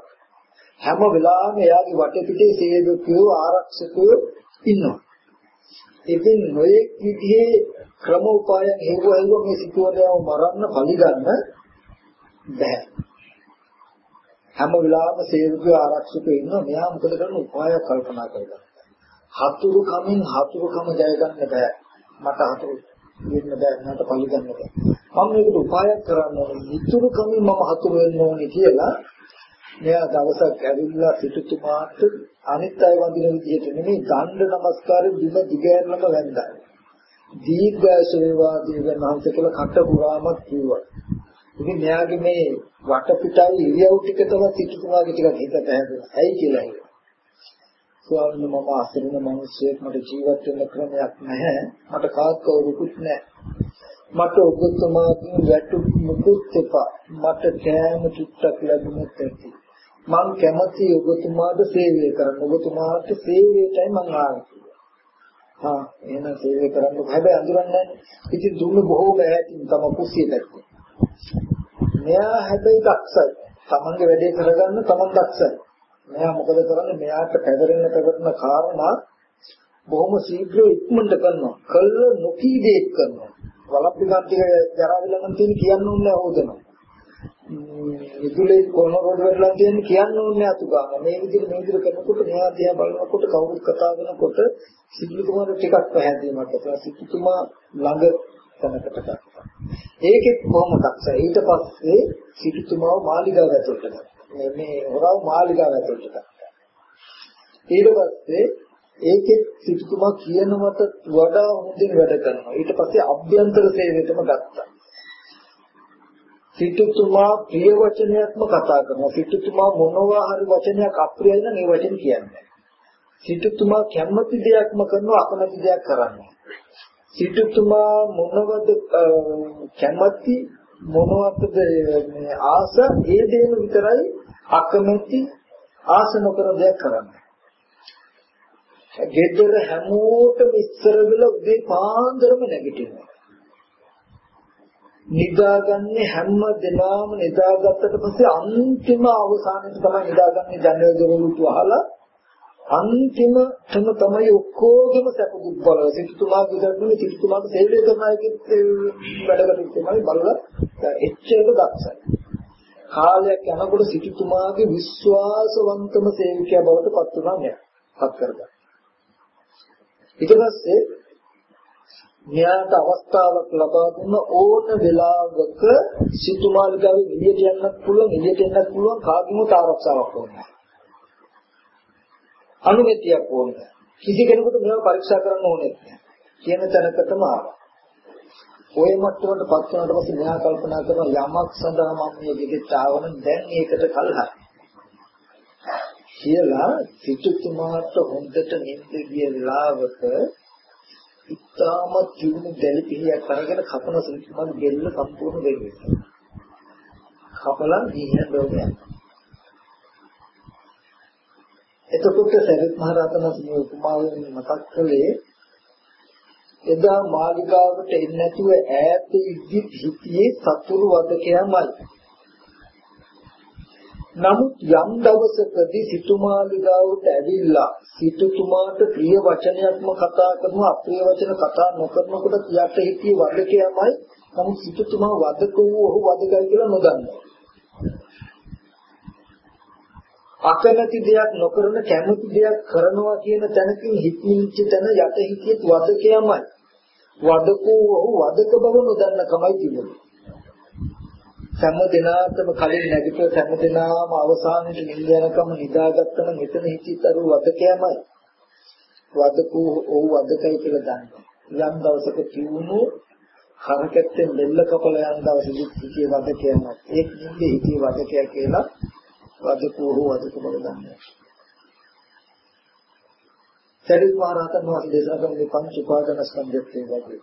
හැම වෙලාවෙම එයාගේ වටපිටේ සේවකයෝ ආරක්ෂකයෝ ඉන්නවා. ඉතින් නොයෙක් විදිහේ ක්‍රම උපායන් හේවුව මේ සිටුවරයාව මරන්න පලි ගන්න බෑ. හැම වෙලාවෙම සේවකයෝ ආරක්ෂකයෝ ඉන්නවා. මෙයා මොකද කරන්නේ උපාය කල්පනා කරගන්න. හතුරු කමින් හතුරු කම ජය ගන්න බෑ. මට හතුරු වෙන්න බෑ මට පරිගන්න බෑ මම මේකට උපායක් කරන්න ඕනේ. මිතුරු කමින් මම හතුරු වෙන්න ඕනේ කියලා මෙයා දවසක් ඇවිල්ලා පිටුතුමාට අනිත් අය වඳින විදිහට නෙමෙයි දණ්ඩ නමස්කාරෙ බිම දිගෑරලම වැන්දා දීර්ඝාස වේවා දීර්ඝනාන්ත කියලා කට පුරාමත් කිව්වා. ඉතින් මෙයාගේ මේ වටපිටාවේ ඉරියව් ටික තමයි පිටුතුමාගේ ටිකක් හිතට හැදෙනවා ඇයි කියලා ස්වාමීන් මම අසරණ මිනිස්සෙක් මට ජීවත් වෙන්න ක්‍රමයක් නැහැ. මට කාත් කවුරුකුත් නැහැ. මට ඔබතුමාගෙන් වැටු මුකුත් එපා. මට කෑම චුට්ටක් ලැබුණොත් ඇති. මං කැමති ඔබතුමාට සේවය කරන්න. ඔබතුමාට සේවයටයි මං ආවේ හා එහෙනම් සේවය කරන්න හැබැයි අඳුරන්නේ නැහැ. ඉතින් දුන්න බොහෝම ඈතින් තම කුස්සිය දැක්කේ. මෙයා හැබැයි දක්ෂයි. තමන්ගේ වැඩේ කරගන්න තමන් දක්ෂයි. මෙයා මොකද කරන්නේ මෙයාට පැවරෙන්න පැවරෙන කාරණා බොහොම ශීඝ්‍ර ඉක්මනට කරනවා කළ නොකී දෙයක් කරනවා වලප්පි කට්ටිය ජරා වෙලා නම් තියෙන කියන්න ඕනේ හොදනවා. විදුලේ කොන රෝඩ් වලලා තියෙන කියන්න ඕනේ අතු ගන්න. මේ විදිහට මේ විදිහට කරනකොට මෙහා දිහා බලනකොට කවුරුත් කතා කරනකොට සිද්ධිතුමාට ටිකක් පැහැදිලිමත් කරලා සිද්ධිතුමා ළඟ තැනකට ගත්තා. ඒකෙත් කොහොම දක්ෂයි. ඊට පස්සේ සිද්ධිතුමාව මාලිගාව ඇතුළට ගත්තා. මේ හොරව මාලිගාව ඇතුළට ගත්තා. ඊට පස්සේ ඒකෙත් සිටුතුමා කියනවට වඩා හොඳින් වැඩ කරනවා. ඊට පස්සේ අභ්‍යන්තර සේවයටම ගත්තා. සිටුතුමා ප්‍රිය වචනයක්ම කතා කරනවා. සිටුතුමා මොනවා හරි වචනයක් අප්‍රියයි නම් ඒ වචන කියන්නේ. සිටුතුමා කැමති දෙයක්ම කරනවා අකමැති දෙයක් කරන්නේ. සිටුතුමා මොනවද කැමති මොනවද මේ ආස ඒ දේම විතරයි අකමැති ආස නොකර දෙයක් කරන්නේ. ගෙදර හැමෝටම ඉස්සර වෙලා උදේ පාන්දරම නැගිටිනවා. නිදාගන්නේ හැම දිනම නිදාගත්තට පස්සේ අන්තිම අවසානයේ තමයි නිදාගන්නේ ජනේල් දොරලුට වහලා අන්තිමටම තමයි ඔක්කොගේම සැප දුක් බල සිතුතුමා විතරනේ සිතුතුමාට සේවය කරන අයගේ වැඩකට තමයි බලලා එච්චරද දක්ෂයි. කාලයක් යනකොට සිතුතුමාගේ විශ්වාසවන්තම සේවකයා බවට පත් වුණා නේද? පත් කරගන්න. ඊට පස්සේ මෙයාට අවස්ථාවක් ලබා දුන්න ඕන වෙලාවක සිතුමාලිකාවේ එළියට යන්නත් පුළුවන් එළියට එන්නත් පුළුවන් කාගෙමුත් ආරක්ෂාවක් ඕනේ. අනුමැතියක් ඕනේ. කිසි කෙනෙකුට මේව පරීක්ෂා කරන්න ඕනේ නැහැ. කියන තැනකටම ආවා. ඔය මට්ටමට පත් වුණාට පස්සේ මෙයා කල්පනා කරනවා යමක් සඳහා මම මේ විදිහට ආවනම් දැන් ඒකට කල්හයි. කියලා සිතුතුමාට හොඳට නිින්ද ගිය වෙලාවක ඉතාම තියුණු දැලි පිළියක් අරගෙන කපන සිතුතුමාගේ ගෙල්ල සම්පූර්ණ වෙන්නේ. කපලා දීහන් දෝගයක්. එතකොට සරිත් මහ රහතන් වහන්සේ උපමාවෙන් මතක් කළේ එදා මාලිගාවට එන්නේ නැතුව ඈත ඉදි හිටියේ සතුරු වදකයමයි. නමුත් යම් දවසකදී සිතුමාලිගාවට ඇවිල්ලා සිතුතුමාට ප්‍රිය වචනයක්ම කතා කරනවා අප්‍රිය වචන කතා නොකරනකොට යට හිටියේ වදකයමයි. නමුත් සිතුතුමා වදක වූ ඔහු වදකයි කියලා නොදන්නවා. අකමැති දෙයක් නොකරන කැමති දෙයක් කරනවා කියන තැනකින් හිතින්ච තැන යට හිතියෙත් වදකයමයි. වදකෝ ඔහු වදක බව නොදන්න කමයි තිබුණේ. හැම දිනාටම කලින් නැගිටින හැම දිනාම අවසානයේ නිින්ද යනකම නිදාගත්තම මෙතන හිතිතරු වදකයමයි. වදකෝ ඔහු වදකයි කියලා දන්නවා. යම් දවසක කිව්වොත් කරකැත්තෙන් දෙල්ල කපල යන දවසෙදි හිතිය වදකයමයි. ඒක නිින්දේ හිතිය වදකය කියලා වදකෝ ඔහු වදක බව දන්නවා. සරිත් මහරහතන් වහන්සේ දේශනා කරන මේ පංච උපාදාන ස්කන්ධයත් ඒ වගේ.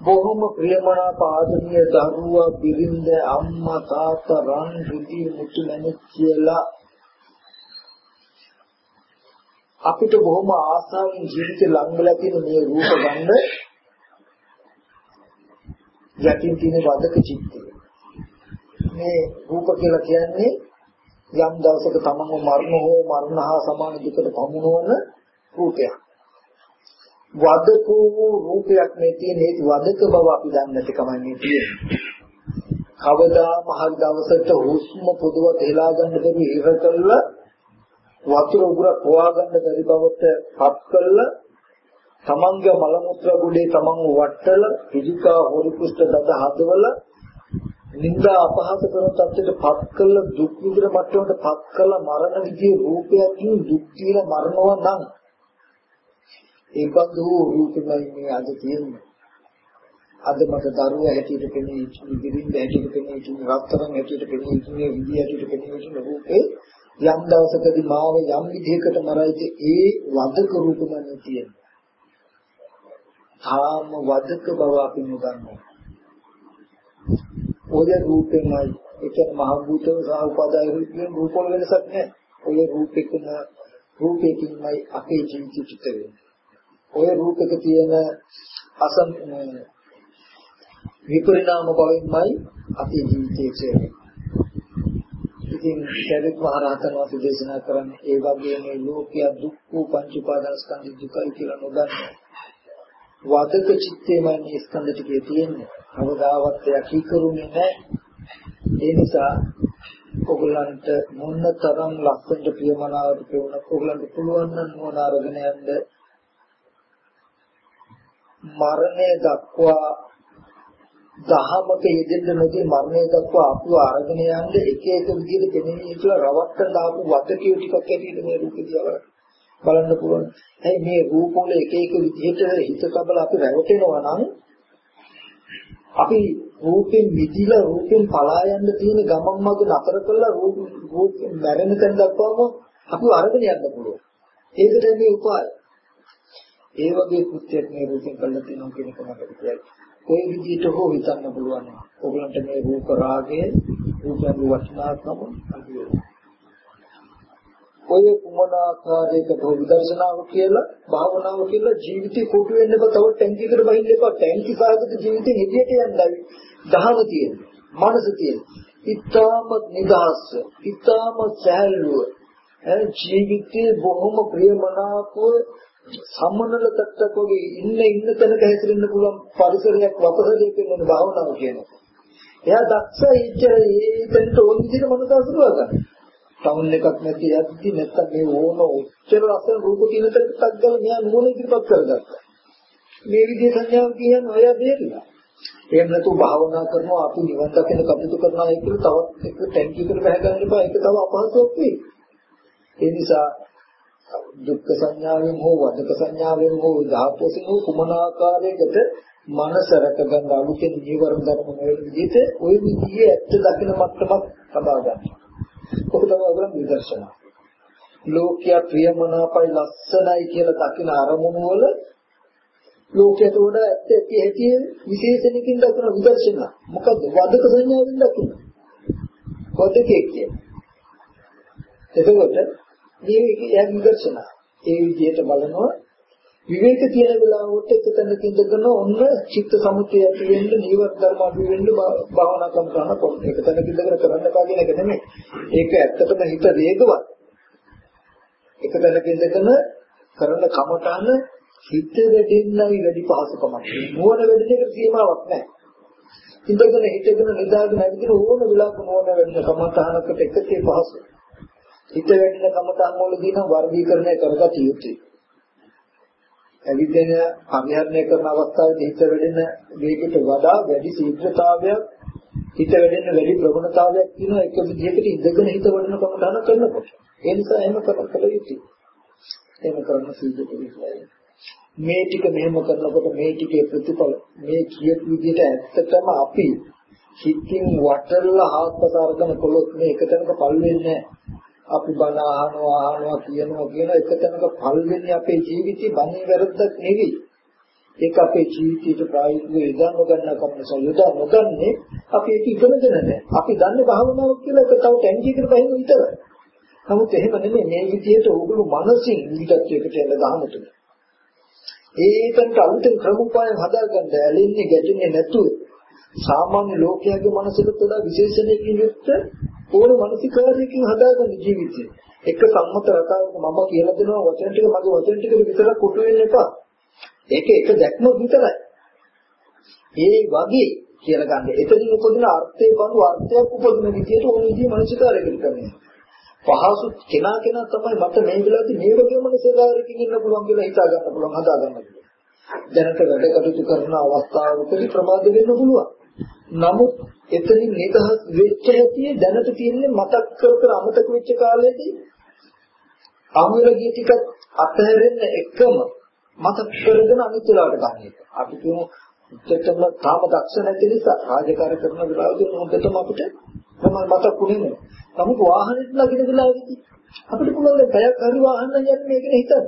බොහොම ප්‍රියමනාප ආදරණීය දරුවා බිරිඳ අම්මා තාත්තා රන් රිදී මුතු මැණික් කියලා අපිට බොහොම ආසාවෙන් ජීවිතේ ලං වෙලා තියෙන මේ රූප ගන්න යටින් තියෙන වදක චිත්තය මේ රූප කියලා කියන්නේ යම් දවසක තමන්ව මරණ හෝ මරණ හා සමාන දුකට පමුණවන රූපයක්. වදක වූ රූපයක් මේ තියෙන හේතු වදක බව අපි දන්නේ නැති කමයි මේ තියෙන්නේ. කවදාම හරි දවසක හුස්ම පොදුවට හෙලා ගන්න බැරි ඉර කළා වතුර උගුර පොවා ගන්න බැරි බවට පත් කළා තමන්ගේ මල මුත්‍රා ගුඩේ තමන්ව වට්ටල පිළිකා හොරු කුෂ්ඨ දත හදවලා නිന്ദා අපහාස කරන තත්ත්වයට පත් කළ දුක් විඳින මට්ටමට පත් කළ මරණ විදියේ රූපයකින් දුක් කියලා මරනවා නම් ඒ බඳු රූපෙමයි මේ අද තියෙන්නේ. අද මට දරුවා හැටියට පෙනී ඉදිරින් හැටියට පෙනී ඉන්න රත්තරන් හැටියට පෙනී ඉන්න විදිය හැටියට පෙනී ඉන්න රූපේ යම් දවසකදී මාව යම් විදිහකට මරයිද ඒ වදක රූපමයි තියෙන්නේ තාම වදක බව අපි නොදන්නවා. ඔය රූපෙමයි එතන මහ භූත සහ උපාදාය රූපයෙන් රූප වල වෙනසක් නැහැ. ඔය රූපෙකම රූපෙකින්මයි අපේ ජීවිතය චිත වෙන්නේ. ඔය රූපෙක තියෙන අසම් විපරිණාම භවෙන්මයි අපේ ජීවිතයේ කියන්නේ. ඉතින් ශරීර මහරහතන් වහන්සේ දේශනා කරන්නේ ඒ වගේ මේ ලෝකයේ දුක්ඛ පංච උපාදාන ස්කන්ධ දුකයි කියලා නොදන්නවා. වදක චිත්තේමයි මේ ස්කන්ධ ටිකේ තියෙන්නේ. අවදාවත් යකීකරුනේ නැහැ. ඒ නිසා ඔයගලන්ට මොන තරම් ලස්සනට ප්‍රියමනාවට කියුණත් ඔයගලන්ට පුළුවන් නම් මොන අරගෙන යන්න මරණය දක්වා දහමක යෙදෙන්න නොදී මරණය දක්වා අපව අරගෙන යන්න එක එක විදිහට දෙන්නේ කියලා රවට්ටන දාපු වදකිය ටිකක් ඇටියෙ මේ රූපේ දිහා බලන්න පුළුවන්. ඇයි මේ රූප වල එක එක විදිහට හිත කබල අපි රැවටෙනවා නම් අපි රූපෙන් මිදිලා රූපෙන් පලා යන්න තියෙන ගමන් මඟ නතර කරලා රූප රූපෙන් මැරෙන තැන දක්වාම අපි අරගෙන යන්න පුළුවන්. ඒකට මේ උපාය. ඒ වගේ කෘත්‍යයක් මේ රූපෙන් කළා තියෙනවා කියන එක මට කියයි. කොයි විදිහට හෝ හිතන්න පුළුවන්. ඔයගලන්ට මේ රූප රාගය, රූපයන් වටිනාකම අඩු වෙනවා. ඔය කුමන ආකාරයකට විදර්ශනාව කියලා භාවනාව කියලා ජීවිතේ කොටු වෙන්න බෑ තව ටැංකියකට බහින්න එපා. ටැංකි සාගත ජීවිතේ එළියට යන්නයි. දහම තියෙන්නේ මනස තියෙන්නේ ඊටාම නිදහස් ඊටාම සැලුව ජීවිතේ බොහොම ප්‍රියමනාපව සම්මනල තත්ත්වක වගේ ඉන්න ඉන්න තැනක හැසිරෙන්න පුළුවන් පරිසරයක් වපසරියක් වෙන භාවනාව කියනවා. එයා දක්ෂ ඉච්ඡර ඒ තැනට ඕන විදිහට මනස අසුරවා ගන්න. ටවුන් එකක් නැති යද්දි නැත්තම් මේ ඕන ඔච්චර ලස්සන රූප කියන තැනට ගල මෙයා නුවණ ඉදිරිපත් කරගත්තා. මේ විදිහේ සංඥාව කියන්නේ ඔය බේරිලා. එහෙම නැතු භාවනා කරනවා අපි නිවන් දකින කටයුතු කරනවා ඒක තවත් එක ටැංකියකට බහ ගන්න එපා ඒක තව අපහසුයක් වෙයි. ඒ නිසා දුක්ඛ සංඥාවෙන් හෝ වදක සංඥාවෙන් හෝ ධාතුසෙන් හෝ කුමන ආකාරයකට මනස රැක ගන්න අලුතෙන් ජීවරණ ධර්ම වල විදිහට ওই විදිහේ ඇත්ත දකින මට්ටමක් ලබා ගන්නවා. ඔක තමයි ඔයගොල්ලෝ නිදර්ශන. ලෝකයා ප්‍රියමනාපයි ලස්සනයි කියලා දකින අරමුණු වල ලෝකයට වඩා ඇත්ත ඇති ඇති විශේෂණකින් දකින විදර්ශන. මොකද වදක සංඥාවෙන් දකින. වදකේ කියන්නේ. එතකොට මේ යා විදර්ශන. ඒ විදිහට බලනවා විවේක තියෙන වෙලාවට එක තැනක ඉඳගෙන ඔන්න චිත්ත සමුත්‍ය ඇති වෙන්න නීවර ධර්ම අඩු වෙන්න භාවනා කරන කරන පොත් එක තැනක ඉඳගෙන කරන්න කාගෙන එක නෙමෙයි. ඒක ඇත්තටම හිත වේගවත්. එක තැනක ඉඳගෙන කරන කමඨාන හිත වැඩෙන්නයි වැඩි පහසුකමක්. නුවණ වැඩෙන එකට සීමාවක් නැහැ. ඉඳගෙන හිතගෙන නිදාගෙන ඇවිදින ඕන වෙලාවක නුවණ වැඩෙන කමඨානකට එකතේ පහසු. හිත වැඩෙන කමඨාන් වලදී නම් වර්ගීකරණය කරගත යුතුයි. ඇවිදින පරිහරණය කරන අවස්ථාවේදී හිත වැඩෙන වේගයට වඩා වැඩි ශීඝ්‍රතාවයක් හිත වැඩෙන වැඩි ප්‍රවණතාවයක් තියෙනවා එක විදිහකට ඉඳගෙන හිත වඩන කමදාන කරනකොට. ඒ නිසා එහෙම කළ යුතුයි. එහෙම කරන සීල පිළිසයි. මේ ටික මෙහෙම කරනකොට මේ ටිකේ ප්‍රතිඵල මේ කියපු විදිහට ඇත්තටම අපි හිතින් වටල්ලා හාත්පස අරගෙන කොළොත් මේ එක තැනක පල් වෙන්නේ නැහැ. අපි බණ අහනවා අහනවා කියනවා කියන එක තැනක පල් වෙන්නේ අපේ ජීවිතේ බණේ වැරද්දක් නෙවෙයි. ඒක අපේ ජීවිතයට ප්‍රායෝගිකව යොදා ගන්න කමස යොදා නොගන්නේ අපි ඒක ඉගෙනගෙන නැහැ. අපි දන්නේ භාවනාවක් කියලා ඒක තව ටැංකියකට බහින්න විතරයි. නමුත් එහෙම නෙමෙයි මේ විදිහට ඕගොල්ලෝ මනසින් විදක්යකට යන දහමතුන. ඒකන්ට අලුතෙන් ක්‍රමෝපාය හදාගන්න ඇලෙන්නේ ගැටෙන්නේ නැතුව සාමාන්‍ය ලෝකයාගේ මනසකට වඩා විශේෂණයකින් යුක්ත ඕන මානසිකාරයකින් හදාගන්න ජීවිතය. එක සම්මත රටාවක මම කියලා දෙනවා වචන ටික මගේ වචන ටික විතරක් කොටු වෙන්න එපා. ඒක එක දැක්ම විතරයි. ඒ වගේ කියලා ගන්න. එතනින් උපදින අර්ථයේ බඳු අර්ථයක් උපදින විදියට ඕන විදිහේ මානසිකාරයකට කරන්නේ. පහසු කෙනා කෙනා තමයි මට මේ වෙලාවේදී මේ වගේ මානසිකාරයකින් ඉන්න පුළුවන් කියලා හිතා ගන්න පුළුවන් හදා ගන්න පුළුවන්. දැනට වැඩ කටයුතු කරන අවස්ථාවකදී ප්‍රමාද වෙන්න පුළුවන්. නමුත් එතනින් නිදහස් වෙච්ච හැටි දැනට තියෙන්නේ මතක් කර කර අමතක වෙච්ච කාලෙදී අමුරගිය ටික අතහැරෙන්න එකම මතක් කරගෙන අනිත් වෙලාවට ගන්න එක. අපි කියමු උච්චතම තාම දක්ෂ නැති නිසා රාජකාරී කරන වෙලාවදී හොඳටම අපිට තමයි මතකුනේ නෑ. නමුත් වාහනෙත් ලගින වෙලාවේදී අපිට පුළුවන් පැයක් හරි වාහන යන්නේ මේකනේ හිතන්න.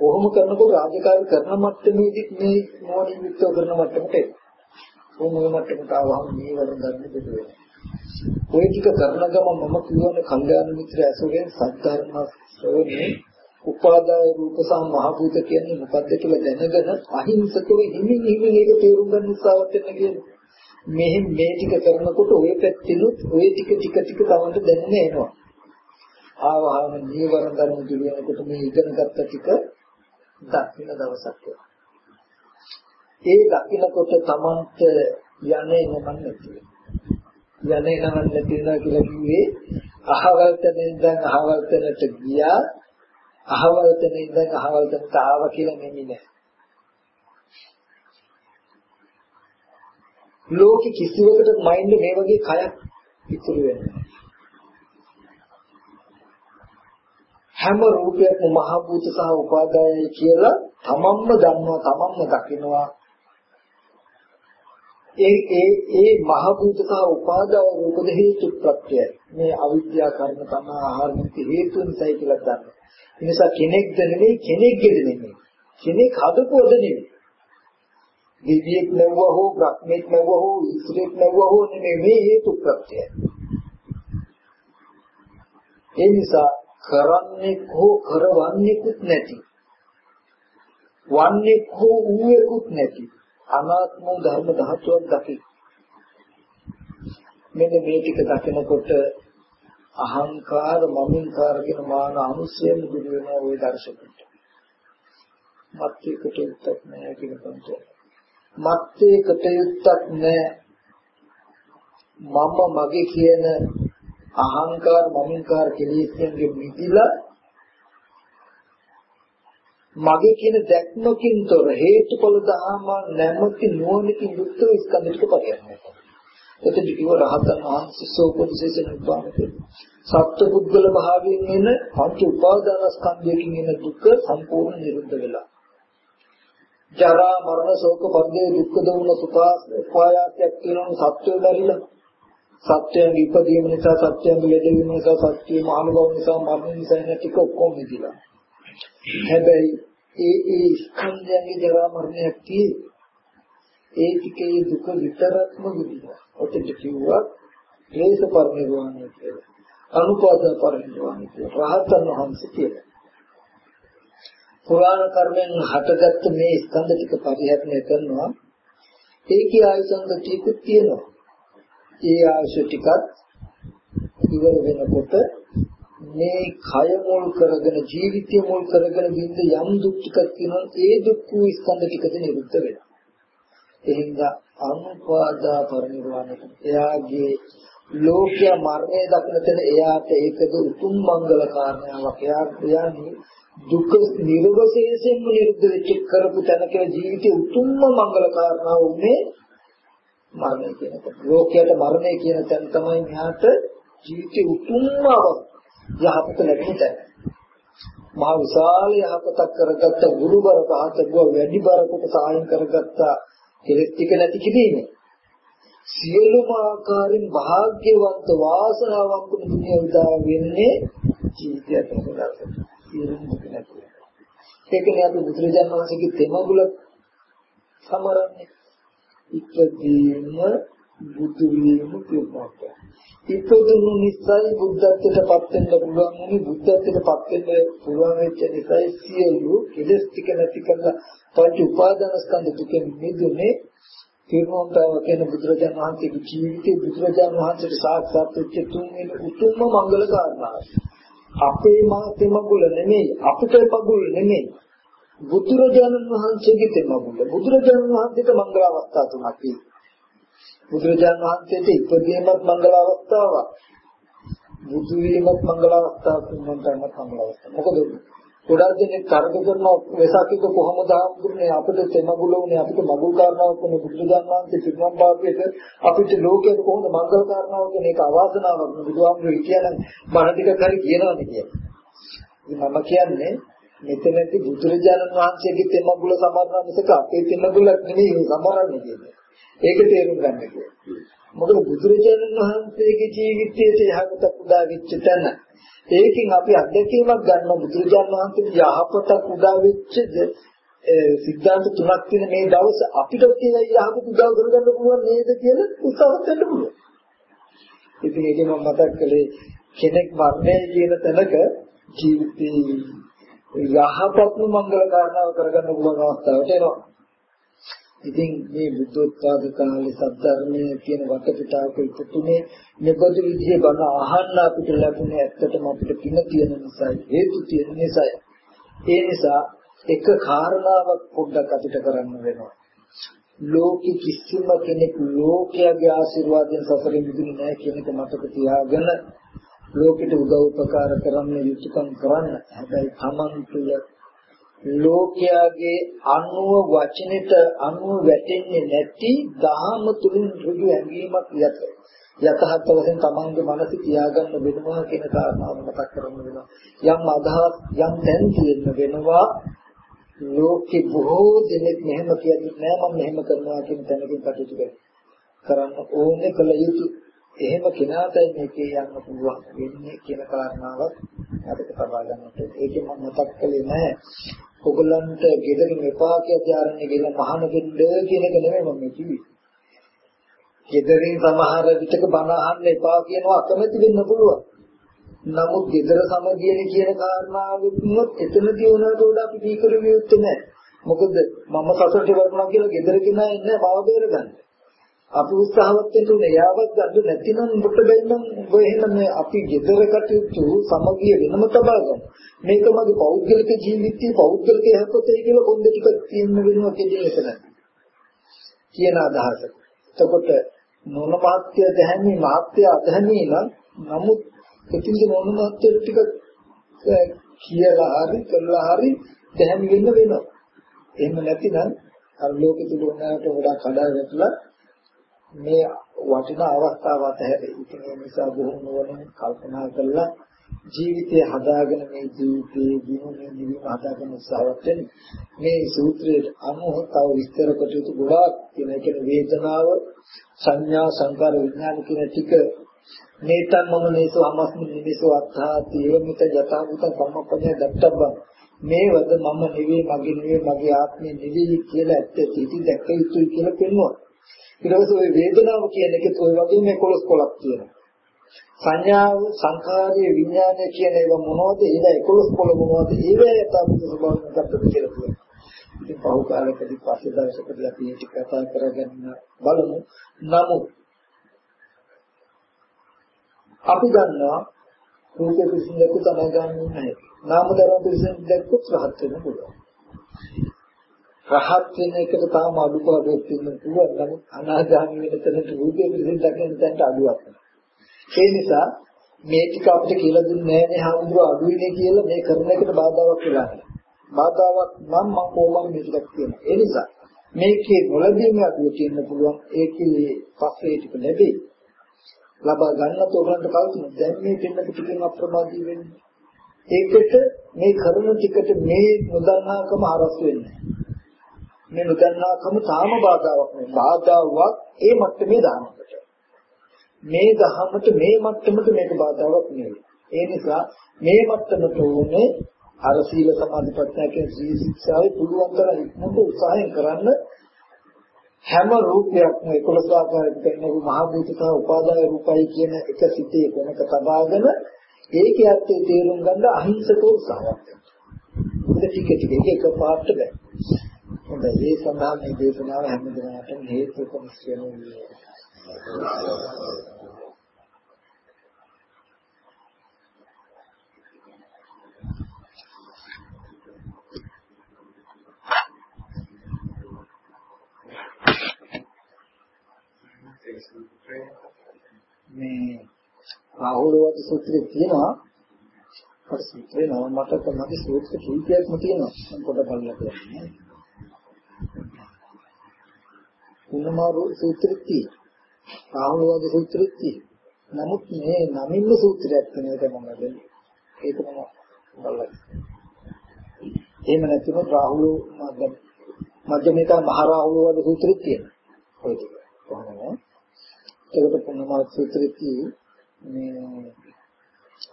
කොහොම කරනකොට රාජකාරී කරන මට්ටමේදී මේ මොනින් විතර කරන මට්ටමට කොහොම මට්ටමට ආවම මේ වලින් ගන්න දෙද වෙනවා. ඔය ටික කරන ගමන් මම කියවනේ කල්යාණ මිත්‍ර ඇසුරෙන් සත්‍යර්ම ශ්‍රවණේ උපාදාය රූප සහ මහ භූත කියන්නේ මොකක්ද කියලා දැනගෙන අහිංසකව හිමින් හිමින් ඒක තේරුම් ගන්න උත්සාහවත් වෙන්න කියන්නේ. මෙහි මේ ටික කරනකොට ඔය පැත්තෙනුත් ඔය ටික ටික ටික තමන්ට දැනෙන්න එනවා. ආවහම නීවරණ ධර්ම දිවියනකොට මේ ඉගෙන ගත්ත ටික දක්ින දවසක් වෙනවා. ඒ දකින්නකොට තමන්ට යන්නේ නමන්නේ නැති යන්නේ නමන්නේ නැති වෙනවා කියලා කිව්වේ අහවල් තැන ඉඳන් අහවල් තැනට ගියා. අහවල් තැන ඉඳන් අහවල් තැනට ආවා කියලා නෙමෙයි නෑ. ලෝකෙ කිසිවකට මයින්ඩ් මේ වගේ කයක් ඉතුරු වෙන්නේ හැම රූපයක්ම මහ භූත සහ උපාදායයි කියලා තමන්ම දන්නවා තමන්ම දකිනවා. ඒ ඒ ඒ මහ භූත සහ උපාදාය රූපද හේතු ප්‍රත්‍යය මේ අවිද්‍යා කර්ම තම ආහාර නිති හේතු නිසායි කියලා දන්නවා. ඒ නිසා කෙනෙක්ද නෙමෙයි කෙනෙක්ගෙද නෙමෙයි. කෙනෙක් හදපොද නෙමෙයි දිව්‍යෙක් නැවුවා හෝ බ්‍රහ්මෙක් නැවුවා හෝ ඉස්රෙක් නැවුවා හෝ නෙමෙයි මේ හේතු ප්‍රත්‍යය ඒ නිසා කරන්නේ හෝ කරවන්නේකුත් නැති. වන්නේ හෝ ඌයකුත් නැති. අනාත්ම ධර්ම ධාතුවක් දකි. මෙන්න මේ ටික දකිනකොට අහංකාර මමින්කාර කියන මාන අනුසයම දුරු වෙනවා ওই දර්ශකයට මත්තේකට උත්තක් නැහැ කියන පොන්ත මත්තේකට උත්තක් නැහැ මම මගේ කියන අහංකාර මමින්කාර කෙලෙස්යන්ගේ මිදිලා මගේ කියන දැක්මකින් තොර හේතුඵල දහම නැමැති නුවණකින් යුක්ත ස්කන්ධ ටික පරිහරණය එතකොට ඉව රහතන් වහන්සේ සෝපදිශේෂ නිර්වාණ සත්‍ය පුද්ගල භාවයෙන් එන පංච උපාදාන ස්කන්ධයකින් එන දුක සම්පූර්ණ නිරුද්ධ වෙලා. ජරා මරණ ශෝක පරිදේ දුක්ඛ දෝමන සුඛා උපායාසයක් තියෙනවා සත්‍යය බැරිලා. සත්‍යයන් ඉපදීම නිසා සත්‍යයන් ලැබීම නිසා සත්‍ය මහානුභව නිසා මරණ නිසා නැතික ඔක්කොම නිදිලා හැබැයි ඒ ඒ ස්කන්ධයන්ගේ ජරා මරණයක් tie ඒ ටිකේ දුක විතරක්ම විඳිනවා. ඔතෙන් කිව්වා ක්ලේශ පරිනිර්වාණය කියලා. අනුපාද පරිනිර්වාණය කියලා. රහතන් වහන්සේ කියලා. පුරාණ කර්මෙන් හටගත්ත මේ ස්කන්ධ ටික පරිහරණය කරනවා. ඒකේ ආයතන ටිකක් තියෙනවා. ඒ ආශය ටිකත් ඉවර වෙනකොට මේ කය මුල් කරගෙන ජීවිතය මුල් කරගෙන විඳ යම් දුක් ටිකක් තියෙනවා ඒ දුක් වූ ස්කන්ධ ටිකද නිරුද්ධ වෙනවා එහෙනම් අනුපාදා පරිනිර්වාණය. එයාගේ ලෝකයා මරණය දක්න තැන එයාට ඒකද උතුම් මංගල කාරණාවක්. එයා කියන්නේ දුක නිර්වශේෂයෙන්ම නිරුද්ධ වෙච්ච කරපු තැනක ජීවිතේ උතුම්ම මංගල කාරණාව උනේ මරණය කියනකොට ලෝකයට මරණය කියන තැන තමයි මෙහාට ජීවිතේ උතුම්ම යහපත ලැබෙන තැන. මහා විශාල යහපතක් කරගත්ත ගුරුබර පහතකුව වැඩි බරකට සායම් කරගත්ත කෙලෙස් ටික නැති කිරීමේ සියලුම ආකාරයෙන් වාග්යවන්ත වාසනාවන්ත දුනිය උදා වෙන්නේ ජීවිතයට මොකද සියලුම නැති. ඒකනේ අපි බුදුරජාණන් වහන්සේගේ තෙමගුල සමරන්නේ ඉපදීම බුදු වීම කියනවාට. ඉපදුණු නිසයි බුද්ධත්වයට පත් වෙන්න පුළුවන්. වුණේ බුද්ධත්වයට පත් වෙන්න පුළුවන් වෙච්ච නිසයි සියලු කෙලස් ටික නැති කරලා පංච උපාදාන ස්කන්ධ දුකෙන් මිදුනේ තිරුවන්තාව කියන බුදුරජාණන් වහන්සේගේ ජීවිතේ බුදුරජාණන් වහන්සේට සාක්ෂාත් වෙච්ච තුන්වෙනි උතුම්ම මංගල කාරණාව. අපේ මාතේ මගුල නෙමෙයි අපිට පගුල නෙමෙයි. බුදුරජාණන් වහන්සේගේ තෙමගුල. බුදුරජාණන් වහන්සේට මංගල අවස්ථා තුනක් තියෙනවා. බුදුරජාණන් වහන්සේට ඉපදීමත් මංගල අවස්ථාවක්. බුදු වීමත් මංගල අවස්ථාවක් තුනක් තමයි මංගල අවස්ථාව මොකද ගොඩාක් දෙනෙක් තරක කරන වෙසකික කොහොමද හම්බුනේ අපිට තෙමගුල උනේ අපිට මගුල් කාරණාවක් උනේ බුදුරජාණන් වහන්සේ පිටනම් පාපයට අපිට ලෝකයට කොහොමද මංගල කාරණාවක් කියන එක අවාසනාවක් බුදුහාමුදුරුවෝ කියනනම් බණ ටිකක් හරි කියනවානේ කියන්නේ මම කියන්නේ මෙතනදී බුදුරජාණන් වහන්සේගේ තෙමගුල සමරන මිසක අපේ තෙමගුලක් නෙමෙයි සමරන්නේ කියන්නේ. ඒක තේරුම් ගන්න ඕනේ. මොකද බුදුරජාණන් වහන්සේගේ ජීවිතයේ යහපත උදා වෙච්ච තැන ඒකෙන් අපි අත්දැකීමක් ගන්න බුදුරජාණන් වහන්සේගේ යහපත උදා වෙච්ච සිද්ධාන්ත තුනක් තියෙන මේ දවස් අපිට තියෙන යහපත උදා කරගන්න පුළුවන් නේද කියලා උත්සාහ කරන්න පුළුවන්. ඉතින් ඒක මම මතක් කළේ කෙනෙක් මරණය කියන තැනක ජීවිතේ යහපත්ම මංගල කාරණාව කරගන්න පුළුවන් අවස්ථාවට එනවා. ඉතින් මේ බුද්ධෝත්පාද කාලේ සද්ධර්මයේ කියන වටපිටාවක ඉතුනේ මෙබඳු විදිහේ බණ අහන්න අපිට ලැබුණේ ඇත්තටම අපිට පින තියෙන නිසා හේතු තියෙන නිසා. ඒ නිසා එක කාරණාවක් පොඩ්ඩක් අපිට කරන්න වෙනවා. ලෝකෙ කිසිම කෙනෙක් ලෝකයේ ආශිර්වාදයෙන් සසරින් මිදුනේ නැහැ කියන එක මතක තියාගෙන ලෝකෙට උදව් උපකාර කරන්න යුතුයකම් කරන්න. හැබැයි Taman තුල ලෝකයාගේ අනුව වචනෙට අනුව වැටෙන්නේ නැති දහම තුලින් ඍජු ඇඟීමක් යත යතහත් වශයෙන් තමන්ගේ මනස තියාගන්න වෙනවා කියන කාරණාව මතක් කරගන්න වෙනවා යම් අදහස් යම් දැන් තියෙන්න වෙනවා ලෝකේ බොහෝ දෙනෙක් මෙහෙම කියන්නේ නෑ මම මෙහෙම කරනවා කියන තැනකින් කටයුතු කරන්න ඕනේ කළ යුතු එහෙම කෙනාටයි මේකේ යන්න පුළුවන් වෙන්නේ කියන කාරණාවක් අපිට තබා ගන්නට. ඒකෙන් මම මතක් කළේ නැහැ. ඔයගොල්ලන්ට ගෙදරින් එපා කියලා ආරන්නේ ගිහලා මහාන දෙන්න කියන එක නෙමෙයි මම කිව්වේ. ගෙදරින් සමහර විටක බණ අහන්න එපා කියනවා අකමැති වෙන්න පුළුවන්. නමුත් ගෙදර සමගියනේ කියන කාරණාවෙත් එතනදී උනට උඩ අපි දීකරමිය යුත්තේ නැහැ. මොකද මම සසරට වටනවා කියලා ගෙදර කෙනා ඉන්නේ මාව බේරගන්න. අපි උත්සාහවත් වෙන්න උනේ යාවත් ගන්න නැතිනම් ඔබට බැන්නම් ඔබ එහෙම අපි ගෙදර කටයුතු සමගිය වෙනම තබා ගන්න. මේක මගේ පෞද්ගලික ජීවිතයේ පෞද්ගලික යහපතේ කියලා කොන්ද ටික තියෙන්න වෙනවා කියන එක කියන අදහස. එතකොට මොන මාත්‍ය දැහැමි මාත්‍ය අධහැමි නම් නමුත් ඉතින්ද මොන මාත්‍ය ටික කියලා හරි කළා හරි දැහැමි වෙන්න වෙනවා. එහෙම නැතිනම් අර ලෝකෙ තුල උනාට වඩා කඩා වැටලා මේ වටිනා අවස්ථාව අතහැරේ. ඉතින් ඒ නිසා බොහොම නුවණින් කල්පනා කරලා ජීවිතය හදාගෙන මේ ජීවිතයේ දිනුනේ නිවීම හදාගන්න උත්සාහවත් වෙන මේ සූත්‍රයේ අනුව තව විස්තර කටයුතු ගොඩාක් තියෙන. ඒ කියන්නේ වේදනාව සංඥා සංකාර විඥාන කියන ටික. මේතන් මම නේසෝ අමස්මි නිමිසෝ අත්තාති එවමිත යථාභූත සම්මප්පණය දත්තබ්බං. මේවද මම නෙවෙයි මගේ නෙවෙයි මගේ ආත්මය නෙවෙයි කියලා ඇත්ත ඉති දැක්ක යුතුයි කියලා පෙන්වනවා. ඊට ඔය වේදනාව කියන එකත් ওই වගේ මේ කොලස් කොලක් තියෙනවා. සංඥාව, සංඛාරයේ විඥානය කියන ඒවා මොනවද? ඒවා 11 කොළ මොනවද? ඒවා යථාභූත ස්වභාවයක් ගන්නද කියලා කියනවා. ඉතින් පහු කාලෙකදී පස්සේ දවසකදී අපි මේක කතා කරගන්න බලමු. නමුත් අපි දන්නවා රූපේ කිසිම දෙයක් තමයි ගන්න නැහැ. නාම ධර්ම පිළිසෙන් දැක්කොත් රහත් වෙන්න පුළුවන්. රහත් වෙන එකට තාම අඩුපාඩුවක් තියෙන්න පුළුවන්. නමුත් අනාගාමී වෙන තැනට රූපේ පිළිසින් දකින තැනට අඩුවක් ඒ නිසා මේ ටික අපිට කියලා දුන්නේ නැහැ නේ හඳුර අඩුයිනේ කියලා මේ කරන එකට බාධාවක් වෙලා නැහැ. බාධාවක් නම් මම කොහොමද මේ ටිකක් කියනවා. ඒ නිසා මේකේ නොලැබීම අඩුව තියෙන්න පුළුවන්. ඒකේ පස්සේ ටික ලැබෙයි. ලබා ගන්න තෝරන්න කවුරුද? දැන් මේ දෙන්නක ටිකෙන් අප්‍රමාදී වෙන්නේ. ඒකට මේ කරන ටිකට මේ නොදන්නාකම අරස් වෙන්නේ. මේ නොදන්නාකම තාම බාධාවක් නෙවෙයි. බාධාවක් ඒ මට්ටමේ දානකට. මේ දහමට මේ මට්ටමට මේක බාධාවක් නෙවෙයි. ඒ නිසා මේ මට්ටමට ඕනේ අර සීල සමාධි ප්‍රඥා කියන සී ශික්ෂාවේ පුළුවන් තරම් ඉක්මනට උත්සාහයෙන් කරන්න හැම රූපයක්ම 11 ආකාරයකට කරන මහ භූත සහ උපාදාය රූපයි කියන එක සිටේ කොනක තබාගෙන ඒකේ අර්ථය තේරුම් ගන්න අහිංසක උත්සාහයක්. ඒක ටික ටික එක පාට බෑ. හොඳයි. ඒ සඳහා මේ දේශනාව හැමදෙනාටම හේතුක මිශ්‍රණය වේ. මේ රාහුලවද සූත්‍රයේ තියෙනවා. අර සූත්‍රේ නම මතක නැති සූත්‍ර කීපයක්ම තියෙනවා. මම පොඩ බලලා කියන්නේ කුණමාරු සූත්‍රෙත් තියෙනවා. රාහුලවාද සූත්‍රෙත් තියෙනවා. නමුත් මේ නමින්ම සූත්‍රයක් වෙන එක මම දෙන්නේ. ඒක මම බලලා. එහෙම නැතිනම් රාහුල මධ්‍යමික මහ රාහුලවාද සූත්‍රෙත් තියෙනවා. ඔය ටික. කොහොමද? ඒකට කුණමාරු සූත්‍රෙත් මේ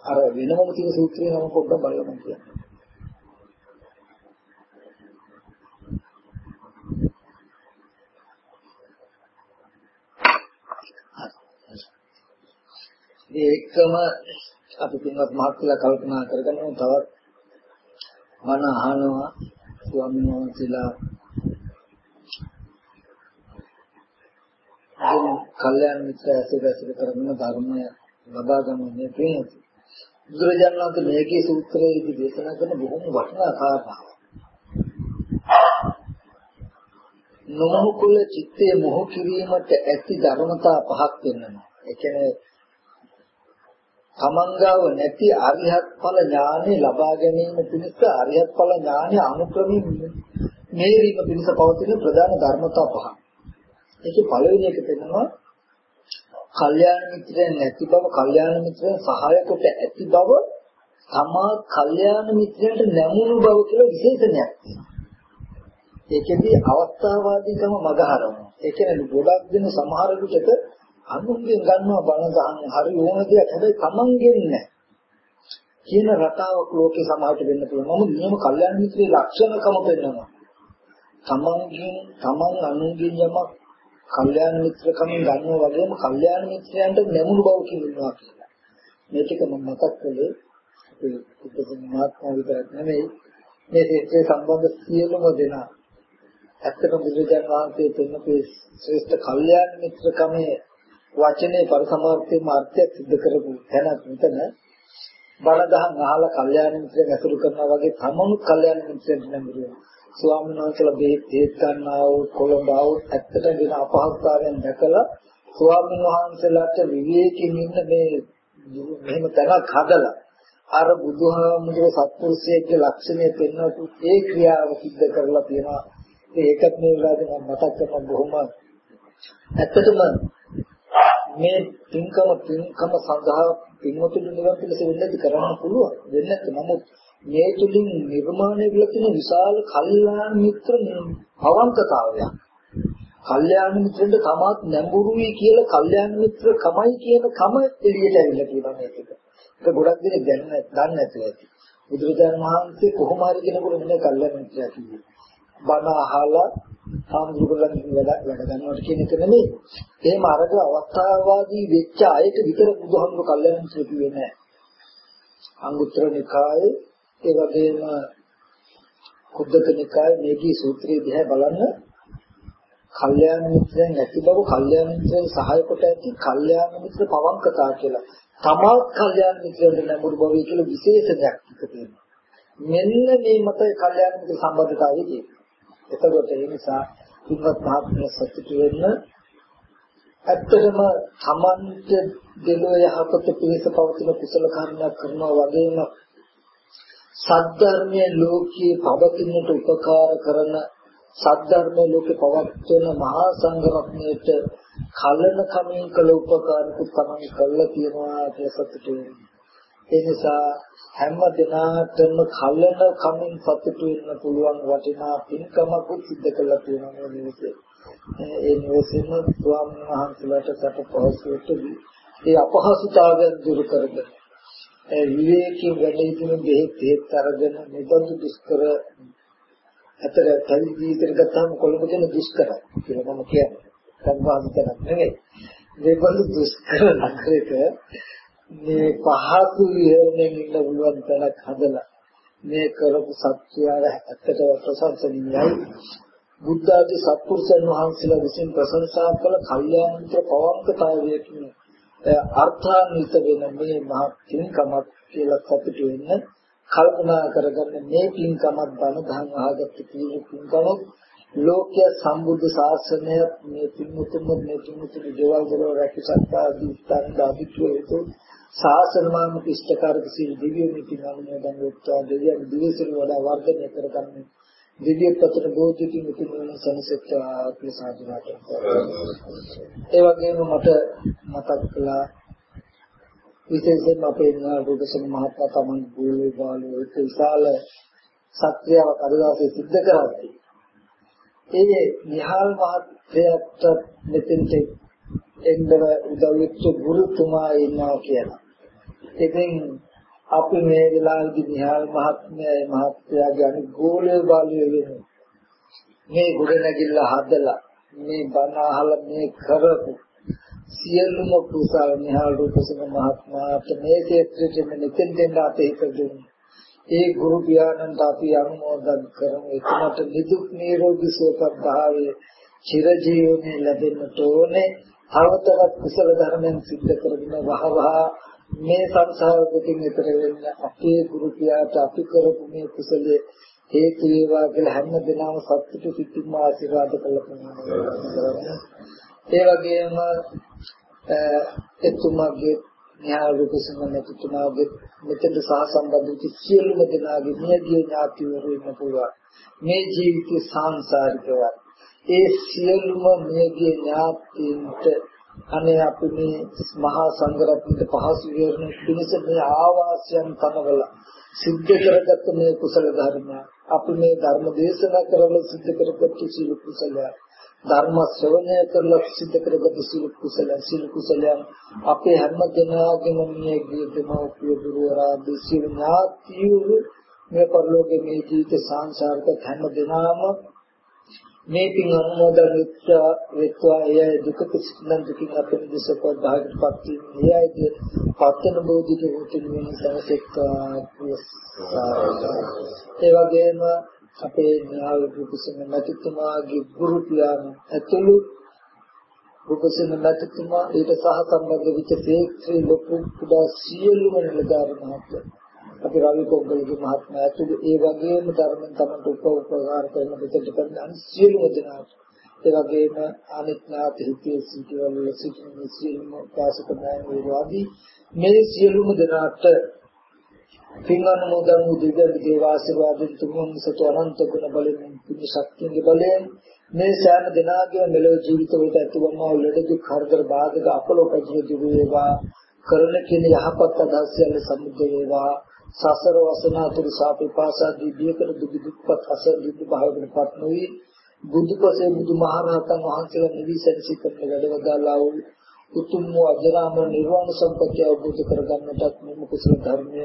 අර වෙනම තියෙන සූත්‍රය නම පොඩ්ඩක් බලන්න කියන්න. ඒකම අපි පින්වත් මහත්ලා කල්පනා කරගන්න තවත් මන අහනවා ස්වාමීන් වහන්සේලා දැන් කල්යාණ මිත්‍ර ඇසුර ඇසුර කරගෙන ධර්මය ලබා ගන්නේ ප්‍රේමති. බුදුරජාණන් වහන්සේ මේකේ සූත්‍රයේදී දේශනා කරන බොහොම වටිනා කාරණාවක්. නොමහුකුල චිත්තේ මොහ කිරීමට ඇති ධර්මතා පහක් වෙනවා. ඒ කියන්නේ තමන්ගාව නැති අරිහත් ඵල ඥානෙ ලබා ගැනීම පිණිස අරිහත් ඵල ඥානෙ අනුක්‍රමින් මේරීම පිණිස පවතින ප්‍රධාන ධර්මතා පහ. ඒකේ පළවෙනි එක වෙනවා කල්යාණ මිත්‍රයන් නැති බව, කල්යාණ මිත්‍රයන් සහාය කොට ඇති බව, තමා කල්යාණ මිත්‍රයන්ට නැමුණු බව කියලා විශේෂණයක් තියෙනවා. ඒකෙදී අවස්ථාවාදීකම මගහරනවා. ඒ කියන්නේ ගොඩක් දෙන සමහර විටක අනුන්ගෙන් ගන්නවා බණ දහන්න හරි ඕන දෙයක් හැබැයි තමන්ගෙන් නැහැ. කියන රටාවක් ලෝකේ සමාජයට වෙන්න පුළුවන්. නමුත් නියම කල්යාණ මිත්‍රයේ ලක්ෂණකම පෙන්වනවා. තමන්ගෙන් තමන් අනුන්ගෙන් යමක් කල්යාණ මිත්‍රකමින් ගන්නවා වගේම කල්යාණ මිත්‍රයන්ට නැමුණු බව කියනවා කියලා. මේ ටික මම මතක් කළේ අපේ උපදින මහත්මා විතරක් නෙමෙයි මේ ක්ෂේත්‍රයේ සම්බන්ධ සියලුම දෙනා ඇත්තටම බුදුරජාණන් වහන්සේ දෙන්නපේ ශ්‍රේෂ්ඨ කල්යාණ මිත්‍රකමේ වචනේ පරිසමාර්ථයේ අර්ථය සිද්ධ කරපු තැනක් මෙතන. බණ දහම් අහලා කල්යාණ මිත්‍රයන් ඇසුරු කරනවා වගේ තමනුත් කල්යාණ මිත්‍රයන් නම්බුනේ ස්වාමීන් වහන්සේලා බෙහෙත් හේත් ගන්නා වූ කොළඹ වූ ඇත්තට වෙන අපහසුතාවයන් දැකලා ස්වාමීන් වහන්සේලාට විවේකයෙන් ඉන්න මේ මෙහෙම තැනක් හදලා අර බුදුහාමුදුර සත්පුරුෂයෙක්ගේ ලක්ෂණය පෙන්වපු ඒ ක්‍රියාව සිද්ධ කරලා තියෙනවා. ඒකත් මේ වෙලාවේ මම මතක් කරන බොහොම ඇත්තටම මේ පින්කම පින්කම සඳහා පින්වතුන් නිවන් පිළිස වෙන්නද කරන්න පුළුවන් වෙන්නත් නමුත් මේ තුලින් නිර්මාණය වෙලා තියෙන විශාල කල්යාණ මිත්‍ර අවංකතාවයක් කල්යාණ මිත්‍රෙන්ට තමත් නැඹුරුයි කියලා කල්යාණ මිත්‍ර කමයි කියන කම එළියට ඇවිල්ලා තියෙනවා මේක. ඒක ගොඩක් දෙනෙක් දැනන්නේ දන්නේ නැතුව ඇති. බුදුරජාණන් වහන්සේ කොහොම හරි කෙනෙකුට මෙන්න කල්යාණ මිත්‍රයා කිව්වේ. බණ අහලා සාමුදුරගලන් වැඩ වැඩ ගන්නවට කියන එක නෙමෙයි. එහෙම අරග අවස්ථාවාදී වෙච්ච අයට විතර බුදුහාමුදුරු කල්යාණ මිත්‍ර කිව්වේ නැහැ. අංගුත්තර නිකායේ ඒ වගේම කුද්දක නිකායේ මේකී සූත්‍රයේ දිහා බලන්න කල්යාණ මිත්‍රයන් නැති බව කල්යාණ මිත්‍රයන් සහාය කොට ඇති කල්යාණ මිත්‍ර පවංකතා කියලා. තමා කල්යාණ මිත්‍රයන් නැඹුරු බවයි කියලා විශේෂයක් තියෙනවා. මෙන්න මේ මත කල්යාණ මිත්‍ර සම්බන්ධතාවය තියෙනවා. එතකොට ඒ නිසා ඉවත් මහත්මිය සතුටු වෙන්න ඇත්තටම තමන්ට දෙලෝ යහපත පිණිස පවතින කුසල කර්මයක් කරනවා වගේම සද්ධර්මයේ ලෝකයේ පවතිනට උපකාර කරන සද්ධර්මයේ ලෝකේ පවත්වන මහා සංඝ රත්නයට කලන කමින් කළ උපකාරක තමයි කළා කියනවා කියලා සතුටු ඒ නිසා හැම දිනාටම කලන කමින් සතුටු වෙන්න පුළුවන් වටිනා පින්කමක් සිද්ධ කළා කියනවා මේ නිවසේ. ඒ නිවසේම ස්වාමීන් වහන්සේලාට සට පහසුවට ඒ අපහසුතාවයන් දුරු කරගෙන ඒ විවේකයෙන් වැඩ සිටින බෙහෙත් හේත් අරගෙන නිබඳු දුෂ්කර අතර පැවිදි ජීවිතයකට ගත්තාම කොළඹ කියන දුෂ්කරයි කියලා මම කියන්නේ. සම්වාදිතයක් නෙවෙයි. මේබඳු දුෂ්කර නගරයක මේ පහසු විහරණයෙන් ඉන්න පුළුවන් තැනක් හදලා මේ කරපු සත්‍යය ඇත්තට ප්‍රශංසනීයයි. බුද්ධ ආදී සත්පුරුෂයන් වහන්සේලා විසින් ප්‍රශංසා කළ කල්යාණ මිත්‍ර පවංකතාවයකින් අර්ථාන්විත වෙන මේ මහත් පින්කමක් කියලා සතුටු වෙන්න කල්පනා කරගන්න මේ පින්කමක් බණ දහම් අහගත්ත පින්කමක් ලෝක්‍ය සම්බුද්ධ ශාසනය මේ පින්මුතුම මේ පින්මුතුම දේවල් වල රැකිසත්තාදී ස්ථාන දාපිච්චෝ ශාසන මානක ඉෂ්ඨකාරක සීල දිව්‍ය නීති නාමයෙන් උත්තා දෙවියන් දිවිසිර වඩා වර්ධනය කරගන්න දිව්‍ය පතර බෝධිකින් උතුම් වෙන සංසෙත්තා කියලා සාධනා කරනවා. ඒ වගේම මට මතක් කළා විශේෂයෙන්ම අපේ නාගුඩසම මහත්මයා තමන් ගෝලේ බාලෝ ඒක විශාල සත්‍යව අදදාසේ සිද්ධ කරද්දී ඒ නිහාල් මහත්මයාට මෙතෙන්ට එන්නව උදව් වෙච්ච ගුරුතුමා ඉන්නවා කියලා. ඉතින් අපි මේ වෙලාවේදී නිහාල් මහත්මයා මහත්මයාගේ අනිත් ගෝලේ බාලෝ වෙනවා. මේ ගොඩනැගිල්ල හදලා මේ බණ අහලා මේ කරපු සියලුම කුසල නිහාල් රූපසන මහත්මයාට මේ ක්ෂේත්‍රයෙන් මෙතෙන් දෙන්න අපේ හිතුනේ. ඒ ගුරු පියාණන්ට අපි අනුමෝදන් කරමු. එතුමට නිදුක් නිරෝගී සුවපත් භාවය චිරජීවනයේ ලැබෙන්නට ඕනේ. අවතරත් කුසල ධර්මයන් සිද්ධ කරගෙන වහවහ මේ සංසාර දුකින් ඈතර වෙන්න අපේ ගුරු පියාට අපි කරපු මේ කුසලයේ හේතු වේවා කියලා හැම දිනම සතුටු සිතින්ම ආශිර්වාද කළා කරනවා. ඒ වගේම එතුමාගේ න්‍යායලෝකසම මෙතුමාගේ මෙතන සහ සම්බන්ධ වෙච්ච සියලුම දෙනාගේ මියගිය ඥාතිවරු වෙන්න පුළුවන්. මේ ජීවිතේ සාංශාරිකව ඒ සියලුම මියගිය ඥාතීන්ට අනේ අපි මේ මහා සංඝරත්නයට පහසු වෙන පිණිස මේ ආවාසයන් තනවල සිද්ධ කරගත්ත මේ කුසල ධර්ම අපි මේ ධර්ම දේශනා කරලා සිද්ධ කරගත්ත සීල කුසලය ධර්ම ශ්‍රවණය කරලා සිද්ධ කරගත්ත සීල කුසල සීල කුසලයන් අපේ හැම දෙනාගේම මේ ගියදමෝපිය දුරවරා දිසිල් ඥාතියු මේ පරිලෝකයේ මේ ජීවිත සංසාරික හැම දෙනාම මේ පින් අනුමෝදන් වෙච්චා වෙත්වා එය දුක පිසින්න දුකින් අපෙන් දිසපොත් භාගයටපත් වී එයයිද පතන බෝධික උතුම් වෙන සමසෙක්කා ඒ වගේම අපේ ඥාන කුසල මැතිතුමාගේ ගුරු පියාණන් ඇතුළු කුසල මැතිතුමා ඊට සහ සම්බන්ධ වෙච්ච ශ්‍රී ලොකු කුඩා සියලුම නිලධාරී මහත්මයා. අපි රවි කොග්ගලගේ මහත්මයා ඇතුළු ඒ වගේම ධර්මෙන් තමයි උපකාර කරන දෙයට කරන අනිසියලුම දෙනාට ඒ වගේම අනිත් නාත හිතේ සිටවල සිටින සියලුම පාසක නායක වේවාදී මේ සියලුම දෙනාට පින් අනුමෝදන් වූ දිව්‍ය දේව ආශිර්වාදයෙන් තුමුන් සතු අනන්ත ගුණ බලයෙන් පුණ්‍ය ශක්තියගේ බලයෙන් මේ සෑම දිනාගේම මෙලොව ජීවිතවලට ඇතිවන්නා වූ ලෙඩ දුක් හර්ධර බාධක අපලෝකජීව දිවි වේවා. කරන කින යහපත් අදහස්යන් සම්මුද වේවා. සසර වසන අතුරු සාපේපාසා දිව්‍යකර දුක් දුක්පත් අසර දුක් භාවයකටපත් නොවි. බුදුපසේ බුදුමහරහතන් වහන්සේලා නිවිසෙන්සි කරන වැඩවදාලා වූ උතුම් වූ අජරාමර නිර්වාණ සම්පත්‍ය අවබෝධ කරගන්නටත් මේ කුසල ධර්මය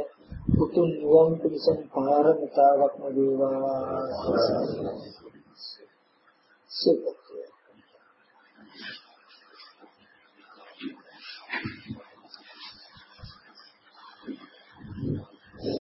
උතුම් නිවන් පිණිසම පාරමිතාවක්ම වේවා. සුඛ